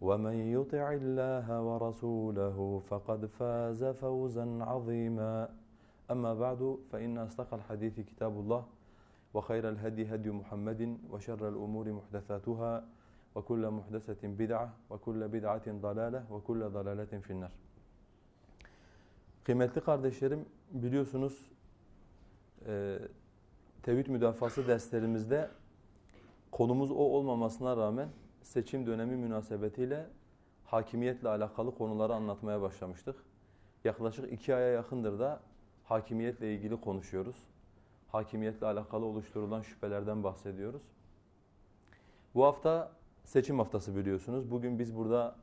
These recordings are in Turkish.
ومن يطع الله ورسوله فقد فاز فوزا عظيما. أما بعد فإن أصدق الحديث كتاب الله وخير الهدي هدي محمد وشر الأمور محدثاتها وكل محدثة بدعة وكل بدعة ضلالة وكل ضلالة في النار. Kıymetli kardeşlerim biliyorsunuz e, tevhid müdafası derslerimizde konumuz o olmamasına rağmen seçim dönemi münasebetiyle hakimiyetle alakalı konuları anlatmaya başlamıştık. Yaklaşık iki aya yakındır da hakimiyetle ilgili konuşuyoruz. Hakimiyetle alakalı oluşturulan şüphelerden bahsediyoruz. Bu hafta seçim haftası biliyorsunuz. Bugün biz burada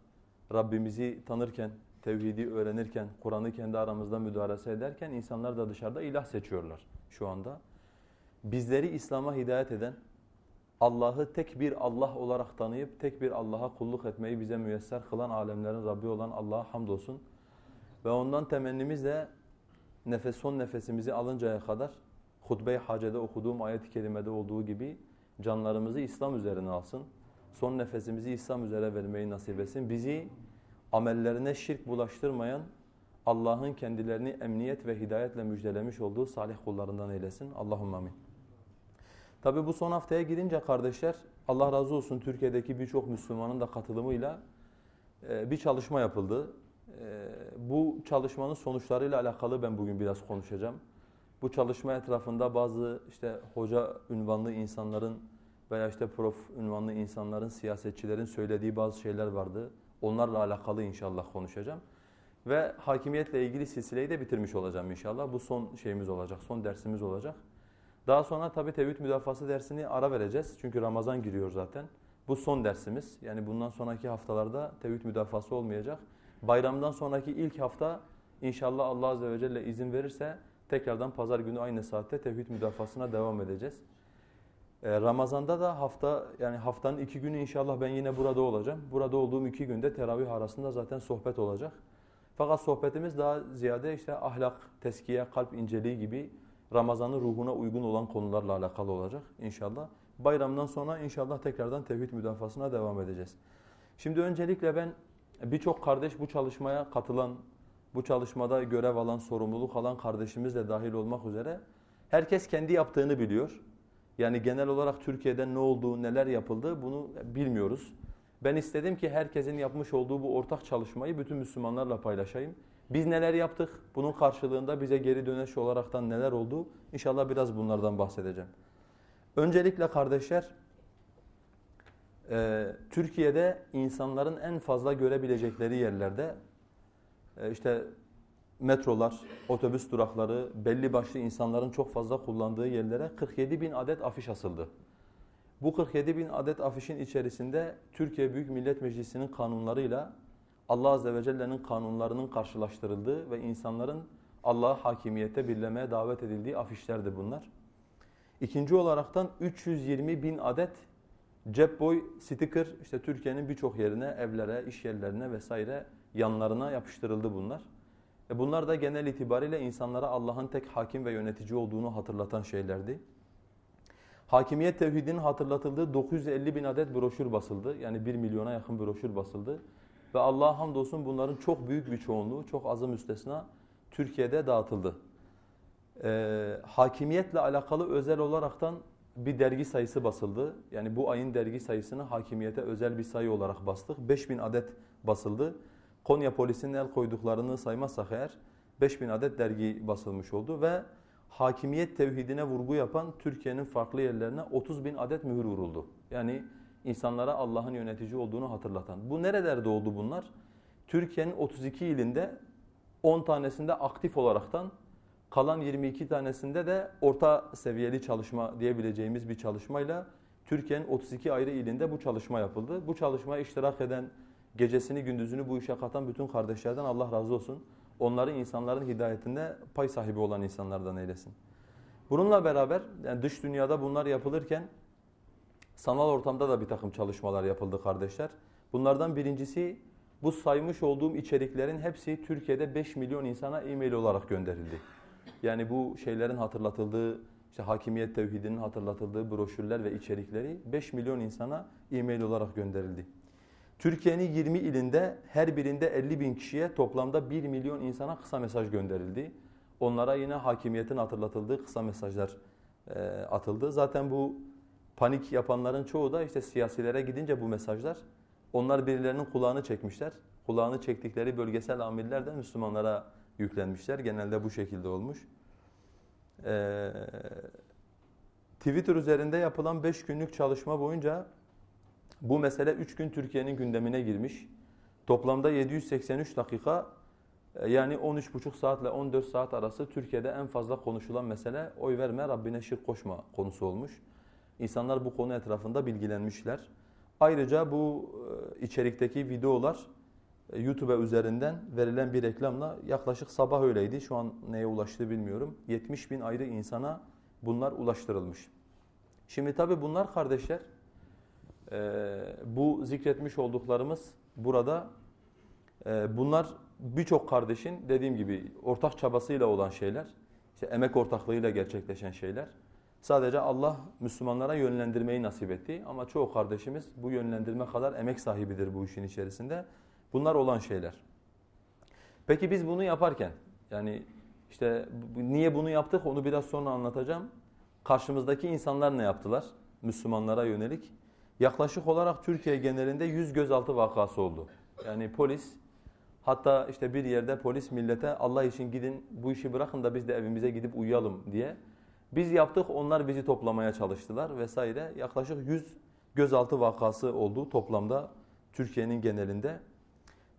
Rabbimizi tanırken, tevhidi öğrenirken, Kur'an'ı kendi aramızda müdarese ederken insanlar da dışarıda ilah seçiyorlar şu anda. Bizleri İslam'a hidayet eden, Allah'ı tek bir Allah olarak tanıyıp tek bir Allah'a kulluk etmeyi bize müyesser kılan alemlerin Rabbi olan Allah'a hamdolsun. Ve ondan temennimiz de nefes son nefesimizi alıncaya kadar hutbe-i hacede okuduğum ayet-i kerimede olduğu gibi canlarımızı İslam üzerine alsın. Son nefesimizi İslam üzere vermeyi nasip etsin. Bizi amellerine şirk bulaştırmayan Allah'ın kendilerini emniyet ve hidayetle müjdelemiş olduğu salih kullarından eylesin. Allahümme amin. Tabi bu son haftaya girince kardeşler Allah razı olsun Türkiye'deki birçok Müslümanın da katılımıyla bir çalışma yapıldı. Bu çalışmanın sonuçlarıyla alakalı ben bugün biraz konuşacağım. Bu çalışma etrafında bazı işte hoca ünvanlı insanların veya işte prof ünvanlı insanların, siyasetçilerin söylediği bazı şeyler vardı. Onlarla alakalı inşallah konuşacağım. Ve hakimiyetle ilgili silsileyi de bitirmiş olacağım inşallah. Bu son şeyimiz olacak, son dersimiz olacak. Daha sonra tabi tevhid müdafası dersini ara vereceğiz. Çünkü Ramazan giriyor zaten. Bu son dersimiz. Yani bundan sonraki haftalarda tevhid müdafası olmayacak. Bayramdan sonraki ilk hafta inşallah Allah Azze ve Celle izin verirse tekrardan pazar günü aynı saatte tevhid müdafasına devam edeceğiz. Ee, Ramazan'da da hafta yani haftanın iki günü inşallah ben yine burada olacağım. Burada olduğum iki günde teravih arasında zaten sohbet olacak. Fakat sohbetimiz daha ziyade işte ahlak, teskiye, kalp inceliği gibi Ramazan'ın ruhuna uygun olan konularla alakalı olacak inşallah. Bayramdan sonra inşallah tekrardan tevhid müdafasına devam edeceğiz. Şimdi öncelikle ben birçok kardeş bu çalışmaya katılan, bu çalışmada görev alan, sorumluluk alan kardeşimiz de dahil olmak üzere herkes kendi yaptığını biliyor. Yani genel olarak Türkiye'de ne olduğu, neler yapıldığı bunu bilmiyoruz. Ben istedim ki herkesin yapmış olduğu bu ortak çalışmayı bütün Müslümanlarla paylaşayım. Biz neler yaptık? Bunun karşılığında bize geri dönüş olaraktan neler oldu? İnşallah biraz bunlardan bahsedeceğim. Öncelikle kardeşler, e, Türkiye'de insanların en fazla görebilecekleri yerlerde e, işte metrolar, otobüs durakları, belli başlı insanların çok fazla kullandığı yerlere 47 bin adet afiş asıldı. Bu 47 bin adet afişin içerisinde Türkiye Büyük Millet Meclisi'nin kanunlarıyla Allah Azze ve Celle'nin kanunlarının karşılaştırıldığı ve insanların Allah'a hakimiyete birlemeye davet edildiği afişlerdi bunlar. İkinci olaraktan 320 bin adet cep boy sticker işte Türkiye'nin birçok yerine, evlere, iş yerlerine vesaire yanlarına yapıştırıldı bunlar. E bunlar da genel itibariyle insanlara Allah'ın tek hakim ve yönetici olduğunu hatırlatan şeylerdi. Hakimiyet tevhidinin hatırlatıldığı 950 bin adet broşür basıldı. Yani 1 milyona yakın broşür basıldı. Ve Allah'a hamdolsun bunların çok büyük bir çoğunluğu, çok azı müstesna Türkiye'de dağıtıldı. Ee, hakimiyetle alakalı özel olaraktan bir dergi sayısı basıldı. Yani bu ayın dergi sayısını hakimiyete özel bir sayı olarak bastık. 5000 adet basıldı. Konya polisinin el koyduklarını saymazsak eğer 5000 adet dergi basılmış oldu ve hakimiyet tevhidine vurgu yapan Türkiye'nin farklı yerlerine 30 bin adet mühür vuruldu. Yani insanlara Allah'ın yönetici olduğunu hatırlatan. Bu nerelerde oldu bunlar? Türkiye'nin 32 ilinde 10 tanesinde aktif olaraktan kalan 22 tanesinde de orta seviyeli çalışma diyebileceğimiz bir çalışmayla Türkiye'nin 32 ayrı ilinde bu çalışma yapıldı. Bu çalışmaya iştirak eden, gecesini gündüzünü bu işe katan bütün kardeşlerden Allah razı olsun. Onları insanların hidayetinde pay sahibi olan insanlardan eylesin. Bununla beraber yani dış dünyada bunlar yapılırken sanal ortamda da bir takım çalışmalar yapıldı kardeşler. Bunlardan birincisi bu saymış olduğum içeriklerin hepsi Türkiye'de 5 milyon insana e-mail olarak gönderildi. Yani bu şeylerin hatırlatıldığı, işte hakimiyet tevhidinin hatırlatıldığı broşürler ve içerikleri 5 milyon insana e-mail olarak gönderildi. Türkiye'nin 20 ilinde her birinde 50 bin kişiye toplamda 1 milyon insana kısa mesaj gönderildi. Onlara yine hakimiyetin hatırlatıldığı kısa mesajlar e, atıldı. Zaten bu panik yapanların çoğu da işte siyasilere gidince bu mesajlar onlar birilerinin kulağını çekmişler. Kulağını çektikleri bölgesel amirler de Müslümanlara yüklenmişler. Genelde bu şekilde olmuş. Ee, Twitter üzerinde yapılan 5 günlük çalışma boyunca bu mesele 3 gün Türkiye'nin gündemine girmiş. Toplamda 783 dakika e, yani 13,5 saat ile 14 saat arası Türkiye'de en fazla konuşulan mesele oy verme Rabbine şirk koşma konusu olmuş. İnsanlar bu konu etrafında bilgilenmişler. Ayrıca bu e, içerikteki videolar e, YouTube üzerinden verilen bir reklamla yaklaşık sabah öyleydi. Şu an neye ulaştı bilmiyorum. 70 bin ayrı insana bunlar ulaştırılmış. Şimdi tabi bunlar kardeşler e, bu zikretmiş olduklarımız burada bunlar birçok kardeşin dediğim gibi ortak çabasıyla olan şeyler. işte emek ortaklığıyla gerçekleşen şeyler. Sadece Allah Müslümanlara yönlendirmeyi nasip etti. Ama çoğu kardeşimiz bu yönlendirme kadar emek sahibidir bu işin içerisinde. Bunlar olan şeyler. Peki biz bunu yaparken yani işte niye bunu yaptık onu biraz sonra anlatacağım. Karşımızdaki insanlar ne yaptılar Müslümanlara yönelik? Yaklaşık olarak Türkiye genelinde 100 gözaltı vakası oldu. Yani polis hatta işte bir yerde polis millete Allah için gidin bu işi bırakın da biz de evimize gidip uyuyalım diye biz yaptık, onlar bizi toplamaya çalıştılar vesaire. Yaklaşık 100 gözaltı vakası oldu toplamda Türkiye'nin genelinde.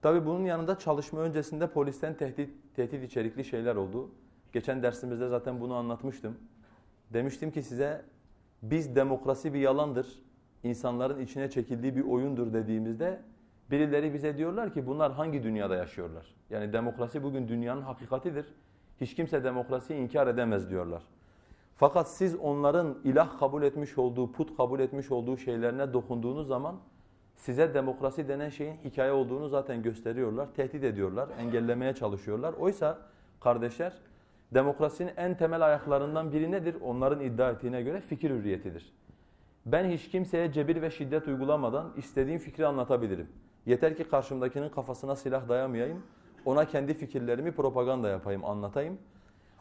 Tabi bunun yanında çalışma öncesinde polisten tehdit, tehdit içerikli şeyler oldu. Geçen dersimizde zaten bunu anlatmıştım. Demiştim ki size biz demokrasi bir yalandır, insanların içine çekildiği bir oyundur dediğimizde birileri bize diyorlar ki bunlar hangi dünyada yaşıyorlar? Yani demokrasi bugün dünyanın hakikatidir. Hiç kimse demokrasiyi inkar edemez diyorlar. Fakat siz onların ilah kabul etmiş olduğu, put kabul etmiş olduğu şeylerine dokunduğunuz zaman size demokrasi denen şeyin hikaye olduğunu zaten gösteriyorlar, tehdit ediyorlar, engellemeye çalışıyorlar. Oysa kardeşler demokrasinin en temel ayaklarından biri nedir? Onların iddia ettiğine göre fikir hürriyetidir. Ben hiç kimseye cebir ve şiddet uygulamadan istediğim fikri anlatabilirim. Yeter ki karşımdakinin kafasına silah dayamayayım, ona kendi fikirlerimi propaganda yapayım, anlatayım.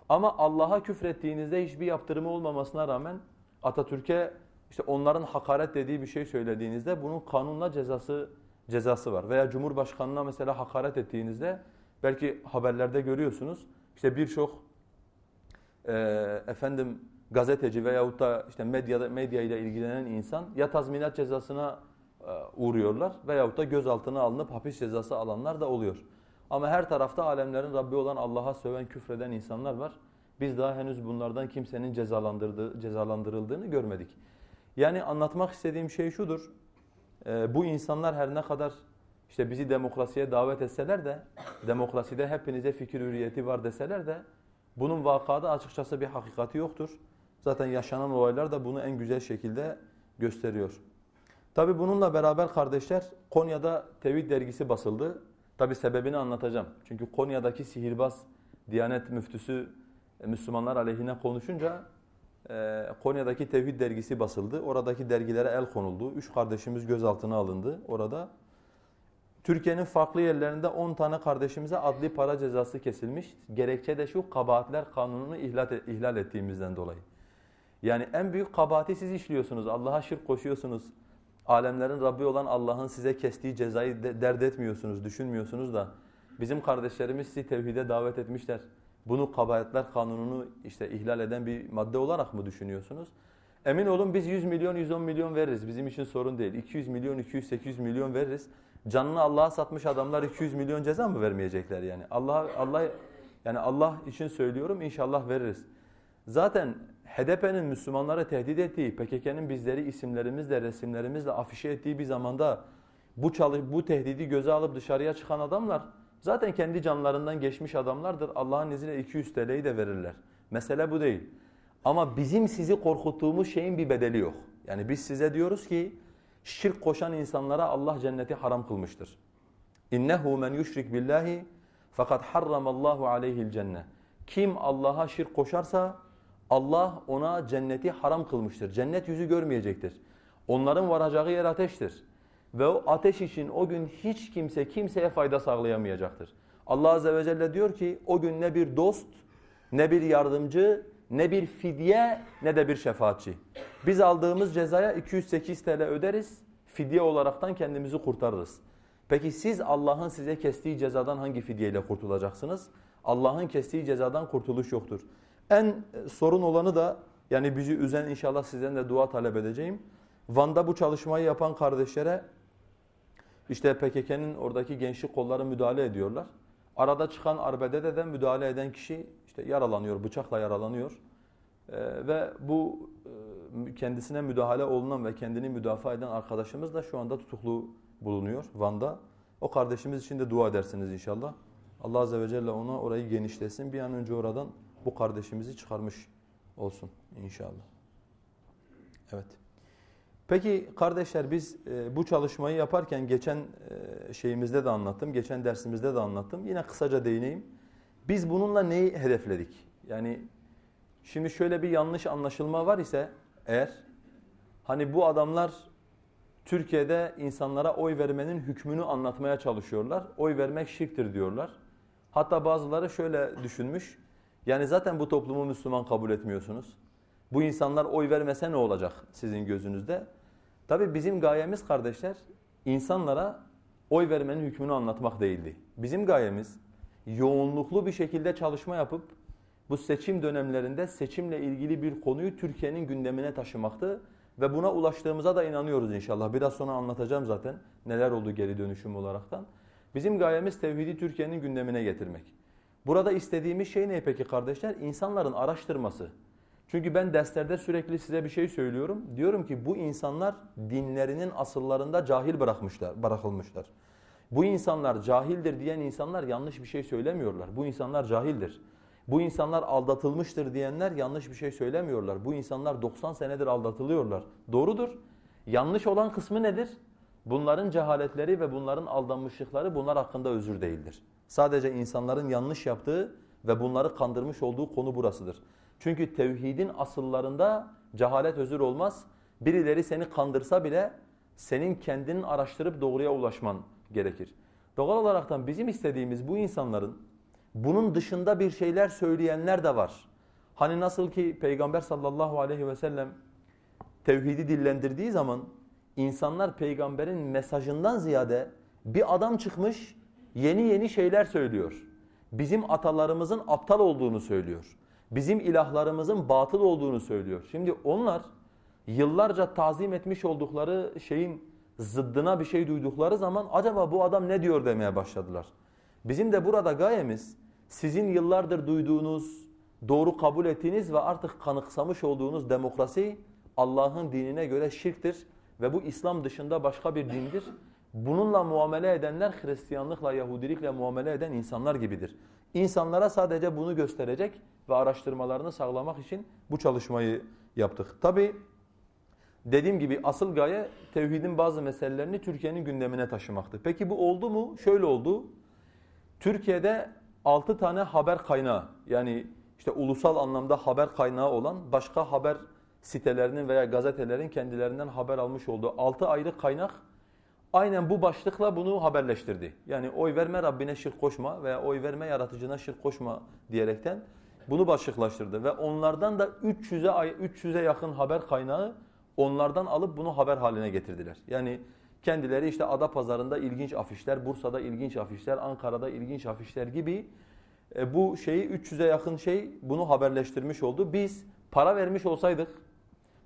Ama Allah'a küfrettiğinizde hiçbir yaptırımı olmamasına rağmen Atatürk'e işte onların hakaret dediği bir şey söylediğinizde bunun kanunla cezası cezası var. Veya Cumhurbaşkanına mesela hakaret ettiğinizde belki haberlerde görüyorsunuz. İşte birçok e, efendim gazeteci veyahut da işte medyada medya ile ilgilenen insan ya tazminat cezasına e, uğruyorlar veyahut da gözaltına alınıp hapis cezası alanlar da oluyor. Ama her tarafta alemlerin Rabbi olan Allah'a söven, küfreden insanlar var. Biz daha henüz bunlardan kimsenin cezalandırdığı, cezalandırıldığını görmedik. Yani anlatmak istediğim şey şudur. E, bu insanlar her ne kadar işte bizi demokrasiye davet etseler de, demokraside hepinize fikir hürriyeti var deseler de bunun vakada açıkçası bir hakikati yoktur. Zaten yaşanan olaylar da bunu en güzel şekilde gösteriyor. Tabi bununla beraber kardeşler Konya'da Tevhid dergisi basıldı. Tabi sebebini anlatacağım. Çünkü Konya'daki sihirbaz Diyanet müftüsü e, Müslümanlar aleyhine konuşunca e, Konya'daki Tevhid dergisi basıldı. Oradaki dergilere el konuldu. Üç kardeşimiz gözaltına alındı orada. Türkiye'nin farklı yerlerinde 10 tane kardeşimize adli para cezası kesilmiş. Gerekçe de şu kabahatler kanununu ihlal, ihlal ettiğimizden dolayı. Yani en büyük kabahati siz işliyorsunuz. Allah'a şirk koşuyorsunuz. Alemlerin Rabbi olan Allah'ın size kestiği cezayı de, dert etmiyorsunuz, düşünmüyorsunuz da bizim kardeşlerimiz sizi tevhide davet etmişler. Bunu kabahatler kanununu işte ihlal eden bir madde olarak mı düşünüyorsunuz? Emin olun biz 100 milyon, 110 milyon veririz. Bizim için sorun değil. 200 milyon, 200, 800 milyon veririz. Canını Allah'a satmış adamlar 200 milyon ceza mı vermeyecekler yani? Allah Allah yani Allah için söylüyorum inşallah veririz. Zaten HDP'nin Müslümanlara tehdit ettiği, PKK'nın bizleri isimlerimizle, resimlerimizle afişe ettiği bir zamanda bu çalış bu tehdidi göze alıp dışarıya çıkan adamlar zaten kendi canlarından geçmiş adamlardır. Allah'ın izniyle 200 TL'yi de verirler. Mesele bu değil. Ama bizim sizi korkuttuğumuz şeyin bir bedeli yok. Yani biz size diyoruz ki şirk koşan insanlara Allah cenneti haram kılmıştır. İnnehu men yushrik billahi fakat harramallahu aleyhi'l cennet. Kim Allah'a şirk koşarsa Allah ona cenneti haram kılmıştır. Cennet yüzü görmeyecektir. Onların varacağı yer ateştir. Ve o ateş için o gün hiç kimse kimseye fayda sağlayamayacaktır. Allah Azze ve Celle diyor ki o gün ne bir dost, ne bir yardımcı, ne bir fidye, ne de bir şefaatçi. Biz aldığımız cezaya 208 TL öderiz, fidye olaraktan kendimizi kurtarırız. Peki siz Allah'ın size kestiği cezadan hangi fidyeyle kurtulacaksınız? Allah'ın kestiği cezadan kurtuluş yoktur. En sorun olanı da yani bizi üzen inşallah sizden de dua talep edeceğim. Van'da bu çalışmayı yapan kardeşlere işte PKK'nın oradaki gençlik kolları müdahale ediyorlar. Arada çıkan arbedede de müdahale eden kişi işte yaralanıyor, bıçakla yaralanıyor. Ee, ve bu e, kendisine müdahale olunan ve kendini müdafaa eden arkadaşımız da şu anda tutuklu bulunuyor Van'da. O kardeşimiz için de dua edersiniz inşallah. Allah Azze ve Celle ona orayı genişlesin. Bir an önce oradan bu kardeşimizi çıkarmış olsun inşallah. Evet. Peki kardeşler biz e, bu çalışmayı yaparken geçen e, şeyimizde de anlattım, geçen dersimizde de anlattım. Yine kısaca değineyim. Biz bununla neyi hedefledik? Yani şimdi şöyle bir yanlış anlaşılma var ise eğer hani bu adamlar Türkiye'de insanlara oy vermenin hükmünü anlatmaya çalışıyorlar. Oy vermek şirktir diyorlar. Hatta bazıları şöyle düşünmüş. Yani zaten bu toplumu Müslüman kabul etmiyorsunuz. Bu insanlar oy vermese ne olacak sizin gözünüzde? Tabii bizim gayemiz kardeşler insanlara oy vermenin hükmünü anlatmak değildi. Bizim gayemiz yoğunluklu bir şekilde çalışma yapıp bu seçim dönemlerinde seçimle ilgili bir konuyu Türkiye'nin gündemine taşımaktı. Ve buna ulaştığımıza da inanıyoruz inşallah. Biraz sonra anlatacağım zaten neler oldu geri dönüşüm olaraktan. Bizim gayemiz tevhidi Türkiye'nin gündemine getirmek. Burada istediğimiz şey ne peki kardeşler? İnsanların araştırması. Çünkü ben derslerde sürekli size bir şey söylüyorum. Diyorum ki bu insanlar dinlerinin asıllarında cahil bırakmışlar, bırakılmışlar. Bu insanlar cahildir diyen insanlar yanlış bir şey söylemiyorlar. Bu insanlar cahildir. Bu insanlar aldatılmıştır diyenler yanlış bir şey söylemiyorlar. Bu insanlar 90 senedir aldatılıyorlar. Doğrudur. Yanlış olan kısmı nedir? Bunların cehaletleri ve bunların aldanmışlıkları bunlar hakkında özür değildir. Sadece insanların yanlış yaptığı ve bunları kandırmış olduğu konu burasıdır. Çünkü tevhidin asıllarında cehalet özür olmaz. Birileri seni kandırsa bile senin kendinin araştırıp doğruya ulaşman gerekir. Doğal olaraktan bizim istediğimiz bu insanların bunun dışında bir şeyler söyleyenler de var. Hani nasıl ki Peygamber sallallahu aleyhi ve sellem tevhidi dillendirdiği zaman insanlar peygamberin mesajından ziyade bir adam çıkmış yeni yeni şeyler söylüyor. Bizim atalarımızın aptal olduğunu söylüyor. Bizim ilahlarımızın batıl olduğunu söylüyor. Şimdi onlar yıllarca tazim etmiş oldukları şeyin zıddına bir şey duydukları zaman acaba bu adam ne diyor demeye başladılar. Bizim de burada gayemiz sizin yıllardır duyduğunuz, doğru kabul ettiğiniz ve artık kanıksamış olduğunuz demokrasi Allah'ın dinine göre şirktir ve bu İslam dışında başka bir dindir. Bununla muamele edenler Hristiyanlıkla, Yahudilikle muamele eden insanlar gibidir. İnsanlara sadece bunu gösterecek ve araştırmalarını sağlamak için bu çalışmayı yaptık. Tabi dediğim gibi asıl gaye tevhidin bazı meselelerini Türkiye'nin gündemine taşımaktı. Peki bu oldu mu? Şöyle oldu. Türkiye'de 6 tane haber kaynağı yani işte ulusal anlamda haber kaynağı olan başka haber sitelerinin veya gazetelerin kendilerinden haber almış olduğu altı ayrı kaynak aynen bu başlıkla bunu haberleştirdi. Yani oy verme Rabbine şirk koşma veya oy verme yaratıcına şirk koşma diyerekten bunu başlıklaştırdı ve onlardan da 300'e 300'e yakın haber kaynağı onlardan alıp bunu haber haline getirdiler. Yani kendileri işte Ada Pazarında ilginç afişler, Bursa'da ilginç afişler, Ankara'da ilginç afişler gibi e, bu şeyi 300'e yakın şey bunu haberleştirmiş oldu. Biz para vermiş olsaydık,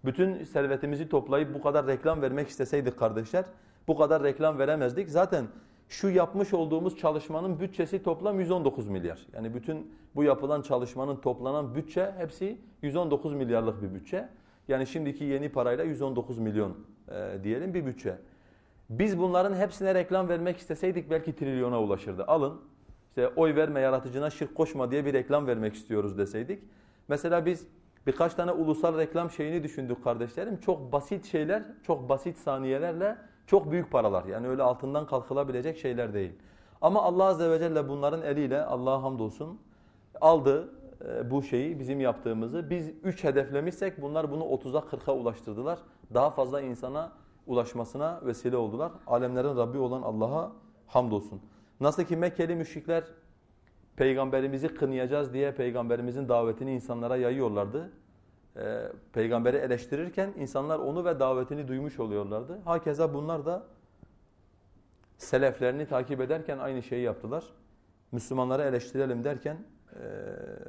bütün servetimizi toplayıp bu kadar reklam vermek isteseydik kardeşler, bu kadar reklam veremezdik. Zaten şu yapmış olduğumuz çalışmanın bütçesi toplam 119 milyar. Yani bütün bu yapılan çalışmanın toplanan bütçe hepsi 119 milyarlık bir bütçe. Yani şimdiki yeni parayla 119 milyon e, diyelim bir bütçe. Biz bunların hepsine reklam vermek isteseydik belki trilyona ulaşırdı. Alın işte oy verme yaratıcına şirk koşma diye bir reklam vermek istiyoruz deseydik. Mesela biz birkaç tane ulusal reklam şeyini düşündük kardeşlerim. Çok basit şeyler, çok basit saniyelerle çok büyük paralar. Yani öyle altından kalkılabilecek şeyler değil. Ama Allah Azze ve Celle bunların eliyle Allah'a hamdolsun aldı e, bu şeyi bizim yaptığımızı. Biz üç hedeflemişsek bunlar bunu 30'a 40'a ulaştırdılar. Daha fazla insana ulaşmasına vesile oldular. Alemlerin Rabbi olan Allah'a hamdolsun. Nasıl ki Mekkeli müşrikler peygamberimizi kınayacağız diye peygamberimizin davetini insanlara yayıyorlardı. Ee, peygamberi eleştirirken insanlar onu ve davetini duymuş oluyorlardı. Hakeza bunlar da seleflerini takip ederken aynı şeyi yaptılar. Müslümanları eleştirelim derken e,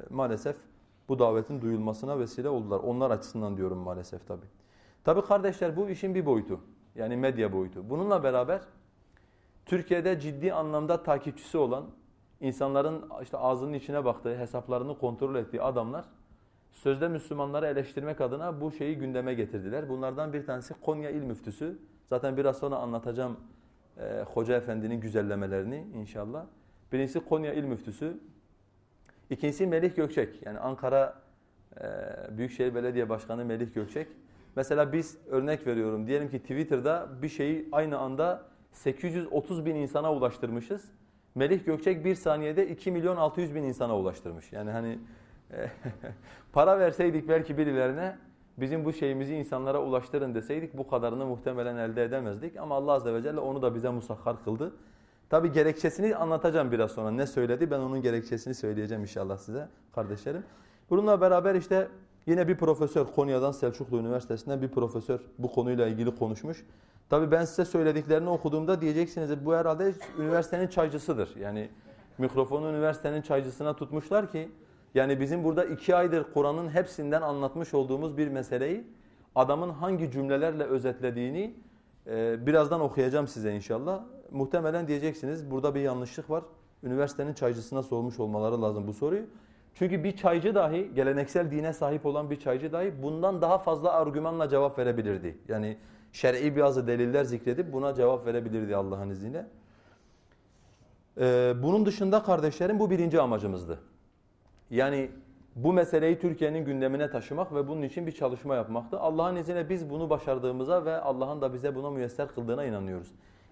maalesef bu davetin duyulmasına vesile oldular. Onlar açısından diyorum maalesef tabi. Tabi kardeşler bu işin bir boyutu. Yani medya boyutu. Bununla beraber Türkiye'de ciddi anlamda takipçisi olan, insanların işte ağzının içine baktığı, hesaplarını kontrol ettiği adamlar sözde Müslümanları eleştirmek adına bu şeyi gündeme getirdiler. Bunlardan bir tanesi Konya İl Müftüsü. Zaten biraz sonra anlatacağım e, Hoca Efendi'nin güzellemelerini inşallah. Birincisi Konya İl Müftüsü. İkincisi Melih Gökçek. Yani Ankara e, Büyükşehir Belediye Başkanı Melih Gökçek. Mesela biz örnek veriyorum. Diyelim ki Twitter'da bir şeyi aynı anda 830 bin insana ulaştırmışız. Melih Gökçek bir saniyede 2 milyon 600 bin insana ulaştırmış. Yani hani para verseydik belki birilerine bizim bu şeyimizi insanlara ulaştırın deseydik bu kadarını muhtemelen elde edemezdik. Ama Allah Azze ve Celle onu da bize musakhar kıldı. Tabi gerekçesini anlatacağım biraz sonra. Ne söyledi ben onun gerekçesini söyleyeceğim inşallah size kardeşlerim. Bununla beraber işte yine bir profesör Konya'dan Selçuklu Üniversitesi'nden bir profesör bu konuyla ilgili konuşmuş. Tabi ben size söylediklerini okuduğumda diyeceksiniz bu herhalde üniversitenin çaycısıdır. Yani mikrofonu üniversitenin çaycısına tutmuşlar ki yani bizim burada iki aydır Kur'an'ın hepsinden anlatmış olduğumuz bir meseleyi adamın hangi cümlelerle özetlediğini e, birazdan okuyacağım size inşallah. Muhtemelen diyeceksiniz burada bir yanlışlık var. Üniversitenin çaycısına sormuş olmaları lazım bu soruyu. Çünkü bir çaycı dahi, geleneksel dine sahip olan bir çaycı dahi bundan daha fazla argümanla cevap verebilirdi. Yani şer'i bazı deliller zikredip buna cevap verebilirdi Allah'ın izniyle. Ee, bunun dışında kardeşlerim bu birinci amacımızdı. Yani bu meseleyi Türkiye'nin gündemine taşımak ve bunun için bir çalışma yapmaktı. Allah'ın izniyle biz bunu başardığımıza ve Allah'ın da bize buna müyesser kıldığına inanıyoruz.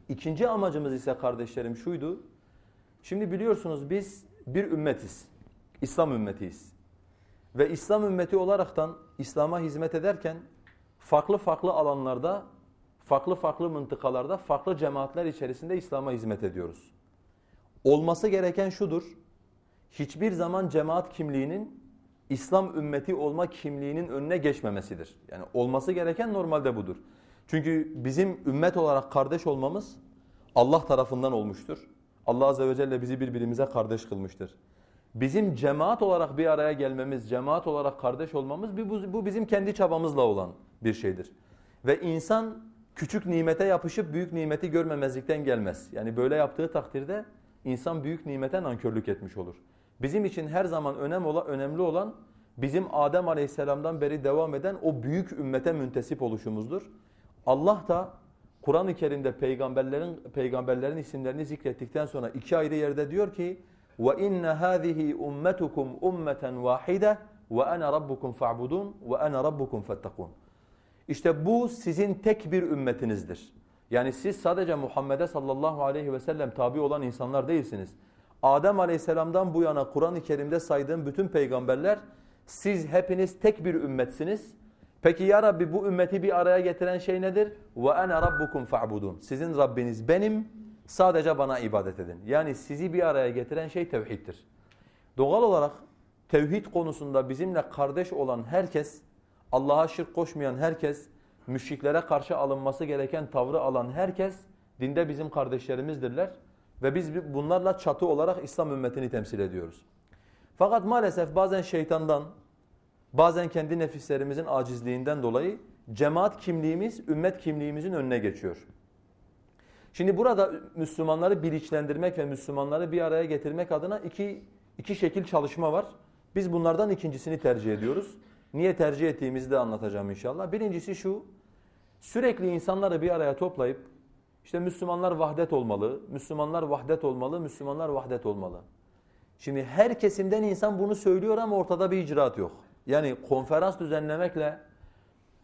İkinci amacımız ise kardeşlerim şuydu. Şimdi biliyorsunuz biz bir ümmetiz. İslam ümmetiyiz. Ve İslam ümmeti olaraktan İslam'a hizmet ederken farklı farklı alanlarda, farklı farklı mıntıkalarda, farklı cemaatler içerisinde İslam'a hizmet ediyoruz. Olması gereken şudur, hiçbir zaman cemaat kimliğinin İslam ümmeti olma kimliğinin önüne geçmemesidir. Yani olması gereken normalde budur. Çünkü bizim ümmet olarak kardeş olmamız Allah tarafından olmuştur. Allah Azze ve Celle bizi birbirimize kardeş kılmıştır. Bizim cemaat olarak bir araya gelmemiz, cemaat olarak kardeş olmamız bu bizim kendi çabamızla olan bir şeydir. Ve insan küçük nimete yapışıp büyük nimeti görmemezlikten gelmez. Yani böyle yaptığı takdirde insan büyük nimete nankörlük etmiş olur. Bizim için her zaman önem olan, önemli olan bizim Adem Aleyhisselam'dan beri devam eden o büyük ümmete müntesip oluşumuzdur. Allah da Kur'an-ı Kerim'de peygamberlerin peygamberlerin isimlerini zikrettikten sonra iki ayrı yerde diyor ki ve inne hâzihi ummetukum ummeten vahide ve ana rabbukum fa'budun ve ana rabbukum fettakun. İşte bu sizin tek bir ümmetinizdir. Yani siz sadece Muhammed'e sallallahu aleyhi ve sellem tabi olan insanlar değilsiniz. Adem Aleyhisselam'dan bu yana Kur'an-ı Kerim'de saydığım bütün peygamberler siz hepiniz tek bir ümmetsiniz. Peki ya Rabbi bu ümmeti bir araya getiren şey nedir? Ve ana rabbukum fa'budun. Sizin Rabbiniz benim. Sadece bana ibadet edin. Yani sizi bir araya getiren şey tevhiddir. Doğal olarak tevhid konusunda bizimle kardeş olan herkes, Allah'a şirk koşmayan herkes, müşriklere karşı alınması gereken tavrı alan herkes dinde bizim kardeşlerimizdirler. Ve biz bunlarla çatı olarak İslam ümmetini temsil ediyoruz. Fakat maalesef bazen şeytandan, bazen kendi nefislerimizin acizliğinden dolayı cemaat kimliğimiz, ümmet kimliğimizin önüne geçiyor. Şimdi burada Müslümanları bilinçlendirmek ve Müslümanları bir araya getirmek adına iki, iki şekil çalışma var. Biz bunlardan ikincisini tercih ediyoruz. Niye tercih ettiğimizi de anlatacağım inşallah. Birincisi şu, sürekli insanları bir araya toplayıp işte Müslümanlar vahdet olmalı, Müslümanlar vahdet olmalı, Müslümanlar vahdet olmalı. Şimdi her kesimden insan bunu söylüyor ama ortada bir icraat yok. Yani konferans düzenlemekle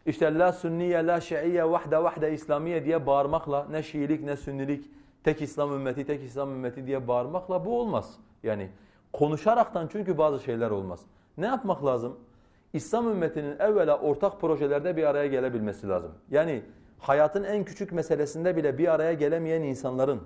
işte la sünniye, la şiiye, vahde, vahde İslamiye diye bağırmakla ne Şiilik ne Sünnilik, tek İslam ümmeti, tek İslam ümmeti diye bağırmakla bu olmaz. Yani konuşaraktan çünkü bazı şeyler olmaz. Ne yapmak lazım? İslam ümmetinin evvela ortak projelerde bir araya gelebilmesi lazım. Yani hayatın en küçük meselesinde bile bir araya gelemeyen insanların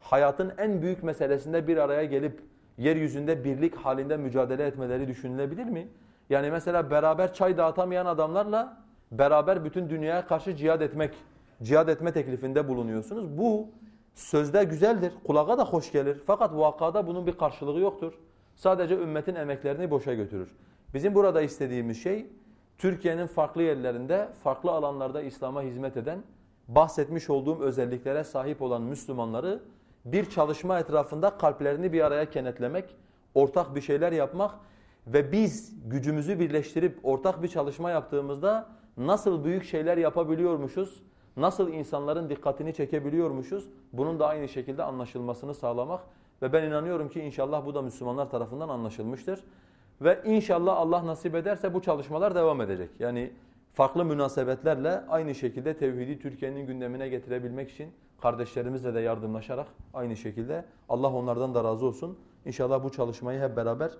hayatın en büyük meselesinde bir araya gelip yeryüzünde birlik halinde mücadele etmeleri düşünülebilir mi? Yani mesela beraber çay dağıtamayan adamlarla beraber bütün dünyaya karşı cihad etmek, cihad etme teklifinde bulunuyorsunuz. Bu sözde güzeldir, kulağa da hoş gelir. Fakat vakada bunun bir karşılığı yoktur. Sadece ümmetin emeklerini boşa götürür. Bizim burada istediğimiz şey Türkiye'nin farklı yerlerinde, farklı alanlarda İslam'a hizmet eden, bahsetmiş olduğum özelliklere sahip olan Müslümanları bir çalışma etrafında kalplerini bir araya kenetlemek, ortak bir şeyler yapmak ve biz gücümüzü birleştirip ortak bir çalışma yaptığımızda nasıl büyük şeyler yapabiliyormuşuz, nasıl insanların dikkatini çekebiliyormuşuz, bunun da aynı şekilde anlaşılmasını sağlamak ve ben inanıyorum ki inşallah bu da Müslümanlar tarafından anlaşılmıştır. Ve inşallah Allah nasip ederse bu çalışmalar devam edecek. Yani farklı münasebetlerle aynı şekilde tevhidi Türkiye'nin gündemine getirebilmek için kardeşlerimizle de yardımlaşarak aynı şekilde Allah onlardan da razı olsun. İnşallah bu çalışmayı hep beraber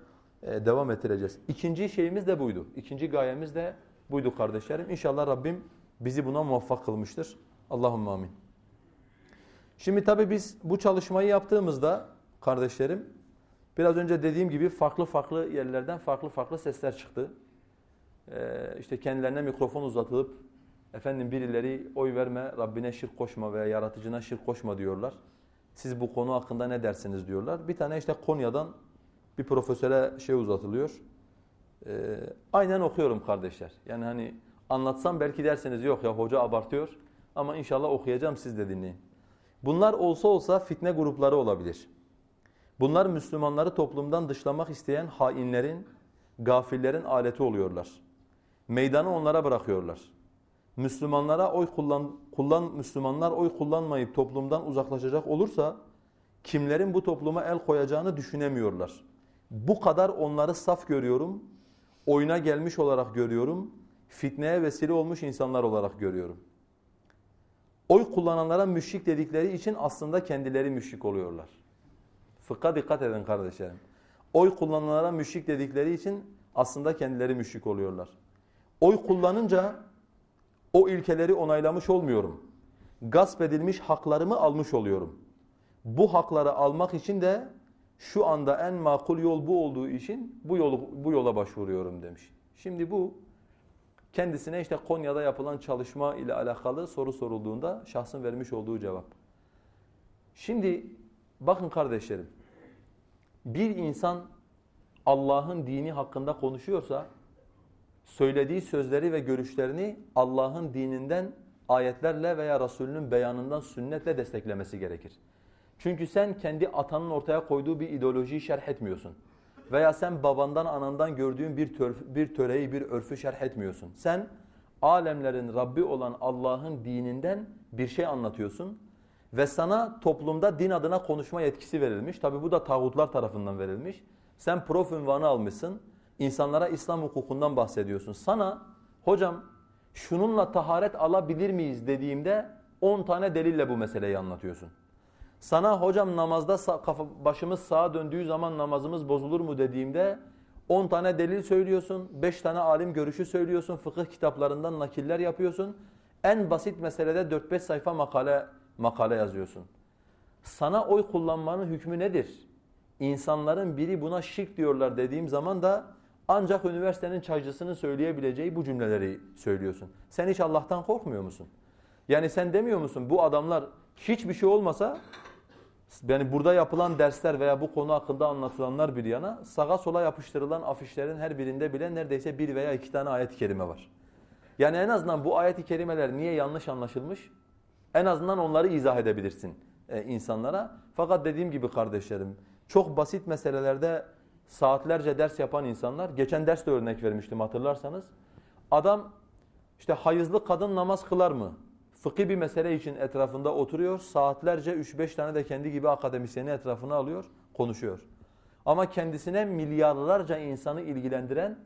e, devam ettireceğiz. İkinci şeyimiz de buydu. İkinci gayemiz de buydu kardeşlerim. İnşallah Rabbim bizi buna muvaffak kılmıştır. Allahümme amin. Şimdi tabi biz bu çalışmayı yaptığımızda kardeşlerim biraz önce dediğim gibi farklı farklı yerlerden farklı farklı sesler çıktı. Ee, işte kendilerine mikrofon uzatılıp efendim birileri oy verme, Rabbine şirk koşma veya yaratıcına şirk koşma diyorlar. Siz bu konu hakkında ne dersiniz diyorlar. Bir tane işte Konya'dan bir profesöre şey uzatılıyor. Ee, aynen okuyorum kardeşler. Yani hani anlatsam belki derseniz yok ya hoca abartıyor. Ama inşallah okuyacağım siz de dinleyin. Bunlar olsa olsa fitne grupları olabilir. Bunlar Müslümanları toplumdan dışlamak isteyen hainlerin, gafillerin aleti oluyorlar. Meydanı onlara bırakıyorlar. Müslümanlara oy kullan, kullan Müslümanlar oy kullanmayıp toplumdan uzaklaşacak olursa kimlerin bu topluma el koyacağını düşünemiyorlar. Bu kadar onları saf görüyorum, oyuna gelmiş olarak görüyorum, fitneye vesile olmuş insanlar olarak görüyorum. Oy kullananlara müşrik dedikleri için aslında kendileri müşrik oluyorlar. Fıkha dikkat edin kardeşlerim. Oy kullananlara müşrik dedikleri için aslında kendileri müşrik oluyorlar. Oy kullanınca o ilkeleri onaylamış olmuyorum. Gasp edilmiş haklarımı almış oluyorum. Bu hakları almak için de şu anda en makul yol bu olduğu için bu yolu bu yola başvuruyorum demiş. Şimdi bu kendisine işte Konya'da yapılan çalışma ile alakalı soru sorulduğunda şahsın vermiş olduğu cevap. Şimdi bakın kardeşlerim. Bir insan Allah'ın dini hakkında konuşuyorsa söylediği sözleri ve görüşlerini Allah'ın dininden ayetlerle veya Resulünün beyanından sünnetle desteklemesi gerekir. Çünkü sen kendi atanın ortaya koyduğu bir ideolojiyi şerh etmiyorsun. Veya sen babandan anandan gördüğün bir, tör, bir töreyi, bir örfü şerh etmiyorsun. Sen alemlerin Rabbi olan Allah'ın dininden bir şey anlatıyorsun. Ve sana toplumda din adına konuşma yetkisi verilmiş. Tabi bu da tağutlar tarafından verilmiş. Sen prof ünvanı almışsın. İnsanlara İslam hukukundan bahsediyorsun. Sana hocam şununla taharet alabilir miyiz dediğimde 10 tane delille bu meseleyi anlatıyorsun. Sana hocam namazda kafa, başımız sağa döndüğü zaman namazımız bozulur mu dediğimde 10 tane delil söylüyorsun, 5 tane alim görüşü söylüyorsun, fıkıh kitaplarından nakiller yapıyorsun. En basit meselede 4-5 sayfa makale makale yazıyorsun. Sana oy kullanmanın hükmü nedir? İnsanların biri buna şirk diyorlar dediğim zaman da ancak üniversitenin çaycısının söyleyebileceği bu cümleleri söylüyorsun. Sen hiç Allah'tan korkmuyor musun? Yani sen demiyor musun bu adamlar hiçbir şey olmasa yani burada yapılan dersler veya bu konu hakkında anlatılanlar bir yana sağa sola yapıştırılan afişlerin her birinde bile neredeyse bir veya iki tane ayet-i kerime var. Yani en azından bu ayet-i kerimeler niye yanlış anlaşılmış? En azından onları izah edebilirsin e, insanlara. Fakat dediğim gibi kardeşlerim çok basit meselelerde saatlerce ders yapan insanlar, geçen ders de örnek vermiştim hatırlarsanız. Adam işte hayızlı kadın namaz kılar mı? Fıkhi bir mesele için etrafında oturuyor. Saatlerce 3-5 tane de kendi gibi akademisyeni etrafına alıyor, konuşuyor. Ama kendisine milyarlarca insanı ilgilendiren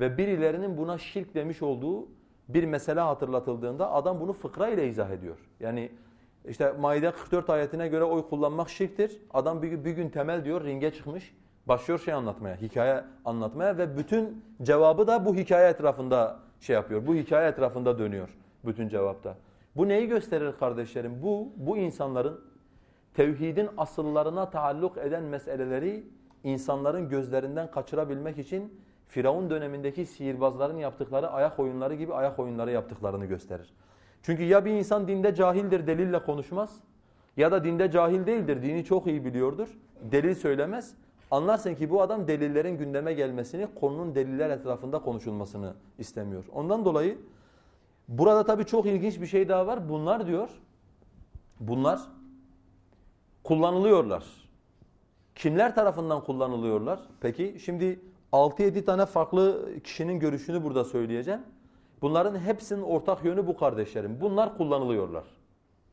ve birilerinin buna şirk demiş olduğu bir mesele hatırlatıldığında adam bunu fıkra ile izah ediyor. Yani işte Maide 44 ayetine göre oy kullanmak şirktir. Adam bir, bir gün temel diyor ringe çıkmış. Başlıyor şey anlatmaya, hikaye anlatmaya ve bütün cevabı da bu hikaye etrafında şey yapıyor. Bu hikaye etrafında dönüyor bütün cevapta. Bu neyi gösterir kardeşlerim? Bu, bu insanların tevhidin asıllarına taalluk eden meseleleri insanların gözlerinden kaçırabilmek için Firavun dönemindeki sihirbazların yaptıkları ayak oyunları gibi ayak oyunları yaptıklarını gösterir. Çünkü ya bir insan dinde cahildir, delille konuşmaz ya da dinde cahil değildir, dini çok iyi biliyordur, delil söylemez. Anlarsın ki bu adam delillerin gündeme gelmesini, konunun deliller etrafında konuşulmasını istemiyor. Ondan dolayı burada tabii çok ilginç bir şey daha var. Bunlar diyor, bunlar kullanılıyorlar. Kimler tarafından kullanılıyorlar? Peki şimdi 6-7 tane farklı kişinin görüşünü burada söyleyeceğim. Bunların hepsinin ortak yönü bu kardeşlerim. Bunlar kullanılıyorlar.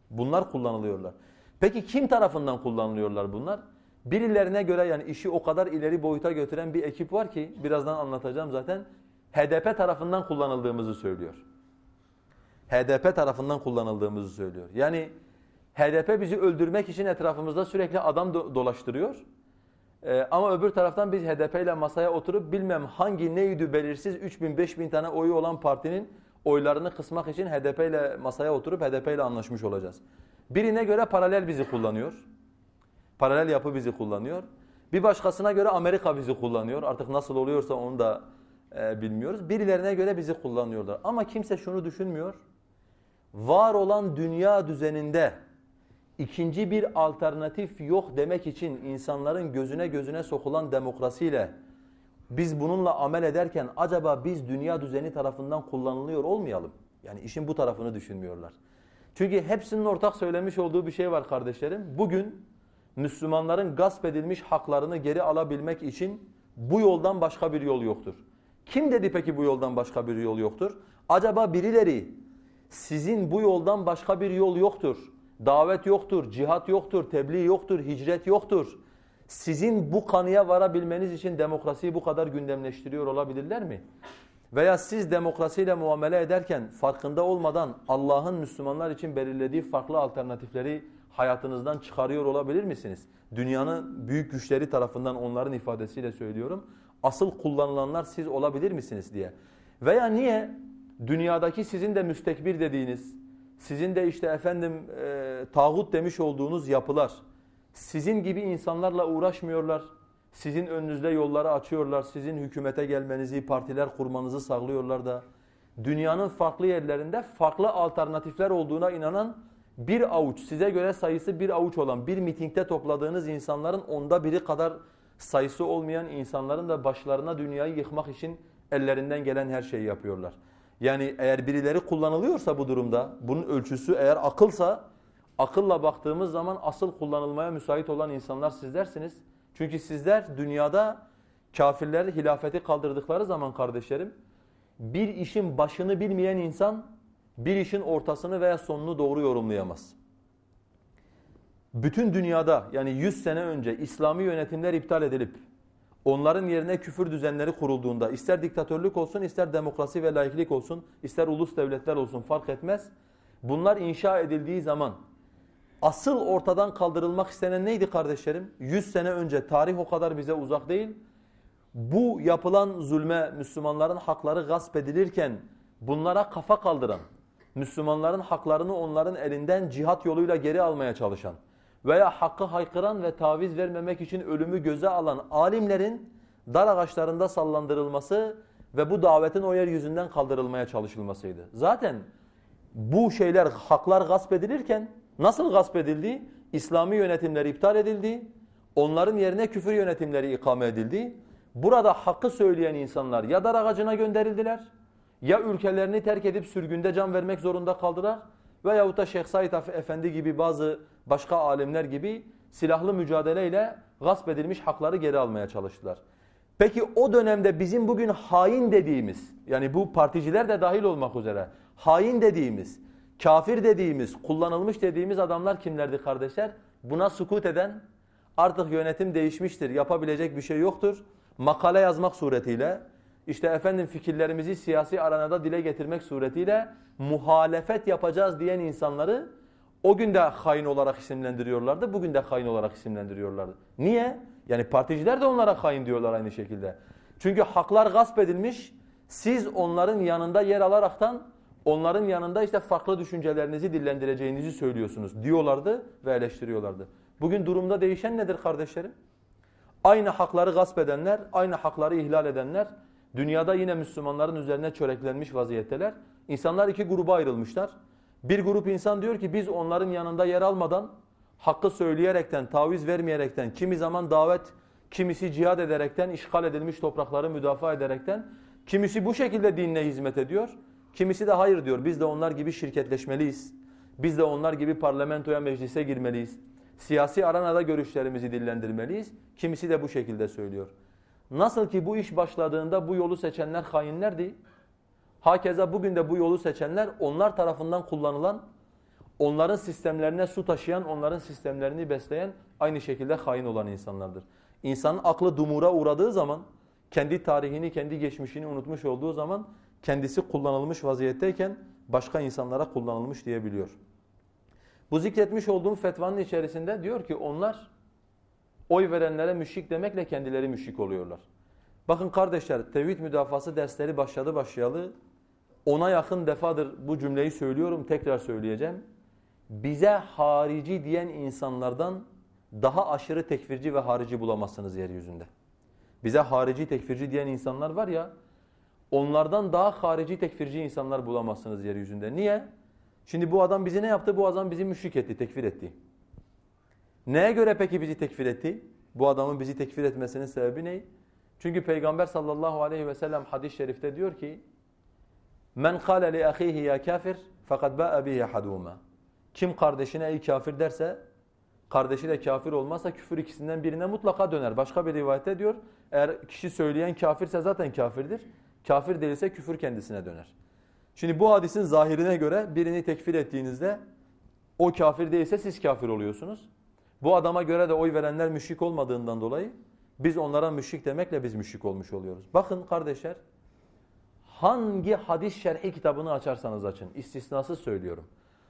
Bunlar kullanılıyorlar. Peki kim tarafından kullanılıyorlar bunlar? Birilerine göre yani işi o kadar ileri boyuta götüren bir ekip var ki birazdan anlatacağım zaten. HDP tarafından kullanıldığımızı söylüyor. HDP tarafından kullanıldığımızı söylüyor. Yani HDP bizi öldürmek için etrafımızda sürekli adam dolaştırıyor. Ee, ama öbür taraftan biz HDP ile masaya oturup bilmem hangi neydi belirsiz 3000 5000 tane oyu olan partinin oylarını kısmak için HDP ile masaya oturup HDP ile anlaşmış olacağız. Birine göre paralel bizi kullanıyor. Paralel yapı bizi kullanıyor. Bir başkasına göre Amerika bizi kullanıyor. Artık nasıl oluyorsa onu da e, bilmiyoruz. Birilerine göre bizi kullanıyorlar. Ama kimse şunu düşünmüyor. Var olan dünya düzeninde ikinci bir alternatif yok demek için insanların gözüne gözüne sokulan demokrasiyle biz bununla amel ederken acaba biz dünya düzeni tarafından kullanılıyor olmayalım? Yani işin bu tarafını düşünmüyorlar. Çünkü hepsinin ortak söylemiş olduğu bir şey var kardeşlerim. Bugün Müslümanların gasp edilmiş haklarını geri alabilmek için bu yoldan başka bir yol yoktur. Kim dedi peki bu yoldan başka bir yol yoktur? Acaba birileri sizin bu yoldan başka bir yol yoktur davet yoktur, cihat yoktur, tebliğ yoktur, hicret yoktur. Sizin bu kanıya varabilmeniz için demokrasiyi bu kadar gündemleştiriyor olabilirler mi? Veya siz demokrasiyle muamele ederken farkında olmadan Allah'ın Müslümanlar için belirlediği farklı alternatifleri hayatınızdan çıkarıyor olabilir misiniz? Dünyanın büyük güçleri tarafından onların ifadesiyle söylüyorum. Asıl kullanılanlar siz olabilir misiniz diye. Veya niye dünyadaki sizin de müstekbir dediğiniz, sizin de işte efendim e, tağut demiş olduğunuz yapılar sizin gibi insanlarla uğraşmıyorlar. Sizin önünüzde yolları açıyorlar. Sizin hükümete gelmenizi, partiler kurmanızı sağlıyorlar da dünyanın farklı yerlerinde farklı alternatifler olduğuna inanan bir avuç, size göre sayısı bir avuç olan bir mitingde topladığınız insanların onda biri kadar sayısı olmayan insanların da başlarına dünyayı yıkmak için ellerinden gelen her şeyi yapıyorlar. Yani eğer birileri kullanılıyorsa bu durumda, bunun ölçüsü eğer akılsa, akılla baktığımız zaman asıl kullanılmaya müsait olan insanlar sizlersiniz. Çünkü sizler dünyada kafirler hilafeti kaldırdıkları zaman kardeşlerim, bir işin başını bilmeyen insan, bir işin ortasını veya sonunu doğru yorumlayamaz. Bütün dünyada yani 100 sene önce İslami yönetimler iptal edilip, onların yerine küfür düzenleri kurulduğunda ister diktatörlük olsun ister demokrasi ve laiklik olsun ister ulus devletler olsun fark etmez. Bunlar inşa edildiği zaman asıl ortadan kaldırılmak istenen neydi kardeşlerim? 100 sene önce tarih o kadar bize uzak değil. Bu yapılan zulme Müslümanların hakları gasp edilirken bunlara kafa kaldıran, Müslümanların haklarını onların elinden cihat yoluyla geri almaya çalışan veya hakkı haykıran ve taviz vermemek için ölümü göze alan alimlerin dar ağaçlarında sallandırılması ve bu davetin o yeryüzünden kaldırılmaya çalışılmasıydı. Zaten bu şeyler, haklar gasp edilirken nasıl gasp edildi? İslami yönetimler iptal edildi. Onların yerine küfür yönetimleri ikame edildi. Burada hakkı söyleyen insanlar ya dar ağacına gönderildiler, ya ülkelerini terk edip sürgünde can vermek zorunda kaldılar veyahut da Şeyh Said Efendi gibi bazı başka alimler gibi silahlı mücadeleyle gasp edilmiş hakları geri almaya çalıştılar. Peki o dönemde bizim bugün hain dediğimiz, yani bu particiler de dahil olmak üzere, hain dediğimiz, kafir dediğimiz, kullanılmış dediğimiz adamlar kimlerdi kardeşler? Buna sukut eden, artık yönetim değişmiştir, yapabilecek bir şey yoktur. Makale yazmak suretiyle, işte efendim fikirlerimizi siyasi aranada dile getirmek suretiyle muhalefet yapacağız diyen insanları o gün de hain olarak isimlendiriyorlardı, bugün de hain olarak isimlendiriyorlardı. Niye? Yani particiler de onlara hain diyorlar aynı şekilde. Çünkü haklar gasp edilmiş, siz onların yanında yer alaraktan onların yanında işte farklı düşüncelerinizi dillendireceğinizi söylüyorsunuz diyorlardı ve eleştiriyorlardı. Bugün durumda değişen nedir kardeşlerim? Aynı hakları gasp edenler, aynı hakları ihlal edenler dünyada yine Müslümanların üzerine çöreklenmiş vaziyetteler. İnsanlar iki gruba ayrılmışlar. Bir grup insan diyor ki biz onların yanında yer almadan hakkı söyleyerekten, taviz vermeyerekten, kimi zaman davet, kimisi cihad ederekten, işgal edilmiş toprakları müdafaa ederekten, kimisi bu şekilde dinle hizmet ediyor. Kimisi de hayır diyor, biz de onlar gibi şirketleşmeliyiz. Biz de onlar gibi parlamentoya, meclise girmeliyiz. Siyasi aranada görüşlerimizi dillendirmeliyiz. Kimisi de bu şekilde söylüyor. Nasıl ki bu iş başladığında bu yolu seçenler hainlerdi. Hakeza bugün de bu yolu seçenler onlar tarafından kullanılan, onların sistemlerine su taşıyan, onların sistemlerini besleyen aynı şekilde hain olan insanlardır. İnsanın aklı dumura uğradığı zaman, kendi tarihini, kendi geçmişini unutmuş olduğu zaman kendisi kullanılmış vaziyetteyken başka insanlara kullanılmış diyebiliyor. Bu zikretmiş olduğum fetvanın içerisinde diyor ki onlar oy verenlere müşrik demekle kendileri müşrik oluyorlar. Bakın kardeşler tevhid müdafası dersleri başladı başlayalı ona yakın defadır bu cümleyi söylüyorum tekrar söyleyeceğim. Bize harici diyen insanlardan daha aşırı tekfirci ve harici bulamazsınız yeryüzünde. Bize harici tekfirci diyen insanlar var ya onlardan daha harici tekfirci insanlar bulamazsınız yeryüzünde. Niye? Şimdi bu adam bizi ne yaptı? Bu adam bizi müşrik etti, tekfir etti. Neye göre peki bizi tekfir etti? Bu adamın bizi tekfir etmesinin sebebi ne? Çünkü Peygamber sallallahu aleyhi ve sellem hadis-i şerifte diyor ki Men kâle li ahihi ya kafir fakat ba'a bihi haduma. Kim kardeşine ey kafir derse kardeşi de kafir olmazsa küfür ikisinden birine mutlaka döner. Başka bir rivayette diyor eğer kişi söyleyen kafirse zaten kafirdir. Kafir değilse küfür kendisine döner. Şimdi bu hadisin zahirine göre birini tekfir ettiğinizde o kafir değilse siz kafir oluyorsunuz. Bu adama göre de oy verenler müşrik olmadığından dolayı biz onlara müşrik demekle biz müşrik olmuş oluyoruz. Bakın kardeşler hangi hadis şerhi kitabını açarsanız açın istisnasız söylüyorum.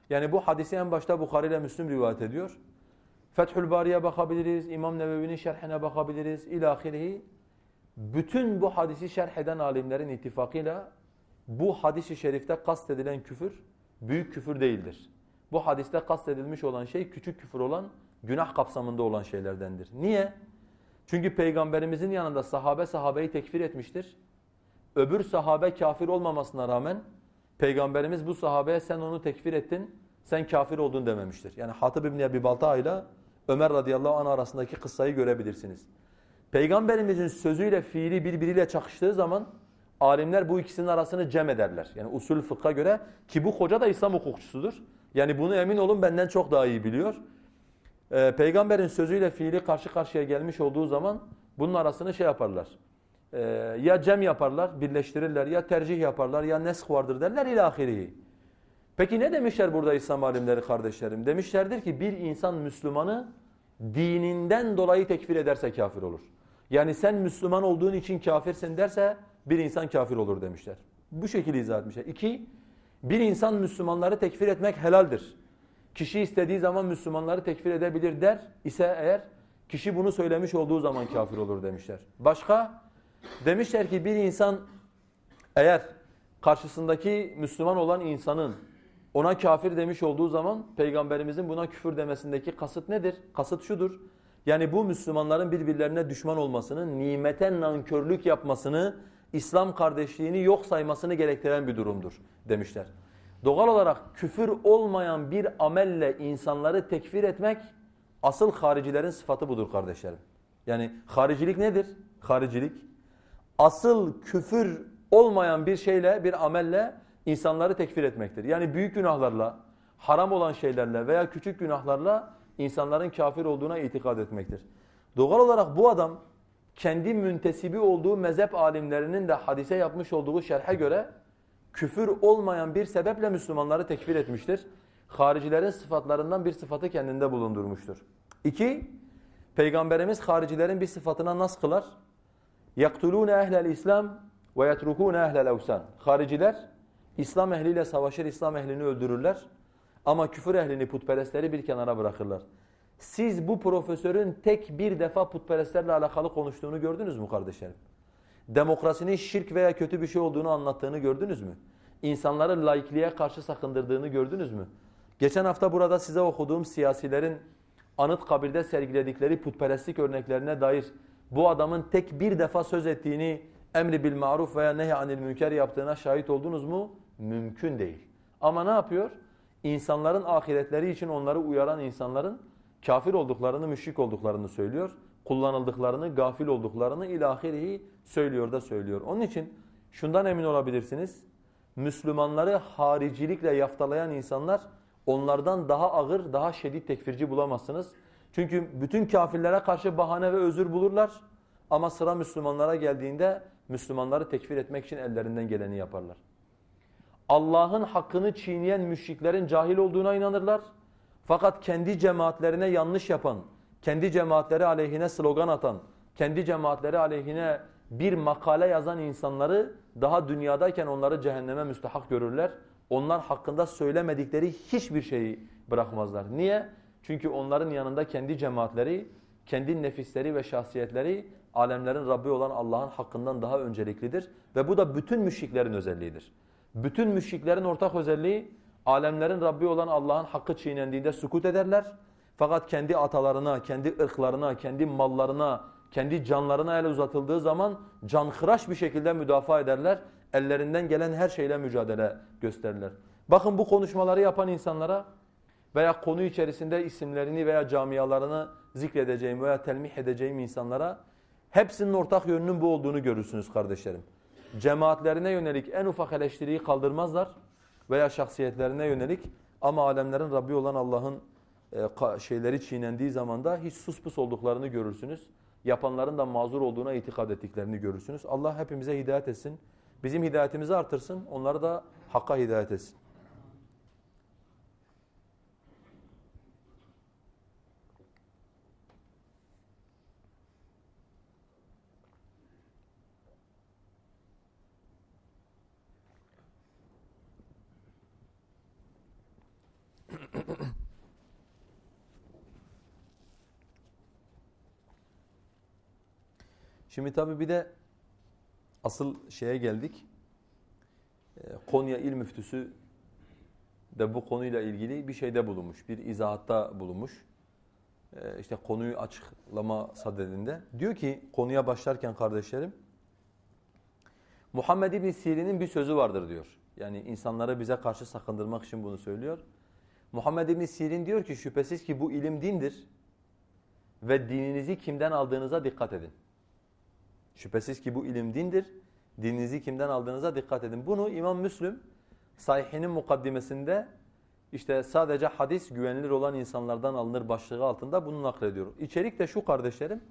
Yani bu hadisi en başta Bukhari ile Müslim rivayet ediyor. Fethül Bari'ye bakabiliriz, İmam Nevevi'nin şerhine bakabiliriz, ilahirihi. Bütün bu hadisi şerh eden alimlerin ittifakıyla bu hadisi şerifte kastedilen küfür büyük küfür değildir. Bu hadiste kastedilmiş olan şey küçük küfür olan günah kapsamında olan şeylerdendir. Niye? Çünkü peygamberimizin yanında sahabe sahabeyi tekfir etmiştir. Öbür sahabe kafir olmamasına rağmen peygamberimiz bu sahabeye sen onu tekfir ettin, sen kafir oldun dememiştir. Yani Hatib İbni Ebi Balta ile Ömer radıyallahu anh arasındaki kıssayı görebilirsiniz. Peygamberimizin sözüyle fiili birbiriyle çakıştığı zaman alimler bu ikisinin arasını cem ederler. Yani usul fıkha göre ki bu hoca da İslam hukukçusudur. Yani bunu emin olun benden çok daha iyi biliyor. Ee, peygamberin sözüyle fiili karşı karşıya gelmiş olduğu zaman bunun arasını şey yaparlar. Ee, ya cem yaparlar, birleştirirler, ya tercih yaparlar, ya nesk vardır derler ilahirihi. Peki ne demişler burada İslam alimleri kardeşlerim? Demişlerdir ki bir insan Müslümanı dininden dolayı tekfir ederse kafir olur. Yani sen Müslüman olduğun için kafirsin derse bir insan kafir olur demişler. Bu şekilde izah etmişler. İki, bir insan Müslümanları tekfir etmek helaldir. Kişi istediği zaman Müslümanları tekfir edebilir der ise eğer kişi bunu söylemiş olduğu zaman kafir olur demişler. Başka demişler ki bir insan eğer karşısındaki Müslüman olan insanın ona kafir demiş olduğu zaman peygamberimizin buna küfür demesindeki kasıt nedir? Kasıt şudur. Yani bu Müslümanların birbirlerine düşman olmasını, nimete nankörlük yapmasını, İslam kardeşliğini yok saymasını gerektiren bir durumdur demişler. Doğal olarak küfür olmayan bir amelle insanları tekfir etmek asıl haricilerin sıfatı budur kardeşlerim. Yani haricilik nedir? Haricilik asıl küfür olmayan bir şeyle, bir amelle insanları tekfir etmektir. Yani büyük günahlarla, haram olan şeylerle veya küçük günahlarla insanların kafir olduğuna itikad etmektir. Doğal olarak bu adam kendi müntesibi olduğu mezhep alimlerinin de hadise yapmış olduğu şerhe göre küfür olmayan bir sebeple Müslümanları tekfir etmiştir. Haricilerin sıfatlarından bir sıfatı kendinde bulundurmuştur. İki, Peygamberimiz haricilerin bir sıfatına nas kılar. يَقْتُلُونَ اَهْلَ الْاِسْلَامِ وَيَتْرُكُونَ اَهْلَ الْاَوْسَانِ Hariciler İslam ehliyle savaşır, İslam ehlini öldürürler. Ama küfür ehlini, putperestleri bir kenara bırakırlar. Siz bu profesörün tek bir defa putperestlerle alakalı konuştuğunu gördünüz mü kardeşlerim? Demokrasinin şirk veya kötü bir şey olduğunu anlattığını gördünüz mü? İnsanları laikliğe karşı sakındırdığını gördünüz mü? Geçen hafta burada size okuduğum siyasilerin anıt kabirde sergiledikleri putperestlik örneklerine dair bu adamın tek bir defa söz ettiğini emri bil maruf veya nehy anil münker yaptığına şahit oldunuz mu? Mümkün değil. Ama ne yapıyor? İnsanların ahiretleri için onları uyaran insanların kafir olduklarını, müşrik olduklarını söylüyor. Kullanıldıklarını, gafil olduklarını ilahirihi söylüyor da söylüyor. Onun için şundan emin olabilirsiniz. Müslümanları haricilikle yaftalayan insanlar onlardan daha ağır, daha şiddet tekfirci bulamazsınız. Çünkü bütün kafirlere karşı bahane ve özür bulurlar. Ama sıra Müslümanlara geldiğinde Müslümanları tekfir etmek için ellerinden geleni yaparlar. Allah'ın hakkını çiğneyen müşriklerin cahil olduğuna inanırlar. Fakat kendi cemaatlerine yanlış yapan, kendi cemaatleri aleyhine slogan atan, kendi cemaatleri aleyhine bir makale yazan insanları daha dünyadayken onları cehenneme müstahak görürler. Onlar hakkında söylemedikleri hiçbir şeyi bırakmazlar. Niye? Çünkü onların yanında kendi cemaatleri, kendi nefisleri ve şahsiyetleri alemlerin Rabbi olan Allah'ın hakkından daha önceliklidir. Ve bu da bütün müşriklerin özelliğidir. Bütün müşriklerin ortak özelliği alemlerin Rabbi olan Allah'ın hakkı çiğnendiğinde sukut ederler. Fakat kendi atalarına, kendi ırklarına, kendi mallarına, kendi canlarına el uzatıldığı zaman cankıraş bir şekilde müdafaa ederler. Ellerinden gelen her şeyle mücadele gösterirler. Bakın bu konuşmaları yapan insanlara veya konu içerisinde isimlerini veya camialarını zikredeceğim veya telmih edeceğim insanlara hepsinin ortak yönünün bu olduğunu görürsünüz kardeşlerim. Cemaatlerine yönelik en ufak eleştiriyi kaldırmazlar veya şahsiyetlerine yönelik ama alemlerin Rabbi olan Allah'ın e, şeyleri çiğnendiği zaman da hiç sus pus olduklarını görürsünüz. Yapanların da mazur olduğuna itikad ettiklerini görürsünüz. Allah hepimize hidayet etsin. Bizim hidayetimizi artırsın. Onları da hakka hidayet etsin. Şimdi tabii bir de asıl şeye geldik. Ee, Konya İl Müftüsü de bu konuyla ilgili bir şeyde bulunmuş, bir izahatta bulunmuş. Ee, işte konuyu açıklama sadedinde. Diyor ki konuya başlarken kardeşlerim, Muhammed İbn Sirin'in bir sözü vardır diyor. Yani insanları bize karşı sakındırmak için bunu söylüyor. Muhammed İbn Sirin diyor ki şüphesiz ki bu ilim dindir ve dininizi kimden aldığınıza dikkat edin. Şüphesiz ki bu ilim dindir. Dininizi kimden aldığınıza dikkat edin. Bunu İmam Müslüm sahihinin mukaddimesinde işte sadece hadis güvenilir olan insanlardan alınır başlığı altında bunu naklediyor. İçerik de şu kardeşlerim.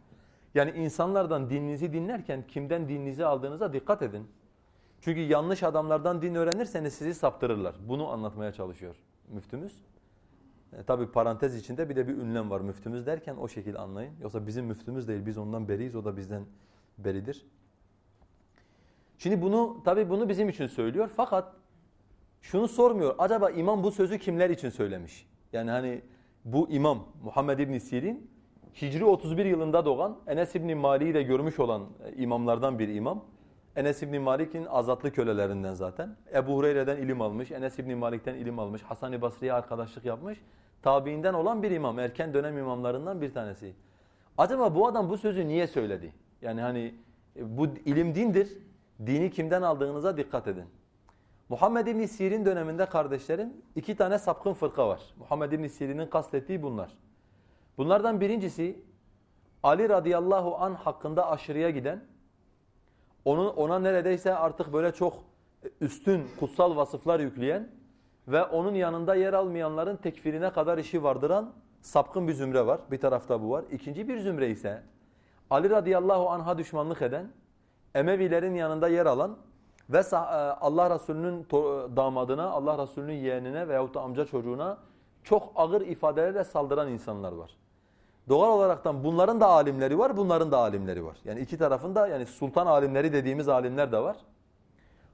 Yani insanlardan dininizi dinlerken kimden dininizi aldığınıza dikkat edin. Çünkü yanlış adamlardan din öğrenirseniz sizi saptırırlar. Bunu anlatmaya çalışıyor müftümüz. E, tabi parantez içinde bir de bir ünlem var müftümüz derken o şekilde anlayın. Yoksa bizim müftümüz değil biz ondan beriyiz o da bizden beridir. Şimdi bunu tabi bunu bizim için söylüyor fakat şunu sormuyor. Acaba imam bu sözü kimler için söylemiş? Yani hani bu imam Muhammed İbn Sirin Hicri 31 yılında doğan Enes İbn Malik'i de görmüş olan e, imamlardan bir imam. Enes İbn Malik'in azatlı kölelerinden zaten. Ebu Hureyre'den ilim almış, Enes İbn Malik'ten ilim almış, Hasan-ı Basri'ye arkadaşlık yapmış. Tabiinden olan bir imam, erken dönem imamlarından bir tanesi. Acaba bu adam bu sözü niye söyledi? Yani hani e, bu ilim dindir. Dini kimden aldığınıza dikkat edin. Muhammed İbn Sirin döneminde kardeşlerim iki tane sapkın fırka var. Muhammed İbn Sirin'in kastettiği bunlar. Bunlardan birincisi Ali radıyallahu an hakkında aşırıya giden, onun ona neredeyse artık böyle çok üstün kutsal vasıflar yükleyen ve onun yanında yer almayanların tekfirine kadar işi vardıran sapkın bir zümre var. Bir tarafta bu var. İkinci bir zümre ise Ali radıyallahu anh'a düşmanlık eden, Emevilerin yanında yer alan ve e, Allah Resulü'nün damadına, Allah Resulü'nün yeğenine veyahut da amca çocuğuna çok ağır ifadelerle saldıran insanlar var. Doğal olaraktan bunların da alimleri var, bunların da alimleri var. Yani iki tarafında yani sultan alimleri dediğimiz alimler de var.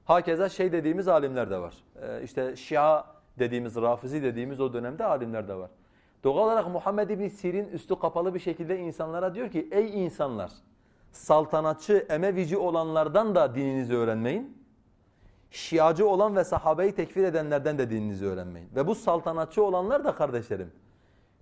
Hakeza şey dediğimiz alimler de var. Ee, işte Şia dediğimiz, Rafizi dediğimiz o dönemde alimler de var. Doğal olarak Muhammed İbn Sirin üstü kapalı bir şekilde insanlara diyor ki ey insanlar saltanatçı, emevici olanlardan da dininizi öğrenmeyin. Şiacı olan ve sahabeyi tekfir edenlerden de dininizi öğrenmeyin. Ve bu saltanatçı olanlar da kardeşlerim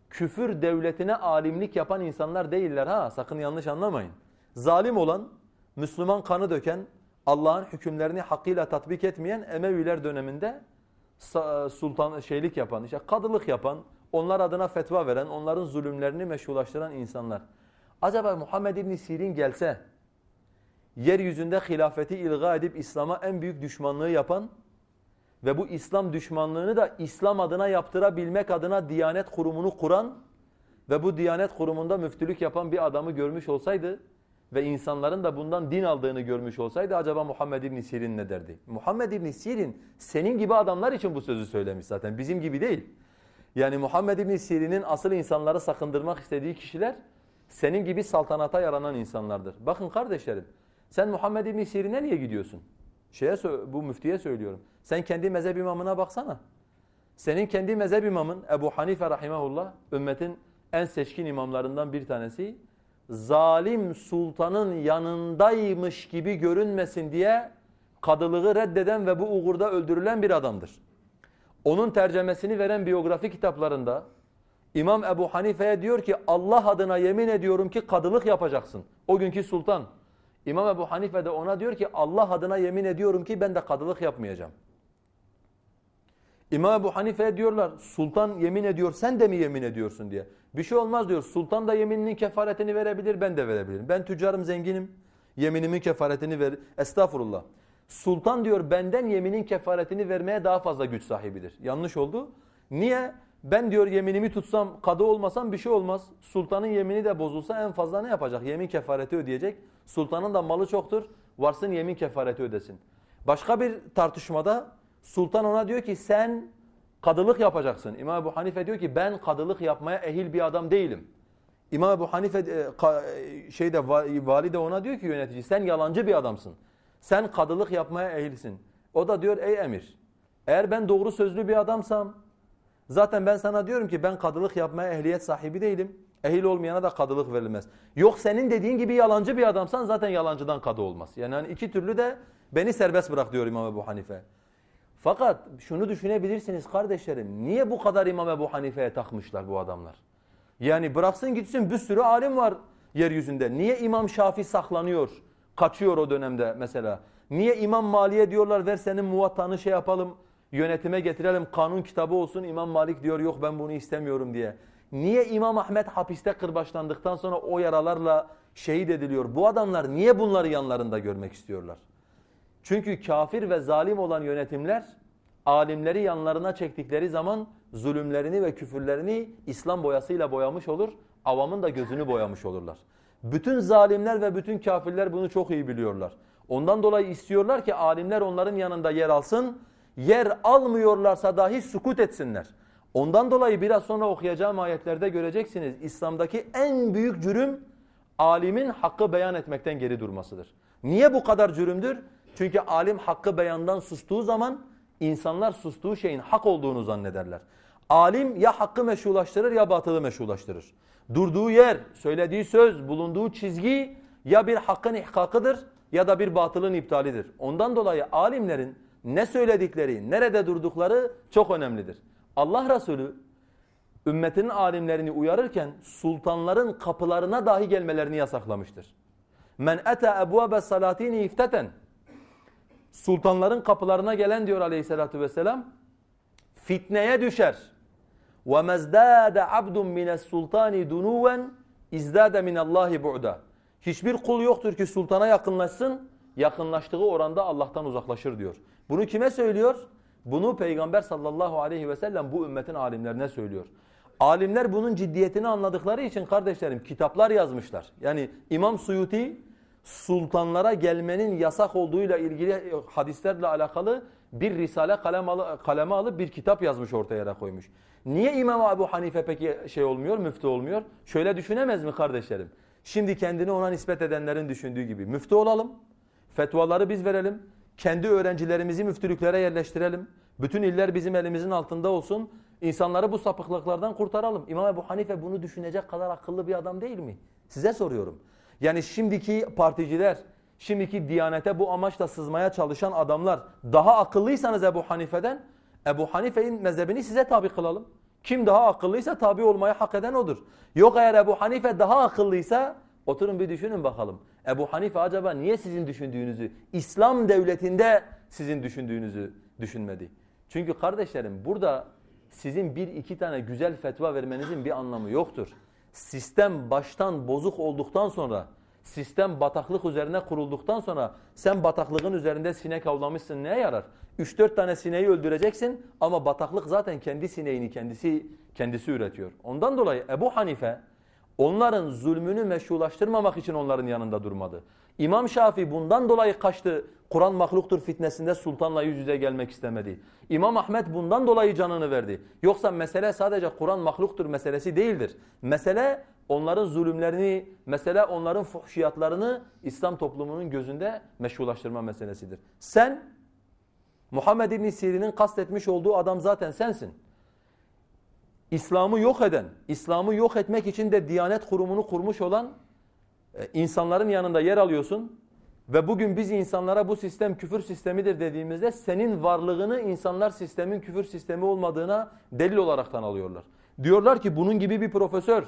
küfür devletine alimlik yapan insanlar değiller ha sakın yanlış anlamayın. Zalim olan, Müslüman kanı döken, Allah'ın hükümlerini hakkıyla tatbik etmeyen Emeviler döneminde sultan şeylik yapan, işte kadılık yapan, onlar adına fetva veren, onların zulümlerini meşrulaştıran insanlar. Acaba Muhammed İbn Sirin gelse, yeryüzünde hilafeti ilga edip İslam'a en büyük düşmanlığı yapan ve bu İslam düşmanlığını da İslam adına yaptırabilmek adına Diyanet Kurumu'nu kuran ve bu Diyanet Kurumu'nda müftülük yapan bir adamı görmüş olsaydı ve insanların da bundan din aldığını görmüş olsaydı acaba Muhammed İbn Sirin ne derdi? Muhammed İbn Sirin senin gibi adamlar için bu sözü söylemiş zaten bizim gibi değil. Yani Muhammed İbn Sirin'in asıl insanları sakındırmak istediği kişiler senin gibi saltanata yaranan insanlardır. Bakın kardeşlerim sen Muhammed İbn Sirin'e niye gidiyorsun? Şeye bu müftiye söylüyorum. Sen kendi mezhep imamına baksana. Senin kendi mezhep imamın Ebu Hanife rahimahullah ümmetin en seçkin imamlarından bir tanesi zalim sultanın yanındaymış gibi görünmesin diye kadılığı reddeden ve bu uğurda öldürülen bir adamdır. Onun tercemesini veren biyografi kitaplarında İmam Ebu Hanife'ye diyor ki Allah adına yemin ediyorum ki kadılık yapacaksın. O günkü sultan. İmam Ebu Hanife de ona diyor ki Allah adına yemin ediyorum ki ben de kadılık yapmayacağım. İmam Ebu Hanife diyorlar sultan yemin ediyor sen de mi yemin ediyorsun diye. Bir şey olmaz diyor sultan da yemininin kefaretini verebilir ben de verebilirim. Ben tüccarım zenginim yeminimin kefaretini ver. Estağfurullah. Sultan diyor benden yeminin kefaretini vermeye daha fazla güç sahibidir. Yanlış oldu. Niye? Ben diyor yeminimi tutsam kadı olmasam bir şey olmaz. Sultanın yemini de bozulsa en fazla ne yapacak? Yemin kefareti ödeyecek. Sultanın da malı çoktur. Varsın yemin kefareti ödesin. Başka bir tartışmada sultan ona diyor ki sen kadılık yapacaksın. İmam Ebu Hanife diyor ki ben kadılık yapmaya ehil bir adam değilim. İmam Ebu Hanife e, e, şeyde valide ona diyor ki yönetici sen yalancı bir adamsın. Sen kadılık yapmaya ehilsin. O da diyor ey emir eğer ben doğru sözlü bir adamsam Zaten ben sana diyorum ki ben kadılık yapmaya ehliyet sahibi değilim. Ehil olmayana da kadılık verilmez. Yok senin dediğin gibi yalancı bir adamsan zaten yalancıdan kadı olmaz. Yani hani iki türlü de beni serbest bırak diyor İmam Ebu Hanife. Fakat şunu düşünebilirsiniz kardeşlerim. Niye bu kadar İmam Ebu Hanife'ye takmışlar bu adamlar? Yani bıraksın gitsin bir sürü alim var yeryüzünde. Niye İmam Şafi saklanıyor, kaçıyor o dönemde mesela? Niye İmam Maliye diyorlar ver senin muvattanı şey yapalım, yönetime getirelim kanun kitabı olsun İmam Malik diyor yok ben bunu istemiyorum diye. Niye İmam Ahmet hapiste kırbaçlandıktan sonra o yaralarla şehit ediliyor? Bu adamlar niye bunları yanlarında görmek istiyorlar? Çünkü kafir ve zalim olan yönetimler alimleri yanlarına çektikleri zaman zulümlerini ve küfürlerini İslam boyasıyla boyamış olur, avamın da gözünü boyamış olurlar. Bütün zalimler ve bütün kafirler bunu çok iyi biliyorlar. Ondan dolayı istiyorlar ki alimler onların yanında yer alsın yer almıyorlarsa dahi sukut etsinler. Ondan dolayı biraz sonra okuyacağım ayetlerde göreceksiniz. İslam'daki en büyük cürüm alimin hakkı beyan etmekten geri durmasıdır. Niye bu kadar cürümdür? Çünkü alim hakkı beyandan sustuğu zaman insanlar sustuğu şeyin hak olduğunu zannederler. Alim ya hakkı meşrulaştırır ya batılı meşrulaştırır. Durduğu yer, söylediği söz, bulunduğu çizgi ya bir hakkın ihkakıdır ya da bir batılın iptalidir. Ondan dolayı alimlerin ne söyledikleri, nerede durdukları çok önemlidir. Allah Resulü ümmetinin alimlerini uyarırken sultanların kapılarına dahi gelmelerini yasaklamıştır. Men ete ebvabe salatini ifteten. Sultanların kapılarına gelen diyor aleyhissalatu vesselam fitneye düşer. وَمَزْدَادَ عَبْدٌ مِنَ السُّلْطَانِ دُنُوًا اِزْدَادَ مِنَ اللّٰهِ بُعْدًا Hiçbir kul yoktur ki sultana yakınlaşsın, yakınlaştığı oranda Allah'tan uzaklaşır diyor. Bunu kime söylüyor? Bunu Peygamber sallallahu aleyhi ve sellem bu ümmetin alimlerine söylüyor. Alimler bunun ciddiyetini anladıkları için kardeşlerim kitaplar yazmışlar. Yani İmam Suyuti sultanlara gelmenin yasak olduğuyla ilgili hadislerle alakalı bir risale kalem al kaleme alıp bir kitap yazmış ortaya koymuş. Niye İmam Ebu Hanife peki şey olmuyor, müftü olmuyor? Şöyle düşünemez mi kardeşlerim? Şimdi kendini ona nispet edenlerin düşündüğü gibi müftü olalım, fetvaları biz verelim, kendi öğrencilerimizi müftülüklere yerleştirelim, bütün iller bizim elimizin altında olsun, insanları bu sapıklıklardan kurtaralım. İmam Ebu Hanife bunu düşünecek kadar akıllı bir adam değil mi? Size soruyorum. Yani şimdiki particiler, şimdiki diyanete bu amaçla sızmaya çalışan adamlar daha akıllıysanız Ebu Hanife'den, Ebu Hanife'nin mezhebini size tabi kılalım. Kim daha akıllıysa tabi olmayı hak eden odur. Yok eğer Ebu Hanife daha akıllıysa oturun bir düşünün bakalım. Ebu Hanife acaba niye sizin düşündüğünüzü, İslam devletinde sizin düşündüğünüzü düşünmedi? Çünkü kardeşlerim burada sizin bir iki tane güzel fetva vermenizin bir anlamı yoktur. Sistem baştan bozuk olduktan sonra, sistem bataklık üzerine kurulduktan sonra sen bataklığın üzerinde sinek avlamışsın neye yarar? 3-4 tane sineği öldüreceksin ama bataklık zaten kendi sineğini kendisi kendisi üretiyor. Ondan dolayı Ebu Hanife onların zulmünü meşrulaştırmamak için onların yanında durmadı. İmam Şafii bundan dolayı kaçtı. Kur'an mahluktur fitnesinde sultanla yüz yüze gelmek istemedi. İmam Ahmet bundan dolayı canını verdi. Yoksa mesele sadece Kur'an mahluktur meselesi değildir. Mesele onların zulümlerini, mesele onların fuhşiyatlarını İslam toplumunun gözünde meşrulaştırma meselesidir. Sen Muhammed İbn Sirin'in kastetmiş olduğu adam zaten sensin. İslam'ı yok eden, İslam'ı yok etmek için de Diyanet Kurumu'nu kurmuş olan e, insanların yanında yer alıyorsun. Ve bugün biz insanlara bu sistem küfür sistemidir dediğimizde senin varlığını insanlar sistemin küfür sistemi olmadığına delil olaraktan alıyorlar. Diyorlar ki bunun gibi bir profesör,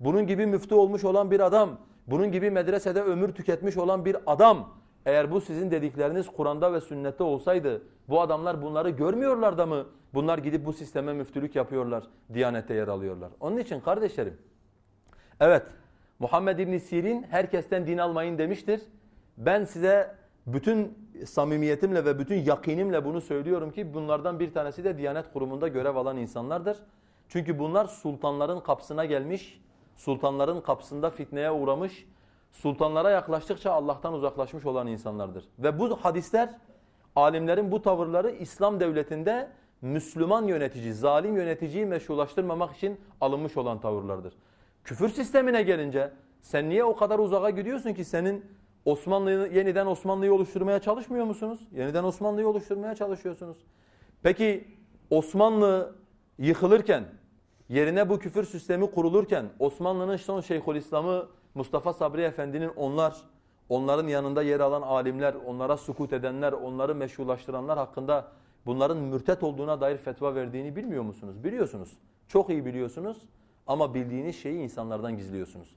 bunun gibi müftü olmuş olan bir adam, bunun gibi medresede ömür tüketmiş olan bir adam eğer bu sizin dedikleriniz Kur'an'da ve sünnette olsaydı bu adamlar bunları görmüyorlar da mı bunlar gidip bu sisteme müftülük yapıyorlar, diyanette yer alıyorlar. Onun için kardeşlerim evet Muhammed İbn Sirin herkesten din almayın demiştir. Ben size bütün samimiyetimle ve bütün yakinimle bunu söylüyorum ki bunlardan bir tanesi de Diyanet Kurumu'nda görev alan insanlardır. Çünkü bunlar sultanların kapısına gelmiş, sultanların kapısında fitneye uğramış, sultanlara yaklaştıkça Allah'tan uzaklaşmış olan insanlardır. Ve bu hadisler, alimlerin bu tavırları İslam devletinde Müslüman yönetici, zalim yöneticiyi meşrulaştırmamak için alınmış olan tavırlardır. Küfür sistemine gelince sen niye o kadar uzağa gidiyorsun ki senin Osmanlı'yı yeniden Osmanlı'yı oluşturmaya çalışmıyor musunuz? Yeniden Osmanlı'yı oluşturmaya çalışıyorsunuz. Peki Osmanlı yıkılırken, yerine bu küfür sistemi kurulurken Osmanlı'nın son Şeyhülislam'ı Mustafa Sabri Efendi'nin onlar, onların yanında yer alan alimler, onlara sukut edenler, onları meşrulaştıranlar hakkında bunların mürtet olduğuna dair fetva verdiğini bilmiyor musunuz? Biliyorsunuz. Çok iyi biliyorsunuz ama bildiğiniz şeyi insanlardan gizliyorsunuz.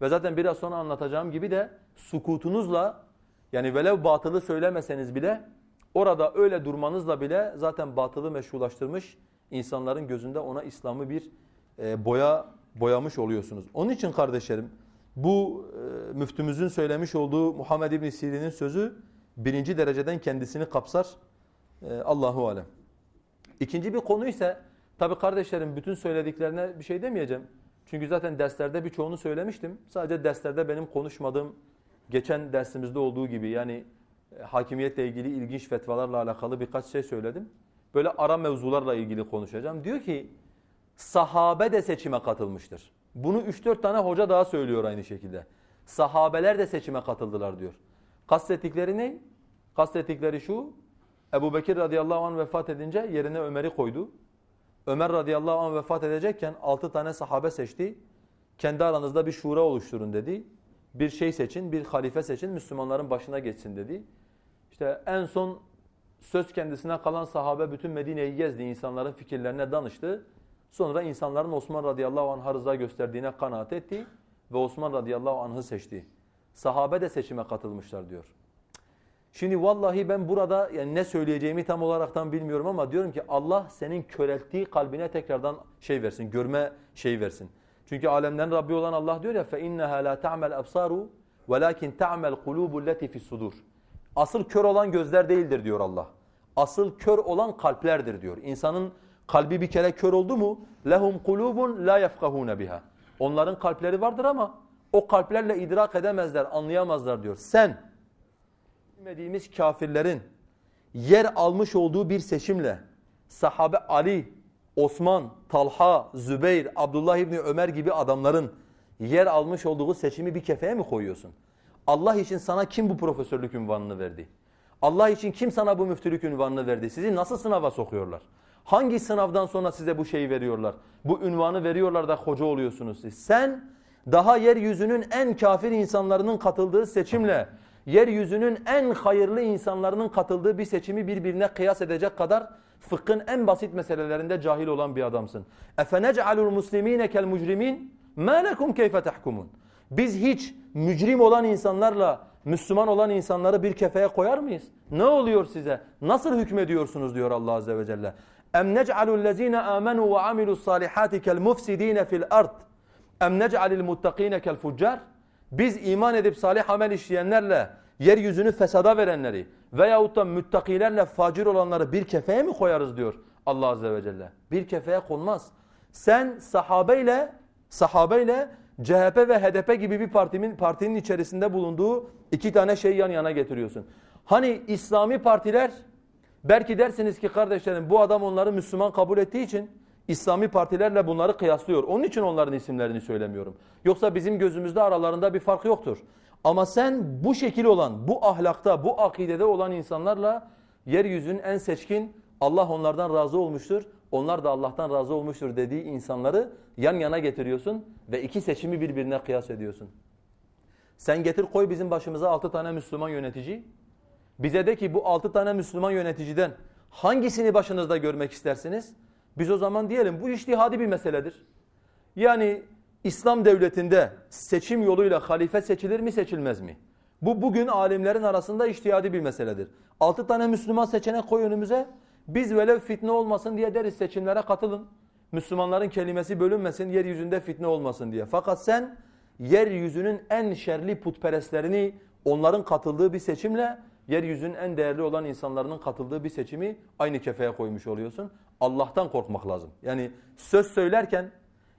Ve zaten biraz sonra anlatacağım gibi de sukutunuzla yani velev batılı söylemeseniz bile orada öyle durmanızla bile zaten batılı meşrulaştırmış insanların gözünde ona İslam'ı bir e, boya boyamış oluyorsunuz. Onun için kardeşlerim bu e, müftümüzün söylemiş olduğu Muhammed İbn Sirin'in sözü birinci dereceden kendisini kapsar. E, Allahu alem. İkinci bir konu ise tabi kardeşlerim bütün söylediklerine bir şey demeyeceğim. Çünkü zaten derslerde birçoğunu söylemiştim. Sadece derslerde benim konuşmadığım geçen dersimizde olduğu gibi yani hakimiyetle ilgili ilginç fetvalarla alakalı birkaç şey söyledim. Böyle ara mevzularla ilgili konuşacağım. Diyor ki sahabe de seçime katılmıştır. Bunu 3-4 tane hoca daha söylüyor aynı şekilde. Sahabeler de seçime katıldılar diyor. Kastettikleri ne? Kastettikleri şu. Ebu Bekir radıyallahu anh vefat edince yerine Ömer'i koydu. Ömer radıyallahu anh vefat edecekken altı tane sahabe seçti. Kendi aranızda bir şura oluşturun dedi. Bir şey seçin, bir halife seçin, Müslümanların başına geçsin dedi. İşte en son söz kendisine kalan sahabe bütün Medine'yi gezdi, insanların fikirlerine danıştı. Sonra insanların Osman radıyallahu anh'a rıza gösterdiğine kanaat etti ve Osman radıyallahu anh'ı seçti. Sahabe de seçime katılmışlar diyor. Şimdi vallahi ben burada yani ne söyleyeceğimi tam olaraktan bilmiyorum ama diyorum ki Allah senin körelttiği kalbine tekrardan şey versin, görme şey versin. Çünkü alemlerin Rabbi olan Allah diyor ya فَاِنَّهَا لَا تَعْمَ الْأَبْصَارُ وَلَكِنْ تَعْمَ الْقُلُوبُ الَّتِي فِي الصُّدُورِ Asıl kör olan gözler değildir diyor Allah. Asıl kör olan kalplerdir diyor. İnsanın kalbi bir kere kör oldu mu lehum kulubun la yefkahun biha. Onların kalpleri vardır ama o kalplerle idrak edemezler, anlayamazlar diyor. Sen bilmediğimiz kafirlerin yer almış olduğu bir seçimle sahabe Ali, Osman, Talha, Zübeyir, Abdullah İbni Ömer gibi adamların yer almış olduğu seçimi bir kefeye mi koyuyorsun? Allah için sana kim bu profesörlük ünvanını verdi? Allah için kim sana bu müftülük ünvanını verdi? Sizi nasıl sınava sokuyorlar? Hangi sınavdan sonra size bu şeyi veriyorlar? Bu ünvanı veriyorlar da hoca oluyorsunuz siz. Sen daha yeryüzünün en kafir insanlarının katıldığı seçimle yeryüzünün en hayırlı insanlarının katıldığı bir seçimi birbirine kıyas edecek kadar fıkhın en basit meselelerinde cahil olan bir adamsın. اَفَنَجْعَلُ الْمُسْلِم۪ينَ كَالْمُجْرِم۪ينَ مَا لَكُمْ كَيْفَ تَحْكُمُونَ Biz hiç mücrim olan insanlarla Müslüman olan insanları bir kefeye koyar mıyız? Ne oluyor size? Nasıl hükmediyorsunuz diyor Allah Azze ve Celle. اَمْ نَجْعَلُ الَّذ۪ينَ آمَنُوا وَعَمِلُوا الصَّالِحَاتِ كَالْمُفْسِد۪ينَ فِي الْأَرْضِ اَمْ نَجْعَلِ الْمُتَّق۪ينَ كَالْفُجَّارِ Biz iman edip salih amel işleyenlerle yeryüzünü fesada verenleri veyahut da müttakilerle facir olanları bir kefeye mi koyarız diyor Allah Azze ve Celle. Bir kefeye konmaz. Sen sahabeyle sahabeyle CHP ve HDP gibi bir partinin partinin içerisinde bulunduğu iki tane şey yan yana getiriyorsun. Hani İslami partiler belki dersiniz ki kardeşlerim bu adam onları Müslüman kabul ettiği için İslami partilerle bunları kıyaslıyor. Onun için onların isimlerini söylemiyorum. Yoksa bizim gözümüzde aralarında bir fark yoktur. Ama sen bu şekil olan, bu ahlakta, bu akidede olan insanlarla yeryüzünün en seçkin, Allah onlardan razı olmuştur, onlar da Allah'tan razı olmuştur dediği insanları yan yana getiriyorsun ve iki seçimi birbirine kıyas ediyorsun. Sen getir koy bizim başımıza altı tane Müslüman yönetici. Bize de ki bu altı tane Müslüman yöneticiden hangisini başınızda görmek istersiniz? Biz o zaman diyelim bu iştihadi bir meseledir. Yani İslam devletinde seçim yoluyla halife seçilir mi seçilmez mi? Bu bugün alimlerin arasında iştihadi bir meseledir. Altı tane Müslüman seçenek koy önümüze. Biz velev fitne olmasın diye deriz seçimlere katılın. Müslümanların kelimesi bölünmesin, yeryüzünde fitne olmasın diye. Fakat sen yeryüzünün en şerli putperestlerini onların katıldığı bir seçimle yeryüzünün en değerli olan insanların katıldığı bir seçimi aynı kefeye koymuş oluyorsun. Allah'tan korkmak lazım. Yani söz söylerken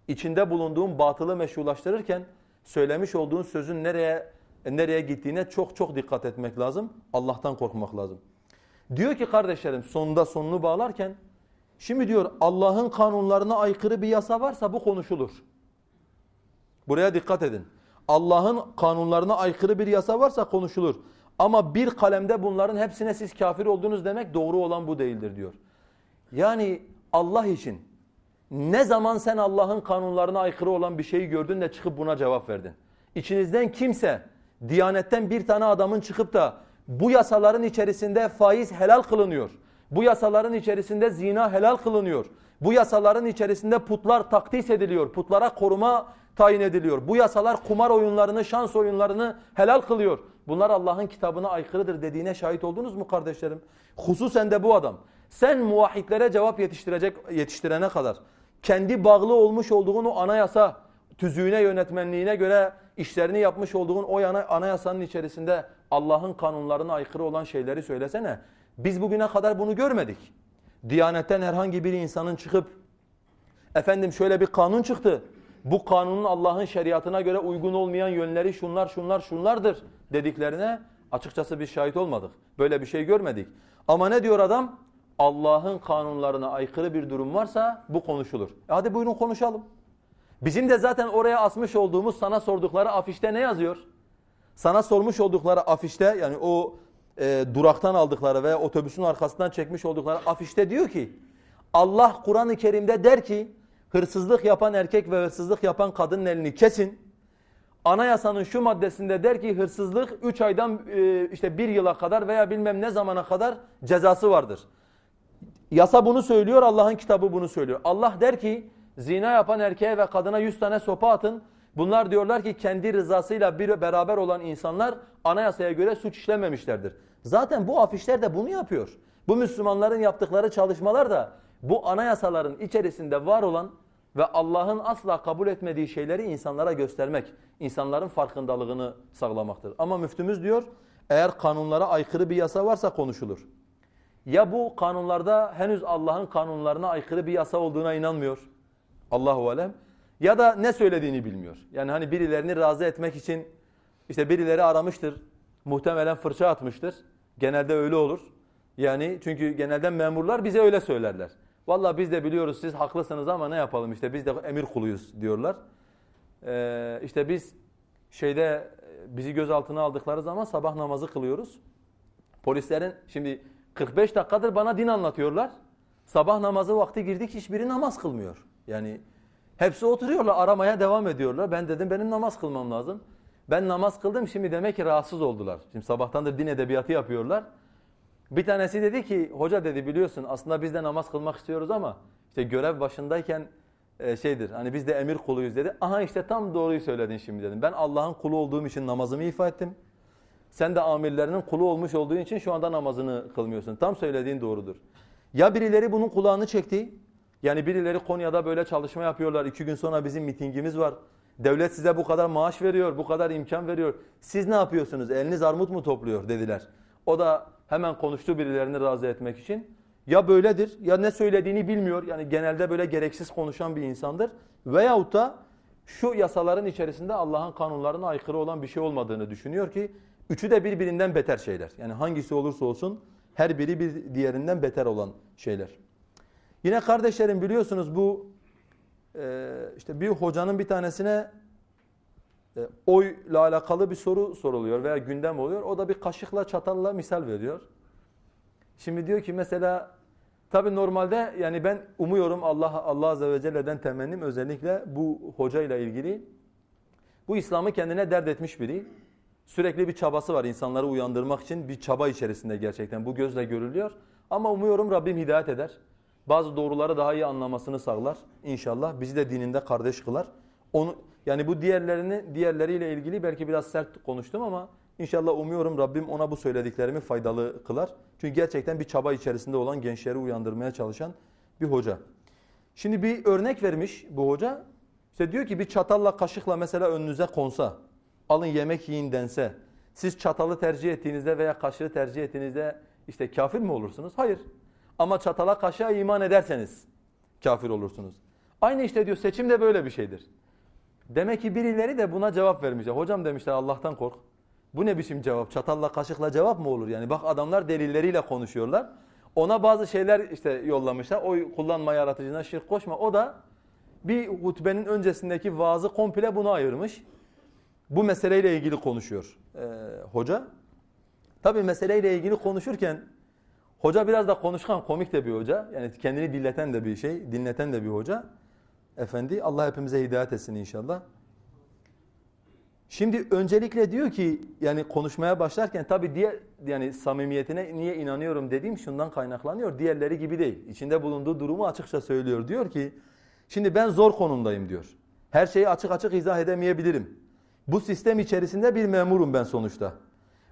içinde bulunduğun batılı meşrulaştırırken söylemiş olduğun sözün nereye nereye gittiğine çok çok dikkat etmek lazım. Allah'tan korkmak lazım. Diyor ki kardeşlerim sonunda sonunu bağlarken şimdi diyor Allah'ın kanunlarına aykırı bir yasa varsa bu konuşulur. Buraya dikkat edin. Allah'ın kanunlarına aykırı bir yasa varsa konuşulur. Ama bir kalemde bunların hepsine siz kafir oldunuz demek doğru olan bu değildir diyor. Yani Allah için ne zaman sen Allah'ın kanunlarına aykırı olan bir şeyi gördün de çıkıp buna cevap verdin? İçinizden kimse Diyanetten bir tane adamın çıkıp da bu yasaların içerisinde faiz helal kılınıyor. Bu yasaların içerisinde zina helal kılınıyor. Bu yasaların içerisinde putlar takdis ediliyor. Putlara koruma tayin ediliyor. Bu yasalar kumar oyunlarını, şans oyunlarını helal kılıyor. Bunlar Allah'ın kitabına aykırıdır dediğine şahit oldunuz mu kardeşlerim? Hususen de bu adam. Sen muvahhitlere cevap yetiştirecek yetiştirene kadar kendi bağlı olmuş olduğun o anayasa tüzüğüne yönetmenliğine göre işlerini yapmış olduğun o yana, anayasanın içerisinde Allah'ın kanunlarına aykırı olan şeyleri söylesene. Biz bugüne kadar bunu görmedik. Diyanetten herhangi bir insanın çıkıp efendim şöyle bir kanun çıktı. Bu kanunun Allah'ın şeriatına göre uygun olmayan yönleri şunlar şunlar şunlardır dediklerine açıkçası biz şahit olmadık. Böyle bir şey görmedik. Ama ne diyor adam? Allah'ın kanunlarına aykırı bir durum varsa bu konuşulur. E hadi buyurun konuşalım. Bizim de zaten oraya asmış olduğumuz sana sordukları afişte ne yazıyor? Sana sormuş oldukları afişte yani o e, duraktan aldıkları veya otobüsün arkasından çekmiş oldukları afişte diyor ki Allah Kur'an-ı Kerim'de der ki hırsızlık yapan erkek ve hırsızlık yapan kadının elini kesin. Anayasanın şu maddesinde der ki hırsızlık 3 aydan e, işte 1 yıla kadar veya bilmem ne zamana kadar cezası vardır. Yasa bunu söylüyor, Allah'ın kitabı bunu söylüyor. Allah der ki zina yapan erkeğe ve kadına 100 tane sopa atın. Bunlar diyorlar ki kendi rızasıyla bir beraber olan insanlar anayasaya göre suç işlememişlerdir. Zaten bu afişler de bunu yapıyor. Bu Müslümanların yaptıkları çalışmalar da bu anayasaların içerisinde var olan ve Allah'ın asla kabul etmediği şeyleri insanlara göstermek, insanların farkındalığını sağlamaktır. Ama müftümüz diyor, eğer kanunlara aykırı bir yasa varsa konuşulur. Ya bu kanunlarda henüz Allah'ın kanunlarına aykırı bir yasa olduğuna inanmıyor. Allahu alem. Ya da ne söylediğini bilmiyor. Yani hani birilerini razı etmek için işte birileri aramıştır. Muhtemelen fırça atmıştır. Genelde öyle olur. Yani çünkü genelde memurlar bize öyle söylerler. Vallahi biz de biliyoruz siz haklısınız ama ne yapalım işte biz de emir kuluyuz diyorlar. Ee, işte biz şeyde bizi gözaltına aldıkları zaman sabah namazı kılıyoruz. Polislerin şimdi 45 dakikadır bana din anlatıyorlar. Sabah namazı vakti girdik hiçbiri namaz kılmıyor. Yani hepsi oturuyorlar aramaya devam ediyorlar. Ben dedim benim namaz kılmam lazım. Ben namaz kıldım şimdi demek ki rahatsız oldular. Şimdi sabahtandır din edebiyatı yapıyorlar. Bir tanesi dedi ki hoca dedi biliyorsun aslında biz de namaz kılmak istiyoruz ama işte görev başındayken e, şeydir hani biz de emir kuluyuz dedi. Aha işte tam doğruyu söyledin şimdi dedim. Ben Allah'ın kulu olduğum için namazımı ifa ettim. Sen de amirlerinin kulu olmuş olduğun için şu anda namazını kılmıyorsun. Tam söylediğin doğrudur. Ya birileri bunun kulağını çekti. Yani birileri Konya'da böyle çalışma yapıyorlar. İki gün sonra bizim mitingimiz var. Devlet size bu kadar maaş veriyor, bu kadar imkan veriyor. Siz ne yapıyorsunuz? Eliniz armut mu topluyor dediler. O da hemen konuştu birilerini razı etmek için. Ya böyledir ya ne söylediğini bilmiyor. Yani genelde böyle gereksiz konuşan bir insandır. Veyahut da şu yasaların içerisinde Allah'ın kanunlarına aykırı olan bir şey olmadığını düşünüyor ki üçü de birbirinden beter şeyler. Yani hangisi olursa olsun her biri bir diğerinden beter olan şeyler. Yine kardeşlerim biliyorsunuz bu işte bir hocanın bir tanesine e, oyla alakalı bir soru soruluyor veya gündem oluyor. O da bir kaşıkla çatalla misal veriyor. Şimdi diyor ki mesela tabi normalde yani ben umuyorum Allah Allah azze ve celle'den temennim özellikle bu hoca ile ilgili bu İslam'ı kendine dert etmiş biri. Sürekli bir çabası var insanları uyandırmak için bir çaba içerisinde gerçekten bu gözle görülüyor. Ama umuyorum Rabbim hidayet eder. Bazı doğruları daha iyi anlamasını sağlar inşallah. Bizi de dininde kardeş kılar. Onu yani bu diğerlerini diğerleriyle ilgili belki biraz sert konuştum ama inşallah umuyorum Rabbim ona bu söylediklerimi faydalı kılar. Çünkü gerçekten bir çaba içerisinde olan gençleri uyandırmaya çalışan bir hoca. Şimdi bir örnek vermiş bu hoca. İşte diyor ki bir çatalla kaşıkla mesela önünüze konsa, alın yemek yiyin dense, siz çatalı tercih ettiğinizde veya kaşığı tercih ettiğinizde işte kafir mi olursunuz? Hayır. Ama çatala kaşığa iman ederseniz kafir olursunuz. Aynı işte diyor seçim de böyle bir şeydir. Demek ki birileri de buna cevap vermişler. Hocam demişler Allah'tan kork. Bu ne biçim cevap? Çatalla kaşıkla cevap mı olur? Yani bak adamlar delilleriyle konuşuyorlar. Ona bazı şeyler işte yollamışlar. Oy kullanma yaratıcına şirk koşma. O da bir hutbenin öncesindeki vaazı komple buna ayırmış. Bu meseleyle ilgili konuşuyor e, hoca. Tabi meseleyle ilgili konuşurken hoca biraz da konuşkan, komik de bir hoca. Yani kendini dilleten de bir şey, dinleten de bir hoca efendi. Allah hepimize hidayet etsin inşallah. Şimdi öncelikle diyor ki yani konuşmaya başlarken tabii diğer yani samimiyetine niye inanıyorum dediğim şundan kaynaklanıyor. Diğerleri gibi değil. İçinde bulunduğu durumu açıkça söylüyor. Diyor ki şimdi ben zor konumdayım diyor. Her şeyi açık açık izah edemeyebilirim. Bu sistem içerisinde bir memurum ben sonuçta.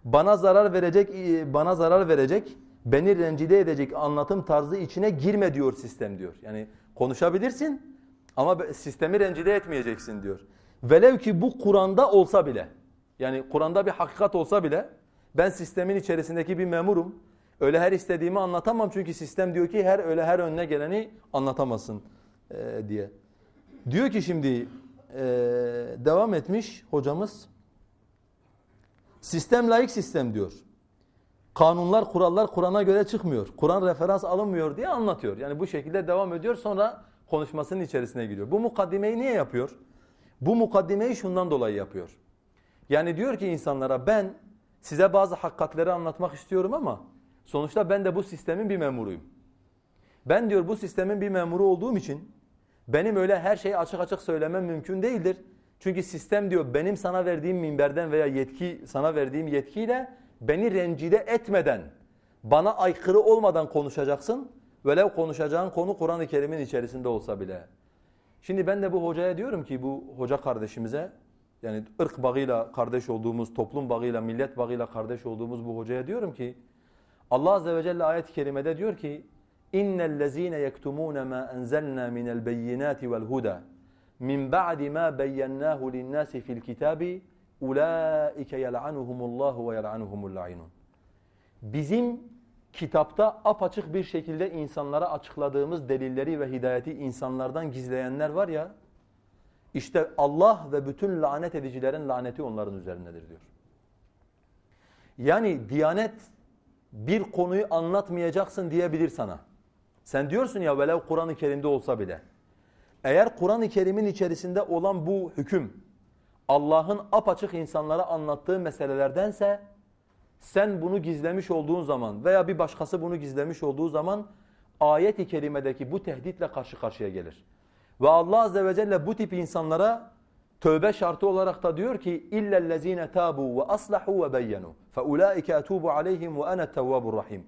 Bana zarar verecek bana zarar verecek, beni rencide edecek anlatım tarzı içine girme diyor sistem diyor. Yani konuşabilirsin ama sistemi rencide etmeyeceksin diyor. Velev ki bu Kur'an'da olsa bile, yani Kur'an'da bir hakikat olsa bile ben sistemin içerisindeki bir memurum. Öyle her istediğimi anlatamam çünkü sistem diyor ki her öyle her önüne geleni anlatamazsın e, diye. Diyor ki şimdi e, devam etmiş hocamız. Sistem layık sistem diyor. Kanunlar, kurallar Kur'an'a göre çıkmıyor. Kur'an referans alınmıyor diye anlatıyor. Yani bu şekilde devam ediyor. Sonra konuşmasının içerisine giriyor. Bu mukaddimeyi niye yapıyor? Bu mukaddimeyi şundan dolayı yapıyor. Yani diyor ki insanlara ben size bazı hakikatleri anlatmak istiyorum ama sonuçta ben de bu sistemin bir memuruyum. Ben diyor bu sistemin bir memuru olduğum için benim öyle her şeyi açık açık söylemem mümkün değildir. Çünkü sistem diyor benim sana verdiğim minberden veya yetki sana verdiğim yetkiyle beni rencide etmeden, bana aykırı olmadan konuşacaksın. Velev konuşacağın konu Kur'an-ı Kerim'in içerisinde olsa bile. Şimdi ben de bu hocaya diyorum ki bu hoca kardeşimize yani ırk bağıyla kardeş olduğumuz, toplum bağıyla, millet bağıyla kardeş olduğumuz bu hocaya diyorum ki Allah azze ve celle ayet-i kerimede diyor ki innellezine yektumuna ma enzelna minel beyinati vel huda min ba'di ma beyyennahu lin-nasi fil kitabi ulaike yel'anuhumullahu ve yel'anuhumul la'inun. Bizim kitapta apaçık bir şekilde insanlara açıkladığımız delilleri ve hidayeti insanlardan gizleyenler var ya işte Allah ve bütün lanet edicilerin laneti onların üzerindedir diyor. Yani Diyanet bir konuyu anlatmayacaksın diyebilir sana. Sen diyorsun ya velev Kur'an-ı Kerim'de olsa bile. Eğer Kur'an-ı Kerim'in içerisinde olan bu hüküm Allah'ın apaçık insanlara anlattığı meselelerdense sen bunu gizlemiş olduğun zaman veya bir başkası bunu gizlemiş olduğu zaman ayet-i kerimedeki bu tehditle karşı karşıya gelir. Ve Allah azze ve celle bu tip insanlara tövbe şartı olarak da diyor ki illellezine tabu ve aslahu ve beyyenu feulaike etubu aleyhim ve ene tevvabur rahim.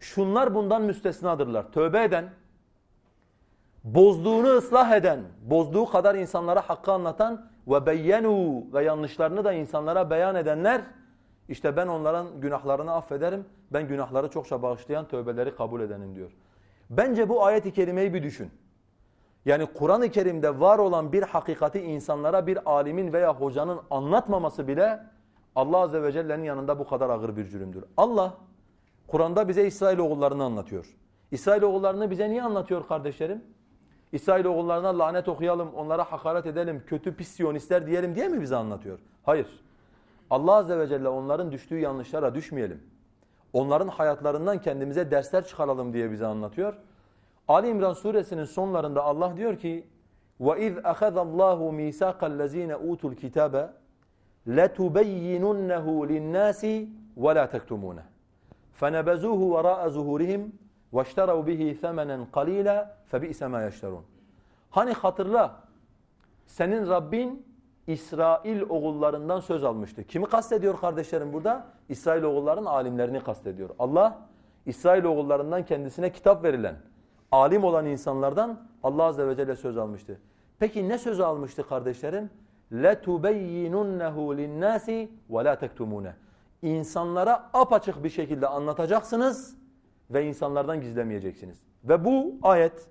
Şunlar bundan müstesnadırlar. Tövbe eden, bozduğunu ıslah eden, bozduğu kadar insanlara hakkı anlatan ve beyyenu ve yanlışlarını da insanlara beyan edenler işte ben onların günahlarını affederim. Ben günahları çokça bağışlayan tövbeleri kabul edenim diyor. Bence bu ayet-i kerimeyi bir düşün. Yani Kur'an-ı Kerim'de var olan bir hakikati insanlara bir alimin veya hocanın anlatmaması bile Allah Azze ve Celle'nin yanında bu kadar ağır bir cürümdür. Allah Kur'an'da bize İsrailoğullarını anlatıyor. İsrailoğullarını bize niye anlatıyor kardeşlerim? İsrailoğullarına lanet okuyalım, onlara hakaret edelim, kötü pis siyonistler diyelim diye mi bize anlatıyor? Hayır. Allah Azze ve Celle onların düştüğü yanlışlara düşmeyelim. Onların hayatlarından kendimize dersler çıkaralım diye bize anlatıyor. Ali İmran suresinin sonlarında Allah diyor ki وَاِذْ أَخَذَ اللّٰهُ مِيسَاقَ الَّذ۪ينَ اُوتُوا الْكِتَابَ لَتُبَيِّنُنَّهُ لِلنَّاسِ وَلَا تَكْتُمُونَهُ فَنَبَزُوهُ وَرَاءَ زُهُورِهِمْ وَاشْتَرَوْا بِهِ ثَمَنًا قَلِيلًا فَبِئْسَ مَا يَشْتَرُونَ Hani hatırla senin Rabbin İsrail oğullarından söz almıştı. Kimi kastediyor kardeşlerim burada? İsrail oğullarının alimlerini kastediyor. Allah İsrail oğullarından kendisine kitap verilen, alim olan insanlardan Allah azze ve celle söz almıştı. Peki ne söz almıştı kardeşlerim? لَتُبَيِّنُنَّهُ لِلنَّاسِ وَلَا تَكْتُمُونَ İnsanlara apaçık bir şekilde anlatacaksınız ve insanlardan gizlemeyeceksiniz. Ve bu ayet,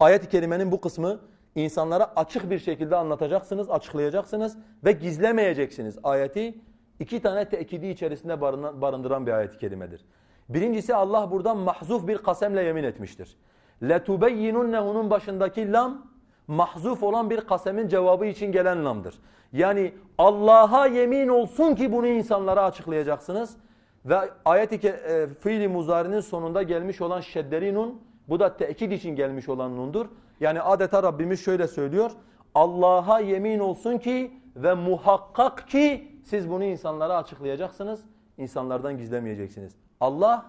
ayet-i kerimenin bu kısmı insanlara açık bir şekilde anlatacaksınız, açıklayacaksınız ve gizlemeyeceksiniz ayeti iki tane tekidi içerisinde barındıran bir ayet-i kerimedir. Birincisi Allah buradan mahzuf bir kasemle yemin etmiştir. لَتُبَيِّنُنَّهُ'nun başındaki lam mahzuf olan bir kasemin cevabı için gelen lamdır. Yani Allah'a yemin olsun ki bunu insanlara açıklayacaksınız. ve ayet-i e, fiili muzarinin sonunda gelmiş olan şedderi nun bu da tekid için gelmiş olan nundur. Yani adeta Rabbimiz şöyle söylüyor. Allah'a yemin olsun ki ve muhakkak ki siz bunu insanlara açıklayacaksınız. insanlardan gizlemeyeceksiniz. Allah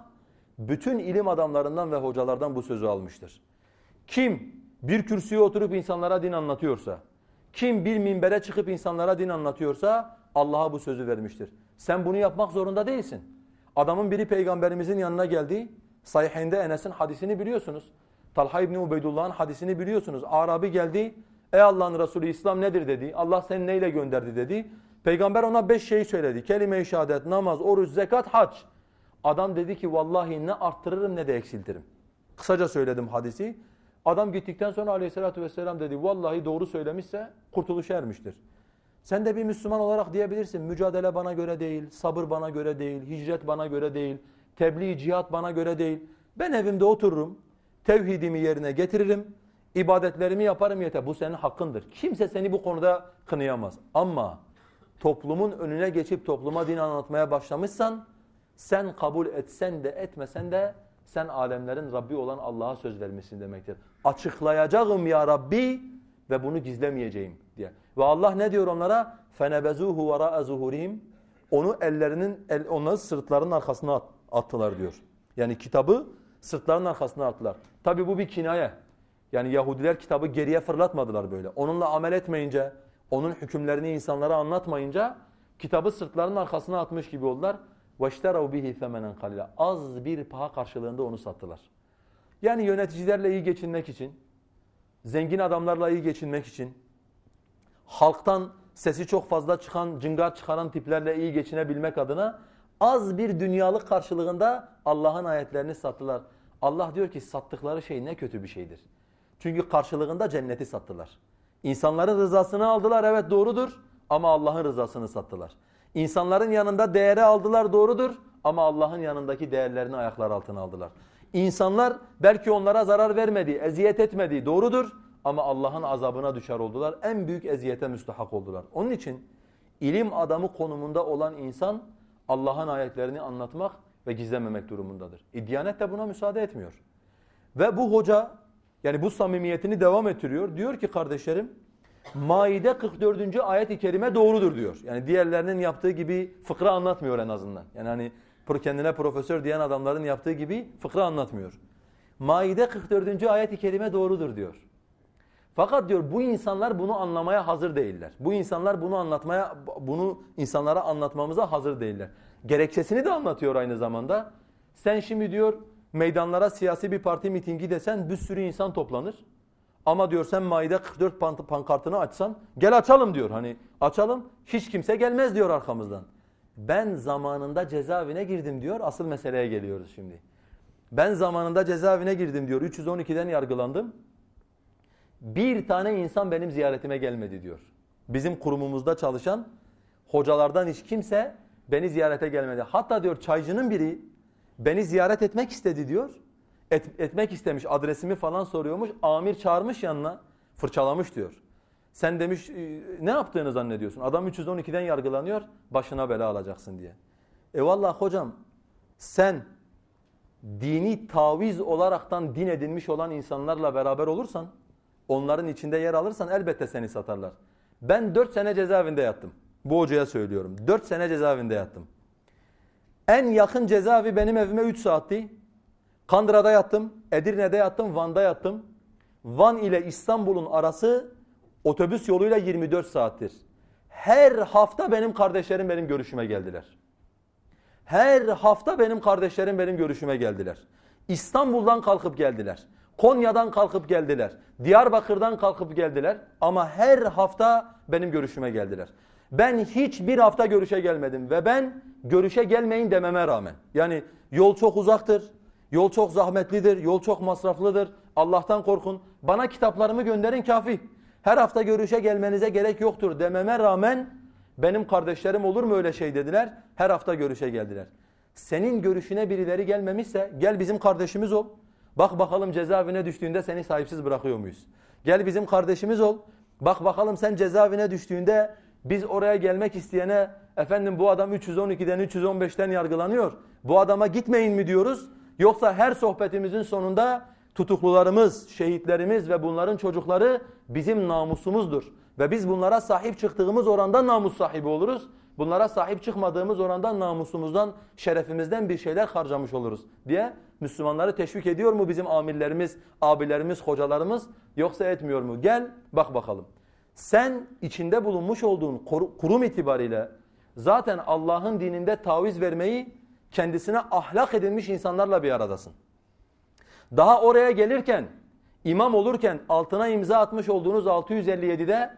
bütün ilim adamlarından ve hocalardan bu sözü almıştır. Kim bir kürsüye oturup insanlara din anlatıyorsa, kim bir minbere çıkıp insanlara din anlatıyorsa Allah'a bu sözü vermiştir. Sen bunu yapmak zorunda değilsin. Adamın biri peygamberimizin yanına geldi. Sahihinde Enes'in hadisini biliyorsunuz. Talha İbni Ubeydullah'ın hadisini biliyorsunuz. Arabi geldi. Ey Allah'ın Resulü İslam nedir dedi. Allah seni neyle gönderdi dedi. Peygamber ona beş şey söyledi. Kelime-i şehadet, namaz, oruç, zekat, hac. Adam dedi ki vallahi ne arttırırım ne de eksiltirim. Kısaca söyledim hadisi. Adam gittikten sonra aleyhissalatü vesselam dedi vallahi doğru söylemişse kurtuluş ermiştir. Sen de bir Müslüman olarak diyebilirsin mücadele bana göre değil, sabır bana göre değil, hicret bana göre değil, tebliğ, cihat bana göre değil. Ben evimde otururum, tevhidimi yerine getiririm, ibadetlerimi yaparım yeter. Bu senin hakkındır. Kimse seni bu konuda kınayamaz. Ama toplumun önüne geçip topluma din anlatmaya başlamışsan sen kabul etsen de etmesen de sen alemlerin Rabbi olan Allah'a söz vermişsin demektir. Açıklayacağım ya Rabbi ve bunu gizlemeyeceğim diye. Ve Allah ne diyor onlara? فَنَبَزُوهُ وَرَاءَ زُهُورِهِمْ Onu ellerinin, el, onları sırtlarının arkasına attılar diyor. Yani kitabı sırtlarının arkasına attılar. Tabi bu bir kinaye. Yani Yahudiler kitabı geriye fırlatmadılar böyle. Onunla amel etmeyince, onun hükümlerini insanlara anlatmayınca kitabı sırtlarının arkasına atmış gibi oldular. وَاشْتَرَوْ بِهِ ثَمَنًا قَلِيلًا Az bir paha karşılığında onu sattılar. Yani yöneticilerle iyi geçinmek için, zengin adamlarla iyi geçinmek için, halktan sesi çok fazla çıkan, cıngar çıkaran tiplerle iyi geçinebilmek adına az bir dünyalık karşılığında Allah'ın ayetlerini sattılar. Allah diyor ki sattıkları şey ne kötü bir şeydir. Çünkü karşılığında cenneti sattılar. İnsanların rızasını aldılar evet doğrudur ama Allah'ın rızasını sattılar. İnsanların yanında değeri aldılar doğrudur ama Allah'ın yanındaki değerlerini ayaklar altına aldılar. İnsanlar belki onlara zarar vermedi, eziyet etmedi doğrudur ama Allah'ın azabına düşer oldular. En büyük eziyete müstahak oldular. Onun için ilim adamı konumunda olan insan Allah'ın ayetlerini anlatmak ve gizlememek durumundadır. Diyanet de buna müsaade etmiyor. Ve bu hoca yani bu samimiyetini devam ettiriyor. Diyor ki kardeşlerim Maide 44. ayet-i kerime doğrudur diyor. Yani diğerlerinin yaptığı gibi fıkra anlatmıyor en azından. Yani hani kendine profesör diyen adamların yaptığı gibi fıkra anlatmıyor. Maide 44. ayet-i kerime doğrudur diyor. Fakat diyor bu insanlar bunu anlamaya hazır değiller. Bu insanlar bunu anlatmaya bunu insanlara anlatmamıza hazır değiller. Gerekçesini de anlatıyor aynı zamanda. Sen şimdi diyor meydanlara siyasi bir parti mitingi desen bir sürü insan toplanır. Ama diyor sen Maide 44 pankartını açsan gel açalım diyor. Hani açalım hiç kimse gelmez diyor arkamızdan. Ben zamanında cezaevine girdim diyor. Asıl meseleye geliyoruz şimdi. Ben zamanında cezaevine girdim diyor. 312'den yargılandım. Bir tane insan benim ziyaretime gelmedi diyor. Bizim kurumumuzda çalışan hocalardan hiç kimse beni ziyarete gelmedi. Hatta diyor çaycının biri beni ziyaret etmek istedi diyor. Et, etmek istemiş adresimi falan soruyormuş. Amir çağırmış yanına fırçalamış diyor. Sen demiş e, ne yaptığını zannediyorsun? Adam 312'den yargılanıyor başına bela alacaksın diye. E vallahi hocam sen dini taviz olaraktan din edinmiş olan insanlarla beraber olursan onların içinde yer alırsan elbette seni satarlar. Ben 4 sene cezaevinde yattım. Bu hocaya söylüyorum. 4 sene cezaevinde yattım. En yakın cezaevi benim evime 3 saatti. Kandıra'da yattım, Edirne'de yattım, Van'da yattım. Van ile İstanbul'un arası otobüs yoluyla 24 saattir. Her hafta benim kardeşlerim benim görüşüme geldiler. Her hafta benim kardeşlerim benim görüşüme geldiler. İstanbul'dan kalkıp geldiler. Konya'dan kalkıp geldiler. Diyarbakır'dan kalkıp geldiler. Ama her hafta benim görüşüme geldiler. Ben hiçbir hafta görüşe gelmedim ve ben görüşe gelmeyin dememe rağmen. Yani yol çok uzaktır, yol çok zahmetlidir, yol çok masraflıdır. Allah'tan korkun. Bana kitaplarımı gönderin kafi. Her hafta görüşe gelmenize gerek yoktur dememe rağmen benim kardeşlerim olur mu öyle şey dediler. Her hafta görüşe geldiler. Senin görüşüne birileri gelmemişse gel bizim kardeşimiz ol. Bak bakalım cezaevine düştüğünde seni sahipsiz bırakıyor muyuz? Gel bizim kardeşimiz ol. Bak bakalım sen cezaevine düştüğünde biz oraya gelmek isteyene efendim bu adam 312'den 315'ten yargılanıyor. Bu adama gitmeyin mi diyoruz? Yoksa her sohbetimizin sonunda tutuklularımız, şehitlerimiz ve bunların çocukları bizim namusumuzdur. Ve biz bunlara sahip çıktığımız oranda namus sahibi oluruz. Bunlara sahip çıkmadığımız oranda namusumuzdan, şerefimizden bir şeyler harcamış oluruz diye Müslümanları teşvik ediyor mu bizim amirlerimiz, abilerimiz, hocalarımız yoksa etmiyor mu? Gel bak bakalım. Sen içinde bulunmuş olduğun kurum itibariyle zaten Allah'ın dininde taviz vermeyi kendisine ahlak edilmiş insanlarla bir aradasın. Daha oraya gelirken, imam olurken altına imza atmış olduğunuz 657'de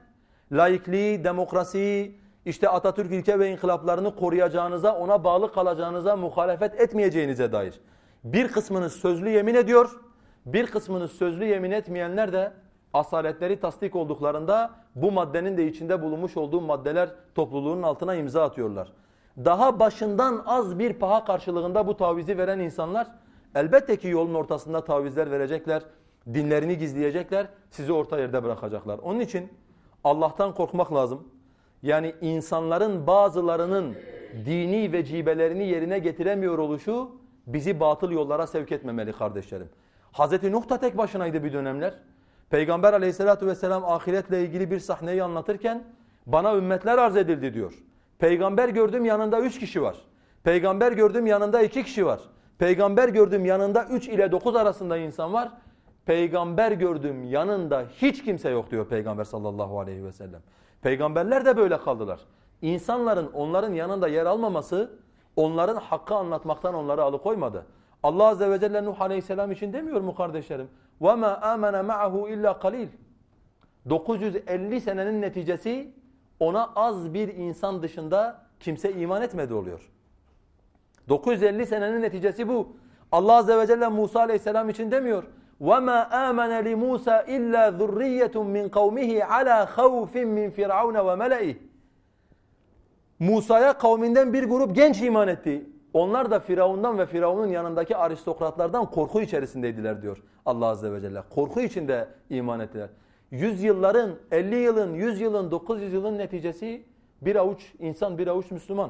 laikliği, demokrasiyi, işte Atatürk ilke ve inkılaplarını koruyacağınıza, ona bağlı kalacağınıza, muhalefet etmeyeceğinize dair. Bir kısmınız sözlü yemin ediyor, bir kısmınız sözlü yemin etmeyenler de asaletleri tasdik olduklarında bu maddenin de içinde bulunmuş olduğu maddeler topluluğunun altına imza atıyorlar. Daha başından az bir paha karşılığında bu tavizi veren insanlar elbette ki yolun ortasında tavizler verecekler, dinlerini gizleyecekler, sizi orta yerde bırakacaklar. Onun için Allah'tan korkmak lazım. Yani insanların bazılarının dini vecibelerini yerine getiremiyor oluşu bizi batıl yollara sevk etmemeli kardeşlerim. Hazreti Nuh da tek başınaydı bir dönemler. Peygamber aleyhissalatu vesselam ahiretle ilgili bir sahneyi anlatırken bana ümmetler arz edildi diyor. Peygamber gördüm yanında üç kişi var. Peygamber gördüm yanında iki kişi var. Peygamber gördüğüm yanında 3 ile 9 arasında insan var. Peygamber gördüğüm yanında hiç kimse yok diyor Peygamber sallallahu aleyhi ve sellem. Peygamberler de böyle kaldılar. İnsanların onların yanında yer almaması onların hakkı anlatmaktan onları alıkoymadı. Allah azze ve celle Nuh aleyhisselam için demiyor mu kardeşlerim? وَمَا آمَنَ مَعَهُ illa قَلِيلٌ 950 senenin neticesi ona az bir insan dışında kimse iman etmedi oluyor. 950 senenin neticesi bu. Allah azze ve celle Musa aleyhisselam için demiyor. وَمَا آمَنَ لِمُوسَى إِلَّا ذُرِّيَّةٌ مِّنْ قَوْمِهِ عَلَى خَوْفٍ مِّنْ فِرْعَوْنَ وَمَلَئِهِ Musa'ya kavminden bir grup genç iman etti. Onlar da Firavundan ve Firavun'un yanındaki aristokratlardan korku içerisindeydiler diyor Allah Azze ve Celle. Korku içinde iman ettiler. Yüzyılların, 50 yılın, 100 yılın, 900 yılın neticesi bir avuç insan, bir avuç Müslüman.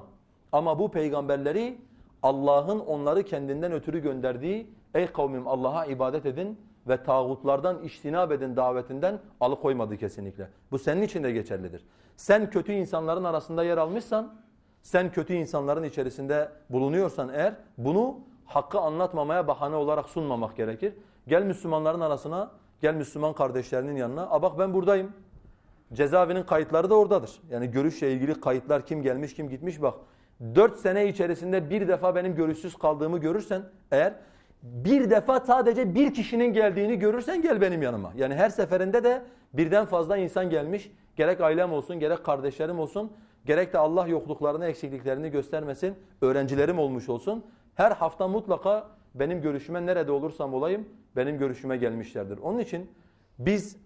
Ama bu peygamberleri Allah'ın onları kendinden ötürü gönderdiği ey kavmim Allah'a ibadet edin ve tağutlardan iştinab edin davetinden alıkoymadı kesinlikle. Bu senin için de geçerlidir. Sen kötü insanların arasında yer almışsan, sen kötü insanların içerisinde bulunuyorsan eğer bunu hakkı anlatmamaya bahane olarak sunmamak gerekir. Gel Müslümanların arasına, gel Müslüman kardeşlerinin yanına. A bak ben buradayım. Cezaevinin kayıtları da oradadır. Yani görüşle ilgili kayıtlar kim gelmiş kim gitmiş bak. Dört sene içerisinde bir defa benim görüşsüz kaldığımı görürsen eğer bir defa sadece bir kişinin geldiğini görürsen gel benim yanıma. Yani her seferinde de birden fazla insan gelmiş. Gerek ailem olsun, gerek kardeşlerim olsun, gerek de Allah yokluklarını, eksikliklerini göstermesin. Öğrencilerim olmuş olsun. Her hafta mutlaka benim görüşüme nerede olursam olayım benim görüşüme gelmişlerdir. Onun için biz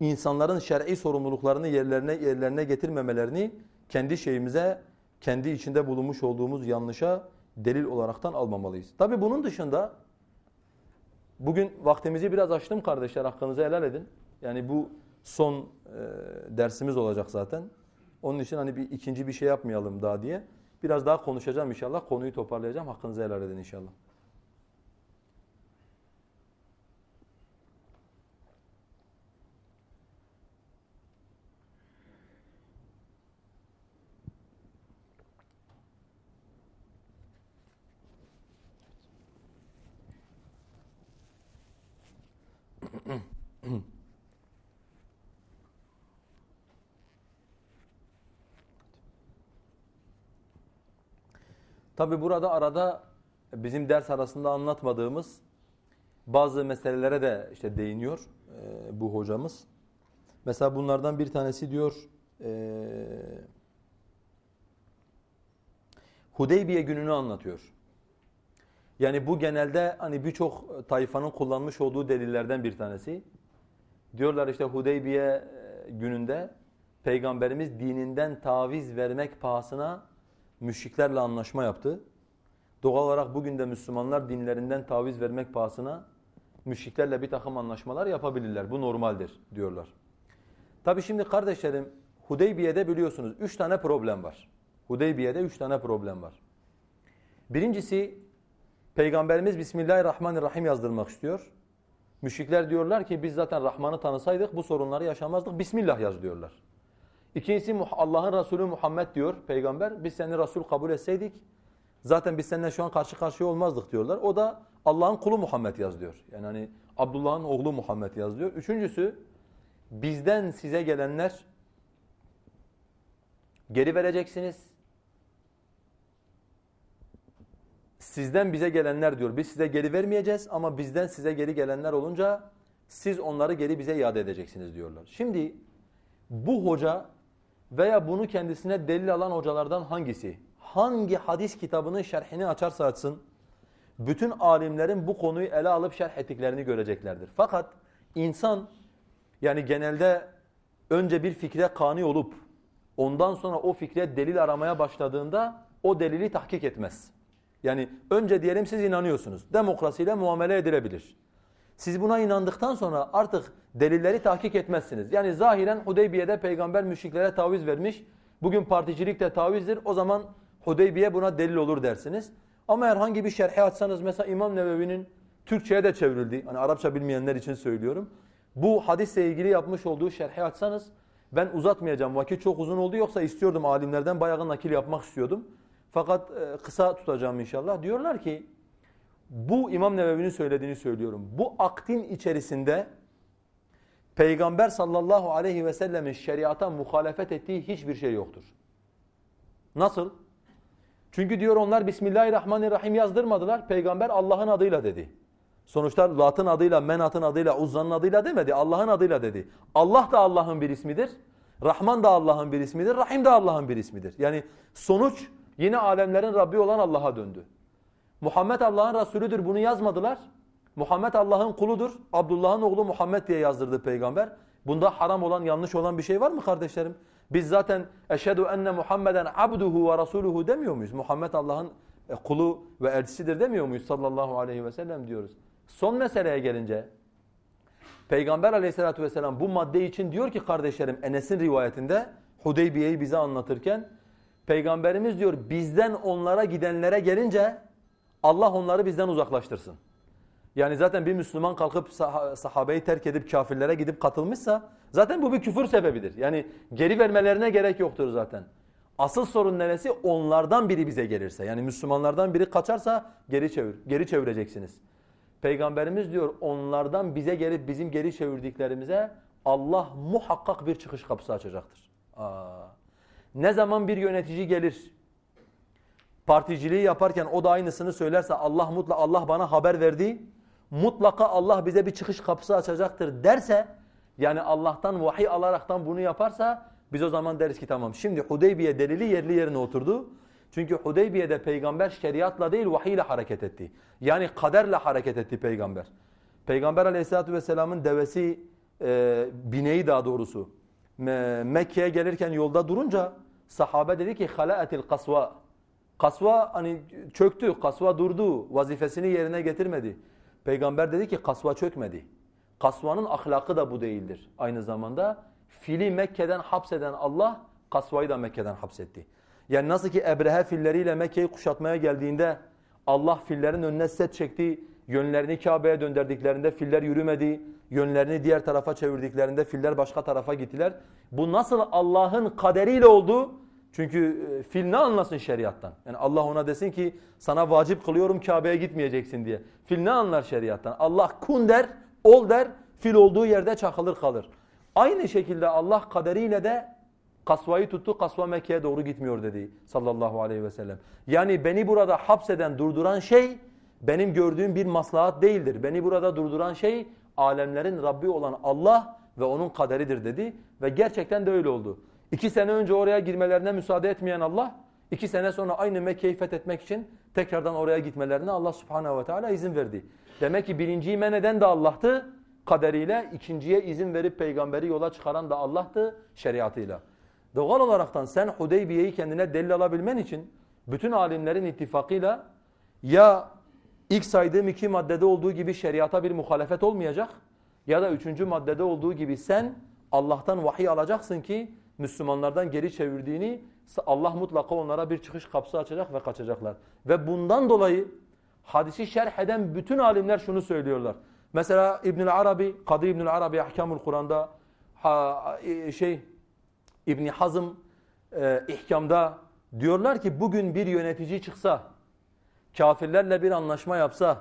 insanların şer'i sorumluluklarını yerlerine yerlerine getirmemelerini kendi şeyimize, kendi içinde bulunmuş olduğumuz yanlışa delil olaraktan almamalıyız. Tabi bunun dışında bugün vaktimizi biraz açtım kardeşler hakkınızı helal edin. Yani bu son e, dersimiz olacak zaten. Onun için hani bir ikinci bir şey yapmayalım daha diye. Biraz daha konuşacağım inşallah. Konuyu toparlayacağım. Hakkınızı helal edin inşallah. Tabi burada arada bizim ders arasında anlatmadığımız bazı meselelere de işte değiniyor e, bu hocamız. Mesela bunlardan bir tanesi diyor e, Hudeybiye gününü anlatıyor. Yani bu genelde hani birçok tayfanın kullanmış olduğu delillerden bir tanesi. Diyorlar işte Hudeybiye e, gününde Peygamberimiz dininden taviz vermek pahasına müşriklerle anlaşma yaptı. Doğal olarak bugün de Müslümanlar dinlerinden taviz vermek pahasına müşriklerle bir takım anlaşmalar yapabilirler. Bu normaldir diyorlar. Tabi şimdi kardeşlerim Hudeybiye'de biliyorsunuz üç tane problem var. Hudeybiye'de üç tane problem var. Birincisi Peygamberimiz Bismillahirrahmanirrahim yazdırmak istiyor. Müşrikler diyorlar ki biz zaten Rahman'ı tanısaydık bu sorunları yaşamazdık. Bismillah yaz diyorlar. İkincisi Allah'ın Resulü Muhammed diyor peygamber. Biz seni Resul kabul etseydik zaten biz seninle şu an karşı karşıya olmazdık diyorlar. O da Allah'ın kulu Muhammed yaz diyor. Yani hani Abdullah'ın oğlu Muhammed yaz diyor. Üçüncüsü bizden size gelenler geri vereceksiniz. Sizden bize gelenler diyor. Biz size geri vermeyeceğiz ama bizden size geri gelenler olunca siz onları geri bize iade edeceksiniz diyorlar. Şimdi bu hoca veya bunu kendisine delil alan hocalardan hangisi? Hangi hadis kitabının şerhini açarsa açsın, bütün alimlerin bu konuyu ele alıp şerh ettiklerini göreceklerdir. Fakat insan yani genelde önce bir fikre kani olup ondan sonra o fikre delil aramaya başladığında o delili tahkik etmez. Yani önce diyelim siz inanıyorsunuz. Demokrasiyle muamele edilebilir. Siz buna inandıktan sonra artık delilleri tahkik etmezsiniz. Yani zahiren Hudeybiye'de peygamber müşriklere taviz vermiş. Bugün particilik de tavizdir. O zaman Hudeybiye buna delil olur dersiniz. Ama herhangi bir şerhi açsanız mesela İmam Nevevi'nin Türkçe'ye de çevrildi. Hani Arapça bilmeyenler için söylüyorum. Bu hadisle ilgili yapmış olduğu şerhi açsanız ben uzatmayacağım. Vakit çok uzun oldu yoksa istiyordum alimlerden bayağı nakil yapmak istiyordum. Fakat e, kısa tutacağım inşallah. Diyorlar ki bu İmam Nevevi'nin söylediğini söylüyorum. Bu aktin içerisinde Peygamber sallallahu aleyhi ve sellemin şeriata muhalefet ettiği hiçbir şey yoktur. Nasıl? Çünkü diyor onlar Bismillahirrahmanirrahim yazdırmadılar. Peygamber Allah'ın adıyla dedi. Sonuçta Lat'ın adıyla, Menat'ın adıyla, Uzza'nın adıyla demedi. Allah'ın adıyla dedi. Allah da Allah'ın bir ismidir. Rahman da Allah'ın bir ismidir. Rahim de Allah'ın bir ismidir. Yani sonuç yine alemlerin Rabbi olan Allah'a döndü. Muhammed Allah'ın Resulüdür bunu yazmadılar. Muhammed Allah'ın kuludur. Abdullah'ın oğlu Muhammed diye yazdırdı peygamber. Bunda haram olan, yanlış olan bir şey var mı kardeşlerim? Biz zaten eşhedü enne Muhammeden abduhu ve rasuluhu demiyor muyuz? Muhammed Allah'ın e, kulu ve elçisidir demiyor muyuz sallallahu aleyhi ve sellem diyoruz. Son meseleye gelince Peygamber aleyhissalatü vesselam bu madde için diyor ki kardeşlerim Enes'in rivayetinde Hudeybiye'yi bize anlatırken Peygamberimiz diyor bizden onlara gidenlere gelince Allah onları bizden uzaklaştırsın. Yani zaten bir Müslüman kalkıp sah sahabeyi terk edip kafirlere gidip katılmışsa zaten bu bir küfür sebebidir. Yani geri vermelerine gerek yoktur zaten. Asıl sorun neresi? Onlardan biri bize gelirse. Yani Müslümanlardan biri kaçarsa geri çevir, geri çevireceksiniz. Peygamberimiz diyor onlardan bize gelip bizim geri çevirdiklerimize Allah muhakkak bir çıkış kapısı açacaktır. Aa. Ne zaman bir yönetici gelir particiliği yaparken o da aynısını söylerse Allah mutla Allah bana haber verdi. Mutlaka Allah bize bir çıkış kapısı açacaktır derse yani Allah'tan vahiy alaraktan bunu yaparsa biz o zaman deriz ki tamam şimdi Hudeybiye delili yerli yerine oturdu. Çünkü Hudeybiye'de peygamber şeriatla değil vahiy ile hareket etti. Yani kaderle hareket etti peygamber. Peygamber aleyhissalatu vesselamın devesi e, bineği daha doğrusu Me Mekke'ye gelirken yolda durunca sahabe dedi ki halaatil kasva. Kasva hani çöktü, kasva durdu, vazifesini yerine getirmedi. Peygamber dedi ki kasva çökmedi. Kasvanın ahlakı da bu değildir. Aynı zamanda fili Mekke'den hapseden Allah kasvayı da Mekke'den hapsetti. Yani nasıl ki Ebrehe filleriyle Mekke'yi kuşatmaya geldiğinde Allah fillerin önüne set çekti, yönlerini Kabe'ye döndürdüklerinde filler yürümedi, yönlerini diğer tarafa çevirdiklerinde filler başka tarafa gittiler. Bu nasıl Allah'ın kaderiyle oldu? Çünkü e, fil ne anlasın şeriattan? Yani Allah ona desin ki sana vacip kılıyorum Kabe'ye gitmeyeceksin diye. Fil ne anlar şeriattan? Allah kun der, ol der, fil olduğu yerde çakılır kalır. Aynı şekilde Allah kaderiyle de kasvayı tuttu, kasva Mekke'ye doğru gitmiyor dedi sallallahu aleyhi ve sellem. Yani beni burada hapseden, durduran şey benim gördüğüm bir maslahat değildir. Beni burada durduran şey alemlerin Rabbi olan Allah ve onun kaderidir dedi. Ve gerçekten de öyle oldu. İki sene önce oraya girmelerine müsaade etmeyen Allah, iki sene sonra aynı Mekke'yi fethetmek için tekrardan oraya gitmelerine Allah subhanehu ve teala izin verdi. Demek ki birinciyi men de Allah'tı kaderiyle, ikinciye izin verip peygamberi yola çıkaran da Allah'tı şeriatıyla. Doğal olaraktan sen Hudeybiye'yi kendine delil alabilmen için bütün alimlerin ittifakıyla ya ilk saydığım iki maddede olduğu gibi şeriata bir muhalefet olmayacak ya da üçüncü maddede olduğu gibi sen Allah'tan vahiy alacaksın ki Müslümanlardan geri çevirdiğini Allah mutlaka onlara bir çıkış kapısı açacak ve kaçacaklar. Ve bundan dolayı hadisi şerh eden bütün alimler şunu söylüyorlar. Mesela İbnül Arabi, Kadı İbnül Arabi Ahkamul Kur'an'da e, şey İbn Hazm e, ihkamda diyorlar ki bugün bir yönetici çıksa, kafirlerle bir anlaşma yapsa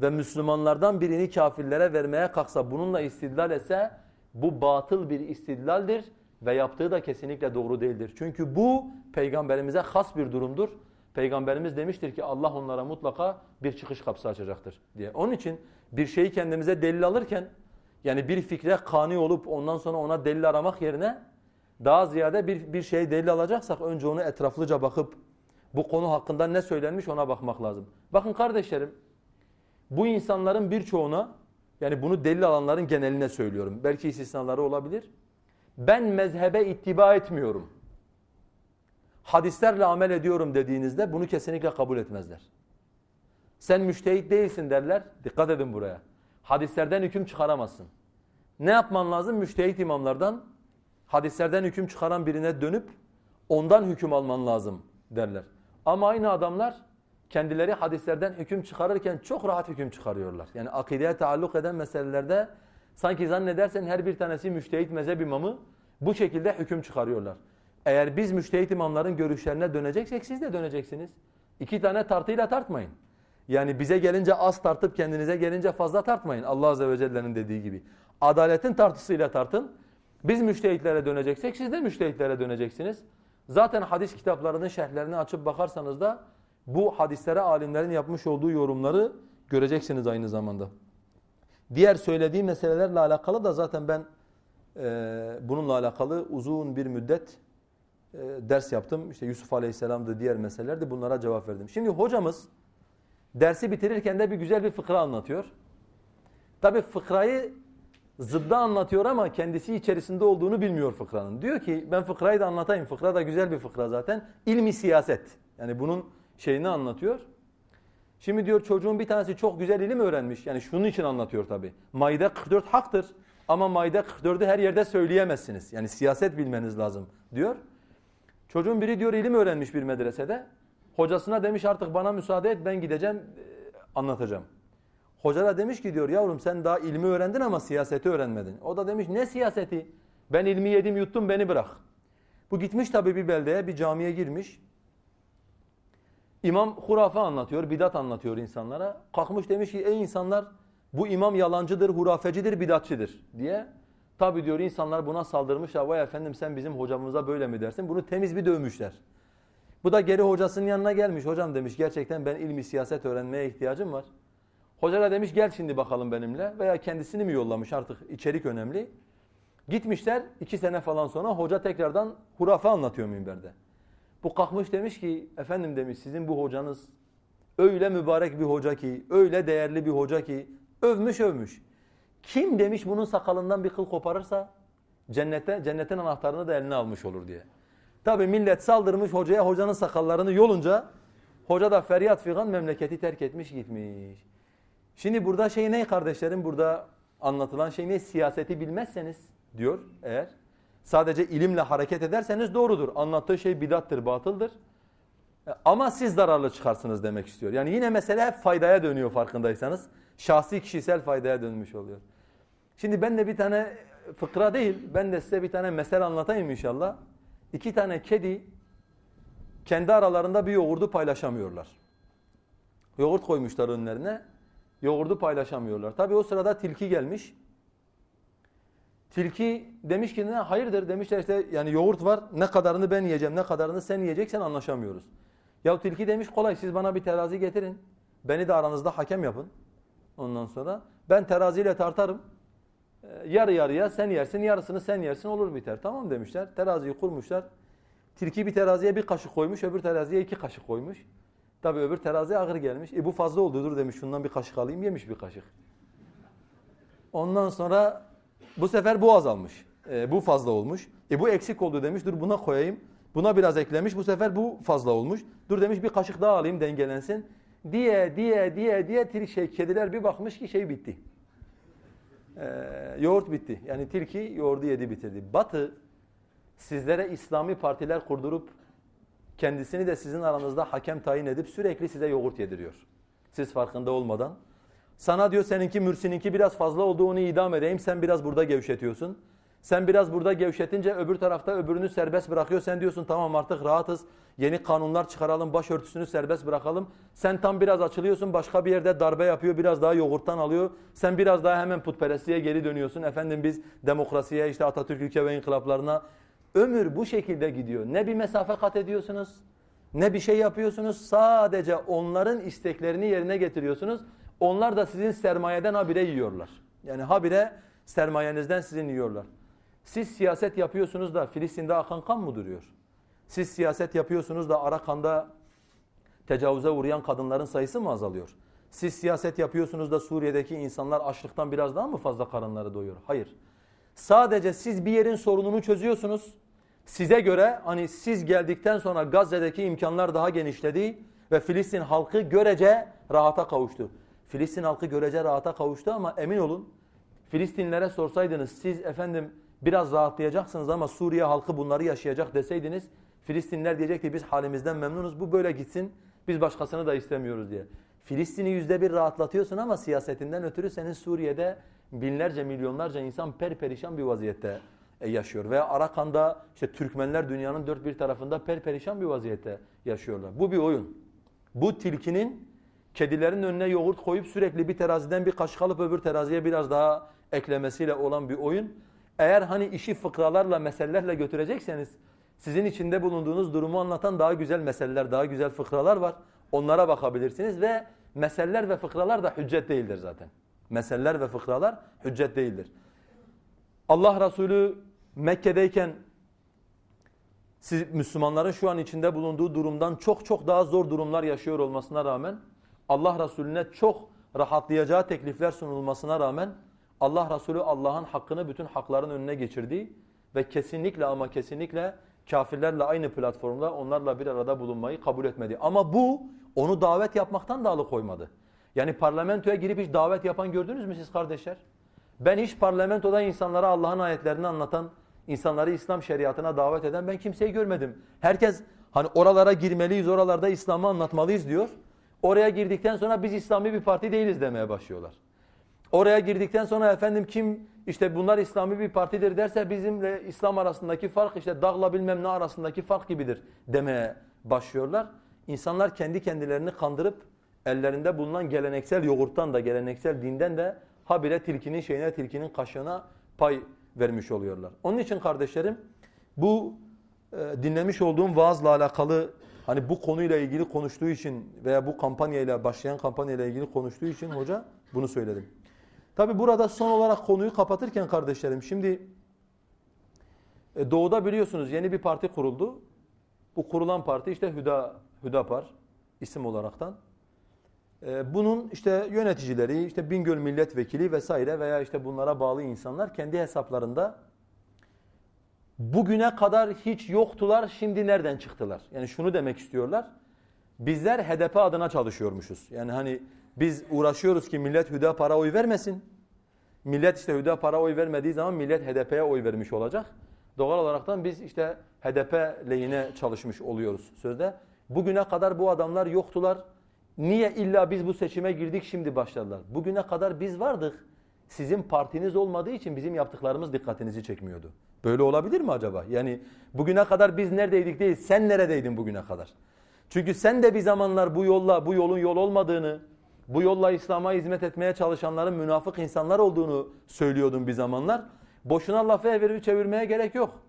ve Müslümanlardan birini kafirlere vermeye kalksa, bununla istidlal etse bu batıl bir istidlaldir ve yaptığı da kesinlikle doğru değildir. Çünkü bu peygamberimize has bir durumdur. Peygamberimiz demiştir ki Allah onlara mutlaka bir çıkış kapısı açacaktır diye. Onun için bir şeyi kendimize delil alırken yani bir fikre kani olup ondan sonra ona delil aramak yerine daha ziyade bir, bir şey delil alacaksak önce onu etraflıca bakıp bu konu hakkında ne söylenmiş ona bakmak lazım. Bakın kardeşlerim bu insanların birçoğuna yani bunu delil alanların geneline söylüyorum. Belki istisnaları olabilir. Ben mezhebe ittiba etmiyorum. Hadislerle amel ediyorum dediğinizde bunu kesinlikle kabul etmezler. Sen müştehit değilsin derler. Dikkat edin buraya. Hadislerden hüküm çıkaramazsın. Ne yapman lazım? Müştehit imamlardan hadislerden hüküm çıkaran birine dönüp ondan hüküm alman lazım derler. Ama aynı adamlar kendileri hadislerden hüküm çıkarırken çok rahat hüküm çıkarıyorlar. Yani akideye taalluk eden meselelerde sanki zannedersen her bir tanesi müştehit mezhep imamı bu şekilde hüküm çıkarıyorlar. Eğer biz müştehit imamların görüşlerine döneceksek siz de döneceksiniz. İki tane tartıyla tartmayın. Yani bize gelince az tartıp kendinize gelince fazla tartmayın. Allah Azze ve Celle'nin dediği gibi. Adaletin tartısıyla tartın. Biz müştehitlere döneceksek siz de müştehitlere döneceksiniz. Zaten hadis kitaplarının şerhlerini açıp bakarsanız da bu hadislere alimlerin yapmış olduğu yorumları göreceksiniz aynı zamanda. Diğer söylediğim meselelerle alakalı da zaten ben e, bununla alakalı uzun bir müddet e, ders yaptım. İşte Yusuf Aleyhisselam'dı diğer meselelerdi bunlara cevap verdim. Şimdi hocamız dersi bitirirken de bir güzel bir fıkra anlatıyor. Tabi fıkrayı zıdda anlatıyor ama kendisi içerisinde olduğunu bilmiyor fıkranın. Diyor ki ben fıkrayı da anlatayım. Fıkra da güzel bir fıkra zaten. İlmi siyaset. Yani bunun şeyini anlatıyor. Şimdi diyor çocuğun bir tanesi çok güzel ilim öğrenmiş. Yani şunun için anlatıyor tabi. Maide 44 haktır. Ama Maide 44'ü her yerde söyleyemezsiniz. Yani siyaset bilmeniz lazım diyor. Çocuğun biri diyor ilim öğrenmiş bir medresede. Hocasına demiş artık bana müsaade et ben gideceğim anlatacağım. Hoca da demiş ki diyor yavrum sen daha ilmi öğrendin ama siyaseti öğrenmedin. O da demiş ne siyaseti? Ben ilmi yedim yuttum beni bırak. Bu gitmiş tabii bir beldeye bir camiye girmiş. İmam hurafe anlatıyor, bidat anlatıyor insanlara. Kalkmış demiş ki ey insanlar bu imam yalancıdır, hurafecidir, bidatçıdır diye. Tabi diyor insanlar buna saldırmışlar. Vay efendim sen bizim hocamıza böyle mi dersin? Bunu temiz bir dövmüşler. Bu da geri hocasının yanına gelmiş. Hocam demiş gerçekten ben ilmi siyaset öğrenmeye ihtiyacım var. Hoca da demiş gel şimdi bakalım benimle veya kendisini mi yollamış artık içerik önemli. Gitmişler iki sene falan sonra hoca tekrardan hurafe anlatıyor minberde. Bu kalkmış demiş ki efendim demiş sizin bu hocanız öyle mübarek bir hoca ki öyle değerli bir hoca ki övmüş övmüş. Kim demiş bunun sakalından bir kıl koparırsa cennete cennetin anahtarını da eline almış olur diye. Tabi millet saldırmış hocaya hocanın sakallarını yolunca hoca da feryat figan memleketi terk etmiş gitmiş. Şimdi burada şey ne kardeşlerim burada anlatılan şey ne siyaseti bilmezseniz diyor eğer sadece ilimle hareket ederseniz doğrudur. Anlattığı şey bidattır, batıldır. E, ama siz zararlı çıkarsınız demek istiyor. Yani yine mesele hep faydaya dönüyor farkındaysanız. Şahsi kişisel faydaya dönmüş oluyor. Şimdi ben de bir tane fıkra değil, ben de size bir tane mesele anlatayım inşallah. İki tane kedi kendi aralarında bir yoğurdu paylaşamıyorlar. Yoğurt koymuşlar önlerine. Yoğurdu paylaşamıyorlar. Tabi o sırada tilki gelmiş. Tilki demiş ki ne hayırdır demişler işte yani yoğurt var ne kadarını ben yiyeceğim ne kadarını sen yiyeceksen anlaşamıyoruz. Ya tilki demiş kolay siz bana bir terazi getirin. Beni de aranızda hakem yapın. Ondan sonra ben teraziyle tartarım. Ee, yarı yarıya sen yersin yarısını sen yersin olur biter. Tamam demişler. Teraziyi kurmuşlar. Tilki bir teraziye bir kaşık koymuş öbür teraziye iki kaşık koymuş. Tabi öbür terazi ağır gelmiş. E bu fazla oldu dur demiş şundan bir kaşık alayım yemiş bir kaşık. Ondan sonra bu sefer bu azalmış. E, bu fazla olmuş. E bu eksik oldu demiş dur buna koyayım. Buna biraz eklemiş bu sefer bu fazla olmuş. Dur demiş bir kaşık daha alayım dengelensin. Diye diye diye diye şey, kediler bir bakmış ki şey bitti. Ee, yoğurt bitti. Yani tilki yoğurdu yedi bitirdi. Batı sizlere İslami partiler kurdurup kendisini de sizin aranızda hakem tayin edip sürekli size yoğurt yediriyor. Siz farkında olmadan. Sana diyor seninki mürsininki biraz fazla oldu onu idam edeyim sen biraz burada gevşetiyorsun. Sen biraz burada gevşetince öbür tarafta öbürünü serbest bırakıyor. Sen diyorsun tamam artık rahatız. Yeni kanunlar çıkaralım, başörtüsünü serbest bırakalım. Sen tam biraz açılıyorsun, başka bir yerde darbe yapıyor, biraz daha yoğurttan alıyor. Sen biraz daha hemen putperestliğe geri dönüyorsun. Efendim biz demokrasiye, işte Atatürk ülke ve inkılaplarına. Ömür bu şekilde gidiyor. Ne bir mesafe kat ediyorsunuz, ne bir şey yapıyorsunuz. Sadece onların isteklerini yerine getiriyorsunuz. Onlar da sizin sermayeden habire yiyorlar. Yani habire sermayenizden sizin yiyorlar. Siz siyaset yapıyorsunuz da Filistin'de akan kan mı duruyor? Siz siyaset yapıyorsunuz da Arakan'da tecavüze uğrayan kadınların sayısı mı azalıyor? Siz siyaset yapıyorsunuz da Suriye'deki insanlar açlıktan biraz daha mı fazla karınları doyuyor? Hayır. Sadece siz bir yerin sorununu çözüyorsunuz. Size göre hani siz geldikten sonra Gazze'deki imkanlar daha genişledi ve Filistin halkı görece rahata kavuştu. Filistin halkı görece rahata kavuştu ama emin olun Filistinlere sorsaydınız siz efendim biraz rahatlayacaksınız ama Suriye halkı bunları yaşayacak deseydiniz Filistinler diyecek ki biz halimizden memnunuz bu böyle gitsin biz başkasını da istemiyoruz diye. Filistin'i yüzde bir rahatlatıyorsun ama siyasetinden ötürü senin Suriye'de binlerce milyonlarca insan perperişan bir vaziyette e, yaşıyor. Veya Arakan'da işte Türkmenler dünyanın dört bir tarafında perperişan bir vaziyette yaşıyorlar. Bu bir oyun. Bu tilkinin kedilerin önüne yoğurt koyup sürekli bir teraziden bir kaşık alıp öbür teraziye biraz daha eklemesiyle olan bir oyun. Eğer hani işi fıkralarla, meselelerle götürecekseniz sizin içinde bulunduğunuz durumu anlatan daha güzel meseleler, daha güzel fıkralar var. Onlara bakabilirsiniz ve meseleler ve fıkralar da hüccet değildir zaten. Meseleler ve fıkralar hüccet değildir. Allah Resulü Mekke'deyken siz Müslümanların şu an içinde bulunduğu durumdan çok çok daha zor durumlar yaşıyor olmasına rağmen Allah Resulüne çok rahatlayacağı teklifler sunulmasına rağmen Allah Resulü Allah'ın hakkını bütün hakların önüne geçirdi ve kesinlikle ama kesinlikle kafirlerle aynı platformda onlarla bir arada bulunmayı kabul etmedi. Ama bu onu davet yapmaktan da alıkoymadı. Yani parlamentoya girip hiç davet yapan gördünüz mü siz kardeşler? Ben hiç parlamentoda insanlara Allah'ın ayetlerini anlatan, insanları İslam şeriatına davet eden ben kimseyi görmedim. Herkes hani oralara girmeliyiz, oralarda İslam'ı anlatmalıyız diyor. Oraya girdikten sonra biz İslami bir parti değiliz demeye başlıyorlar. Oraya girdikten sonra efendim kim işte bunlar İslami bir partidir derse bizimle İslam arasındaki fark işte dağla bilmem ne arasındaki fark gibidir demeye başlıyorlar. İnsanlar kendi kendilerini kandırıp ellerinde bulunan geleneksel yoğurttan da geleneksel dinden de habire tilkinin şeyine tilkinin kaşığına pay vermiş oluyorlar. Onun için kardeşlerim bu e, dinlemiş olduğum vaazla alakalı hani bu konuyla ilgili konuştuğu için veya bu kampanyayla başlayan kampanyayla ilgili konuştuğu için hoca bunu söyledim. Tabi burada son olarak konuyu kapatırken kardeşlerim şimdi e, doğuda biliyorsunuz yeni bir parti kuruldu. Bu kurulan parti işte Hüda Hüdapar isim olaraktan. E, bunun işte yöneticileri, işte Bingöl milletvekili vesaire veya işte bunlara bağlı insanlar kendi hesaplarında bugüne kadar hiç yoktular, şimdi nereden çıktılar? Yani şunu demek istiyorlar. Bizler HDP adına çalışıyormuşuz. Yani hani biz uğraşıyoruz ki millet Hüdapar'a oy vermesin. Millet işte Hüdapar'a oy vermediği zaman millet HDP'ye oy vermiş olacak. Doğal olaraktan biz işte HDP lehine çalışmış oluyoruz sözde. Bugüne kadar bu adamlar yoktular. Niye illa biz bu seçime girdik şimdi başladılar? Bugüne kadar biz vardık. Sizin partiniz olmadığı için bizim yaptıklarımız dikkatinizi çekmiyordu. Böyle olabilir mi acaba? Yani bugüne kadar biz neredeydik değil, sen neredeydin bugüne kadar? Çünkü sen de bir zamanlar bu yolla, bu yolun yol olmadığını, bu yolla İslam'a hizmet etmeye çalışanların münafık insanlar olduğunu söylüyordun bir zamanlar. Boşuna lafı evirip çevirmeye gerek yok.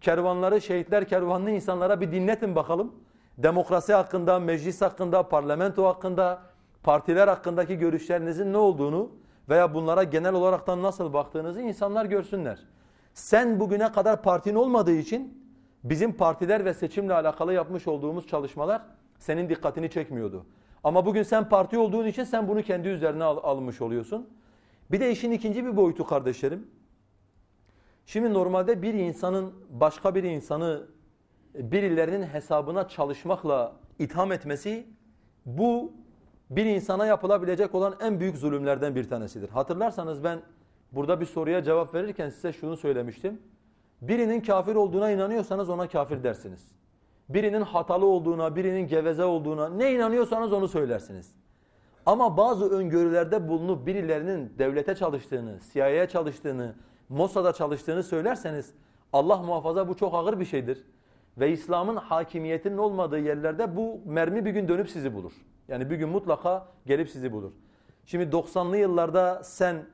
Kervanları, şehitler kervanlı insanlara bir dinletin bakalım. Demokrasi hakkında, meclis hakkında, parlamento hakkında, partiler hakkındaki görüşlerinizin ne olduğunu veya bunlara genel olaraktan nasıl baktığınızı insanlar görsünler. Sen bugüne kadar partin olmadığı için bizim partiler ve seçimle alakalı yapmış olduğumuz çalışmalar senin dikkatini çekmiyordu. Ama bugün sen parti olduğun için sen bunu kendi üzerine al almış oluyorsun. Bir de işin ikinci bir boyutu kardeşlerim. Şimdi normalde bir insanın başka bir insanı birilerinin hesabına çalışmakla itham etmesi bu bir insana yapılabilecek olan en büyük zulümlerden bir tanesidir. Hatırlarsanız ben burada bir soruya cevap verirken size şunu söylemiştim. Birinin kafir olduğuna inanıyorsanız ona kafir dersiniz. Birinin hatalı olduğuna, birinin geveze olduğuna ne inanıyorsanız onu söylersiniz. Ama bazı öngörülerde bulunup birilerinin devlete çalıştığını, CIA'ya çalıştığını, Mossad'a çalıştığını söylerseniz Allah muhafaza bu çok ağır bir şeydir. Ve İslam'ın hakimiyetinin olmadığı yerlerde bu mermi bir gün dönüp sizi bulur. Yani bir gün mutlaka gelip sizi bulur. Şimdi 90'lı yıllarda sen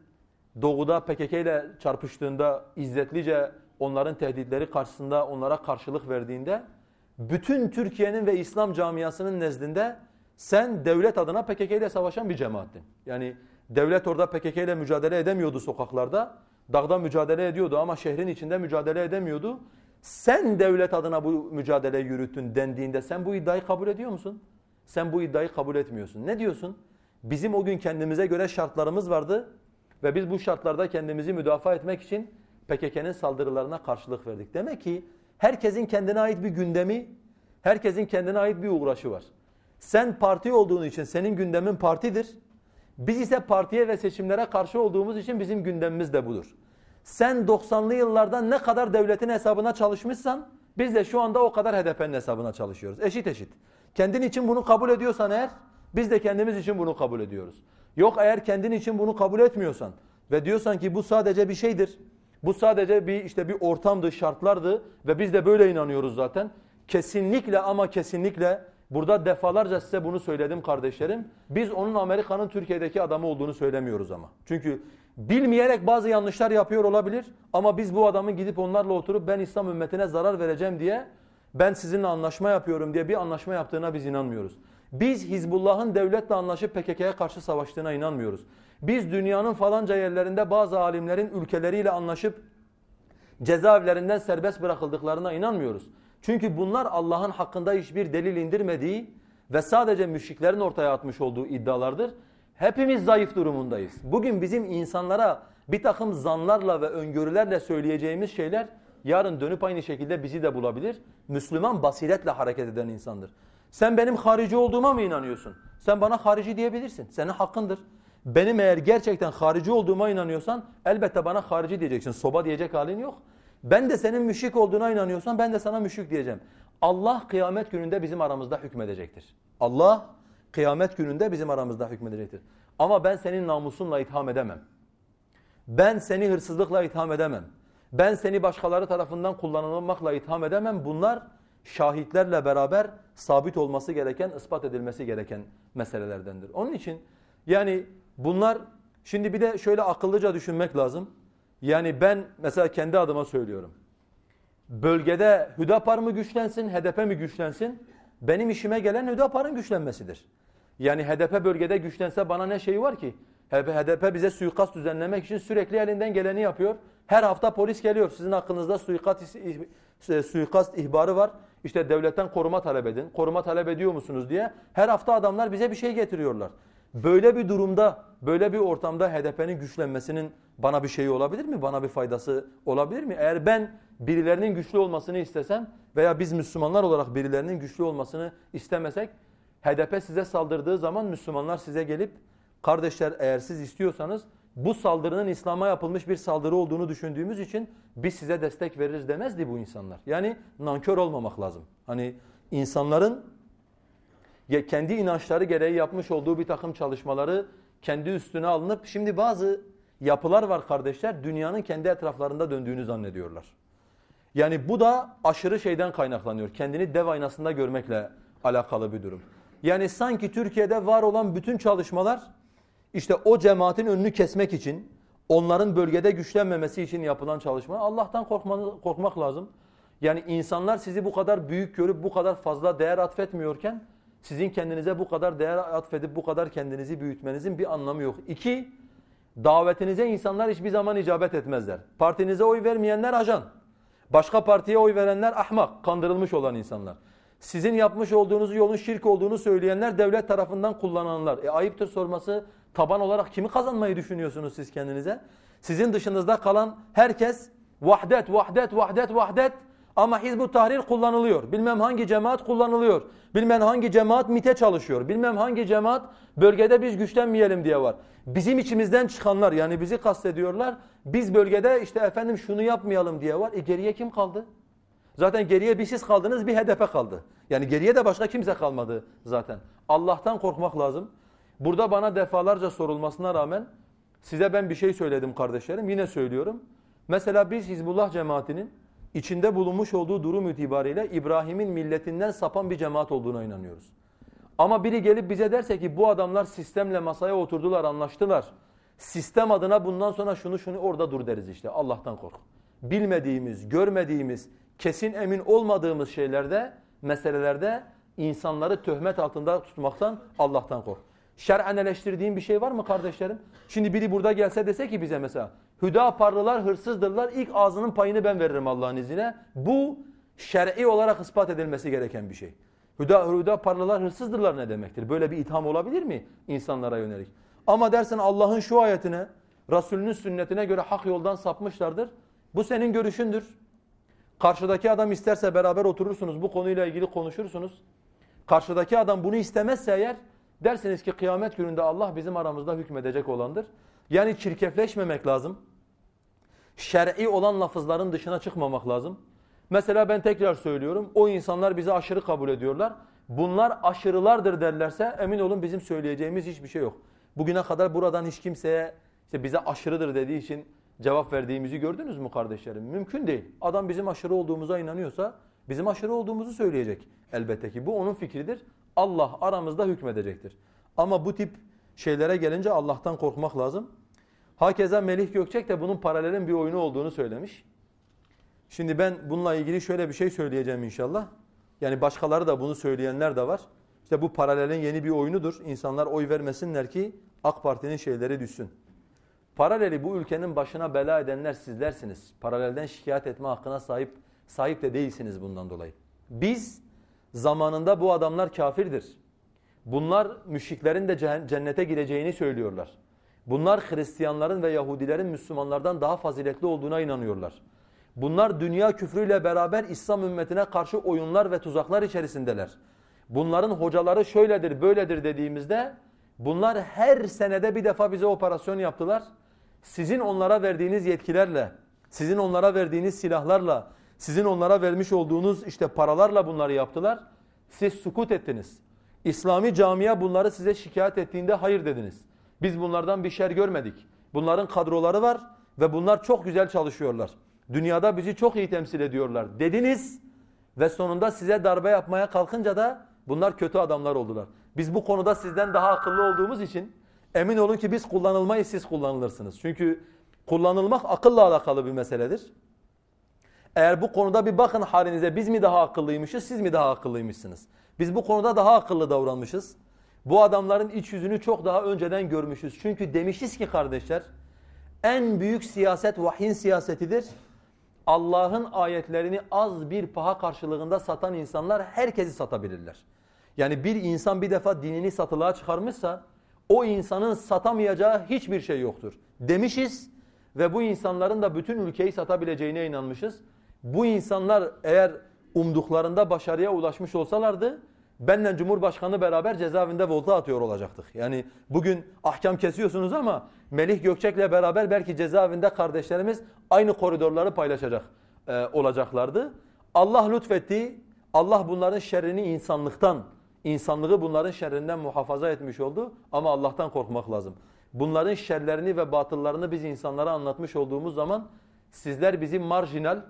doğuda PKK ile çarpıştığında izzetlice onların tehditleri karşısında onlara karşılık verdiğinde bütün Türkiye'nin ve İslam camiasının nezdinde sen devlet adına PKK ile savaşan bir cemaattin. Yani devlet orada PKK ile mücadele edemiyordu sokaklarda. Dağda mücadele ediyordu ama şehrin içinde mücadele edemiyordu. Sen devlet adına bu mücadele yürüttün dendiğinde sen bu iddiayı kabul ediyor musun? Sen bu iddiayı kabul etmiyorsun. Ne diyorsun? Bizim o gün kendimize göre şartlarımız vardı ve biz bu şartlarda kendimizi müdafaa etmek için PKK'nın saldırılarına karşılık verdik. Demek ki herkesin kendine ait bir gündemi, herkesin kendine ait bir uğraşı var. Sen parti olduğun için senin gündemin partidir. Biz ise partiye ve seçimlere karşı olduğumuz için bizim gündemimiz de budur. Sen 90'lı yıllarda ne kadar devletin hesabına çalışmışsan biz de şu anda o kadar HDP'nin hesabına çalışıyoruz. Eşit eşit. Kendin için bunu kabul ediyorsan eğer biz de kendimiz için bunu kabul ediyoruz. Yok eğer kendin için bunu kabul etmiyorsan ve diyorsan ki bu sadece bir şeydir. Bu sadece bir işte bir ortamdı, şartlardı ve biz de böyle inanıyoruz zaten. Kesinlikle ama kesinlikle Burada defalarca size bunu söyledim kardeşlerim. Biz onun Amerika'nın Türkiye'deki adamı olduğunu söylemiyoruz ama. Çünkü bilmeyerek bazı yanlışlar yapıyor olabilir ama biz bu adamın gidip onlarla oturup ben İslam ümmetine zarar vereceğim diye ben sizinle anlaşma yapıyorum diye bir anlaşma yaptığına biz inanmıyoruz. Biz Hizbullah'ın devletle anlaşıp PKK'ya karşı savaştığına inanmıyoruz. Biz dünyanın falanca yerlerinde bazı alimlerin ülkeleriyle anlaşıp cezaevlerinden serbest bırakıldıklarına inanmıyoruz. Çünkü bunlar Allah'ın hakkında hiçbir delil indirmediği ve sadece müşriklerin ortaya atmış olduğu iddialardır. Hepimiz zayıf durumundayız. Bugün bizim insanlara bir takım zanlarla ve öngörülerle söyleyeceğimiz şeyler yarın dönüp aynı şekilde bizi de bulabilir. Müslüman basiretle hareket eden insandır. Sen benim harici olduğuma mı inanıyorsun? Sen bana harici diyebilirsin. Senin hakkındır. Benim eğer gerçekten harici olduğuma inanıyorsan elbette bana harici diyeceksin. Soba diyecek halin yok. Ben de senin müşrik olduğuna inanıyorsan ben de sana müşrik diyeceğim. Allah kıyamet gününde bizim aramızda hükmedecektir. Allah kıyamet gününde bizim aramızda hükmedecektir. Ama ben senin namusunla itham edemem. Ben seni hırsızlıkla itham edemem. Ben seni başkaları tarafından kullanılmakla itham edemem. Bunlar şahitlerle beraber sabit olması gereken, ispat edilmesi gereken meselelerdendir. Onun için yani bunlar şimdi bir de şöyle akıllıca düşünmek lazım. Yani ben mesela kendi adıma söylüyorum. Bölgede Hüdapar mı güçlensin, HDP mi güçlensin? Benim işime gelen Hüdapar'ın güçlenmesidir. Yani HDP bölgede güçlense bana ne şey var ki? HDP bize suikast düzenlemek için sürekli elinden geleni yapıyor. Her hafta polis geliyor. Sizin hakkınızda suikast, suikast ihbarı var. İşte devletten koruma talep edin. Koruma talep ediyor musunuz diye. Her hafta adamlar bize bir şey getiriyorlar. Böyle bir durumda, böyle bir ortamda HDP'nin güçlenmesinin bana bir şeyi olabilir mi? Bana bir faydası olabilir mi? Eğer ben birilerinin güçlü olmasını istesem veya biz Müslümanlar olarak birilerinin güçlü olmasını istemesek HDP size saldırdığı zaman Müslümanlar size gelip kardeşler eğer siz istiyorsanız bu saldırının İslam'a yapılmış bir saldırı olduğunu düşündüğümüz için biz size destek veririz demezdi bu insanlar. Yani nankör olmamak lazım. Hani insanların kendi inançları gereği yapmış olduğu bir takım çalışmaları kendi üstüne alınıp şimdi bazı yapılar var kardeşler dünyanın kendi etraflarında döndüğünü zannediyorlar. Yani bu da aşırı şeyden kaynaklanıyor. Kendini dev aynasında görmekle alakalı bir durum. Yani sanki Türkiye'de var olan bütün çalışmalar işte o cemaatin önünü kesmek için, onların bölgede güçlenmemesi için yapılan çalışma. Allah'tan korkmanız, korkmak lazım. Yani insanlar sizi bu kadar büyük görüp bu kadar fazla değer atfetmiyorken sizin kendinize bu kadar değer atfedip bu kadar kendinizi büyütmenizin bir anlamı yok. İki, davetinize insanlar hiçbir zaman icabet etmezler. Partinize oy vermeyenler ajan. Başka partiye oy verenler ahmak, kandırılmış olan insanlar. Sizin yapmış olduğunuz yolun şirk olduğunu söyleyenler devlet tarafından kullananlar. E ayıptır sorması taban olarak kimi kazanmayı düşünüyorsunuz siz kendinize? Sizin dışınızda kalan herkes vahdet, vahdet, vahdet, vahdet ama Hizbut Tahrir kullanılıyor. Bilmem hangi cemaat kullanılıyor. Bilmem hangi cemaat MIT'e çalışıyor. Bilmem hangi cemaat bölgede biz güçlenmeyelim diye var. Bizim içimizden çıkanlar yani bizi kastediyorlar. Biz bölgede işte efendim şunu yapmayalım diye var. E geriye kim kaldı? Zaten geriye bir siz kaldınız bir HDP kaldı. Yani geriye de başka kimse kalmadı zaten. Allah'tan korkmak lazım. Burada bana defalarca sorulmasına rağmen size ben bir şey söyledim kardeşlerim. Yine söylüyorum. Mesela biz Hizbullah cemaatinin içinde bulunmuş olduğu durum itibariyle İbrahim'in milletinden sapan bir cemaat olduğuna inanıyoruz. Ama biri gelip bize derse ki bu adamlar sistemle masaya oturdular, anlaştılar. Sistem adına bundan sonra şunu şunu orada dur deriz işte. Allah'tan kork. Bilmediğimiz, görmediğimiz, kesin emin olmadığımız şeylerde, meselelerde insanları töhmet altında tutmaktan Allah'tan kork. Şer'en eleştirdiğin bir şey var mı kardeşlerim? Şimdi biri burada gelse dese ki bize mesela Hüdaparlılar hırsızdırlar ilk ağzının payını ben veririm Allah'ın izniyle. Bu şer'i olarak ispat edilmesi gereken bir şey. Hüda, Hüdaparlılar hırsızdırlar ne demektir? Böyle bir itham olabilir mi insanlara yönelik? Ama dersen Allah'ın şu ayetine, Resulünün sünnetine göre hak yoldan sapmışlardır. Bu senin görüşündür. Karşıdaki adam isterse beraber oturursunuz, bu konuyla ilgili konuşursunuz. Karşıdaki adam bunu istemezse eğer dersiniz ki kıyamet gününde Allah bizim aramızda hükmedecek olandır. Yani çirkefleşmemek lazım. Şer'i olan lafızların dışına çıkmamak lazım. Mesela ben tekrar söylüyorum. O insanlar bizi aşırı kabul ediyorlar. Bunlar aşırılardır derlerse emin olun bizim söyleyeceğimiz hiçbir şey yok. Bugüne kadar buradan hiç kimseye işte bize aşırıdır dediği için cevap verdiğimizi gördünüz mü kardeşlerim? Mümkün değil. Adam bizim aşırı olduğumuza inanıyorsa bizim aşırı olduğumuzu söyleyecek elbette ki. Bu onun fikridir. Allah aramızda hükmedecektir. Ama bu tip şeylere gelince Allah'tan korkmak lazım. Hakeza Melih Gökçek de bunun paralelin bir oyunu olduğunu söylemiş. Şimdi ben bununla ilgili şöyle bir şey söyleyeceğim inşallah. Yani başkaları da bunu söyleyenler de var. İşte bu paralelin yeni bir oyunudur. İnsanlar oy vermesinler ki AK Parti'nin şeyleri düşsün. Paraleli bu ülkenin başına bela edenler sizlersiniz. Paralelden şikayet etme hakkına sahip sahip de değilsiniz bundan dolayı. Biz zamanında bu adamlar kafirdir. Bunlar müşriklerin de cennete gireceğini söylüyorlar. Bunlar Hristiyanların ve Yahudilerin Müslümanlardan daha faziletli olduğuna inanıyorlar. Bunlar dünya küfrüyle beraber İslam ümmetine karşı oyunlar ve tuzaklar içerisindeler. Bunların hocaları şöyledir, böyledir dediğimizde bunlar her senede bir defa bize operasyon yaptılar. Sizin onlara verdiğiniz yetkilerle, sizin onlara verdiğiniz silahlarla, sizin onlara vermiş olduğunuz işte paralarla bunları yaptılar. Siz sukut ettiniz. İslami camia bunları size şikayet ettiğinde hayır dediniz. Biz bunlardan bir şer görmedik. Bunların kadroları var ve bunlar çok güzel çalışıyorlar. Dünyada bizi çok iyi temsil ediyorlar dediniz ve sonunda size darbe yapmaya kalkınca da bunlar kötü adamlar oldular. Biz bu konuda sizden daha akıllı olduğumuz için emin olun ki biz kullanılmayız siz kullanılırsınız. Çünkü kullanılmak akılla alakalı bir meseledir. Eğer bu konuda bir bakın halinize biz mi daha akıllıymışız siz mi daha akıllıymışsınız? Biz bu konuda daha akıllı davranmışız. Bu adamların iç yüzünü çok daha önceden görmüşüz. Çünkü demişiz ki kardeşler en büyük siyaset vahyin siyasetidir. Allah'ın ayetlerini az bir paha karşılığında satan insanlar herkesi satabilirler. Yani bir insan bir defa dinini satılığa çıkarmışsa o insanın satamayacağı hiçbir şey yoktur. Demişiz ve bu insanların da bütün ülkeyi satabileceğine inanmışız. Bu insanlar eğer umduklarında başarıya ulaşmış olsalardı benle Cumhurbaşkanı beraber cezaevinde volta atıyor olacaktık. Yani bugün ahkam kesiyorsunuz ama Melih Gökçek'le beraber belki cezaevinde kardeşlerimiz aynı koridorları paylaşacak e, olacaklardı. Allah lütfetti. Allah bunların şerrini insanlıktan, insanlığı bunların şerrinden muhafaza etmiş oldu. Ama Allah'tan korkmak lazım. Bunların şerlerini ve batıllarını biz insanlara anlatmış olduğumuz zaman sizler bizi marjinal,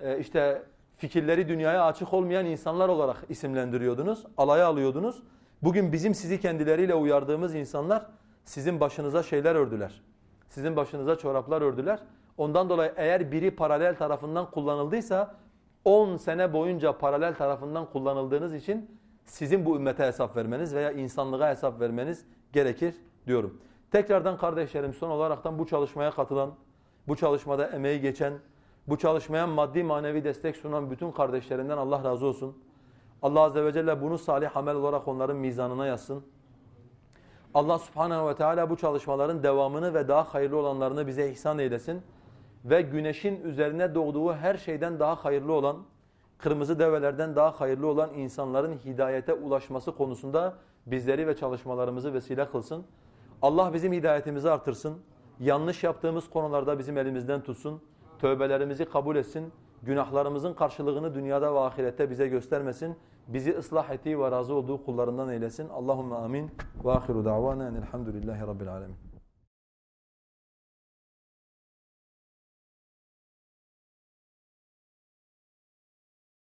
e, işte fikirleri dünyaya açık olmayan insanlar olarak isimlendiriyordunuz, alaya alıyordunuz. Bugün bizim sizi kendileriyle uyardığımız insanlar sizin başınıza şeyler ördüler. Sizin başınıza çoraplar ördüler. Ondan dolayı eğer biri paralel tarafından kullanıldıysa 10 sene boyunca paralel tarafından kullanıldığınız için sizin bu ümmete hesap vermeniz veya insanlığa hesap vermeniz gerekir diyorum. Tekrardan kardeşlerim son olaraktan bu çalışmaya katılan, bu çalışmada emeği geçen, bu çalışmaya maddi manevi destek sunan bütün kardeşlerimden Allah razı olsun. Allah Azze ve Celle bunu salih amel olarak onların mizanına yazsın. Allah Subhanahu ve Teala bu çalışmaların devamını ve daha hayırlı olanlarını bize ihsan eylesin. Ve güneşin üzerine doğduğu her şeyden daha hayırlı olan, kırmızı develerden daha hayırlı olan insanların hidayete ulaşması konusunda bizleri ve çalışmalarımızı vesile kılsın. Allah bizim hidayetimizi artırsın. Yanlış yaptığımız konularda bizim elimizden tutsun. Tövbelerimizi kabul etsin. Günahlarımızın karşılığını dünyada ve ahirette bize göstermesin. Bizi ıslah ettiği ve razı olduğu kullarından eylesin. Allahumme amin. Ve ahiru da'vana enelhamdülillahi rabbil alemin.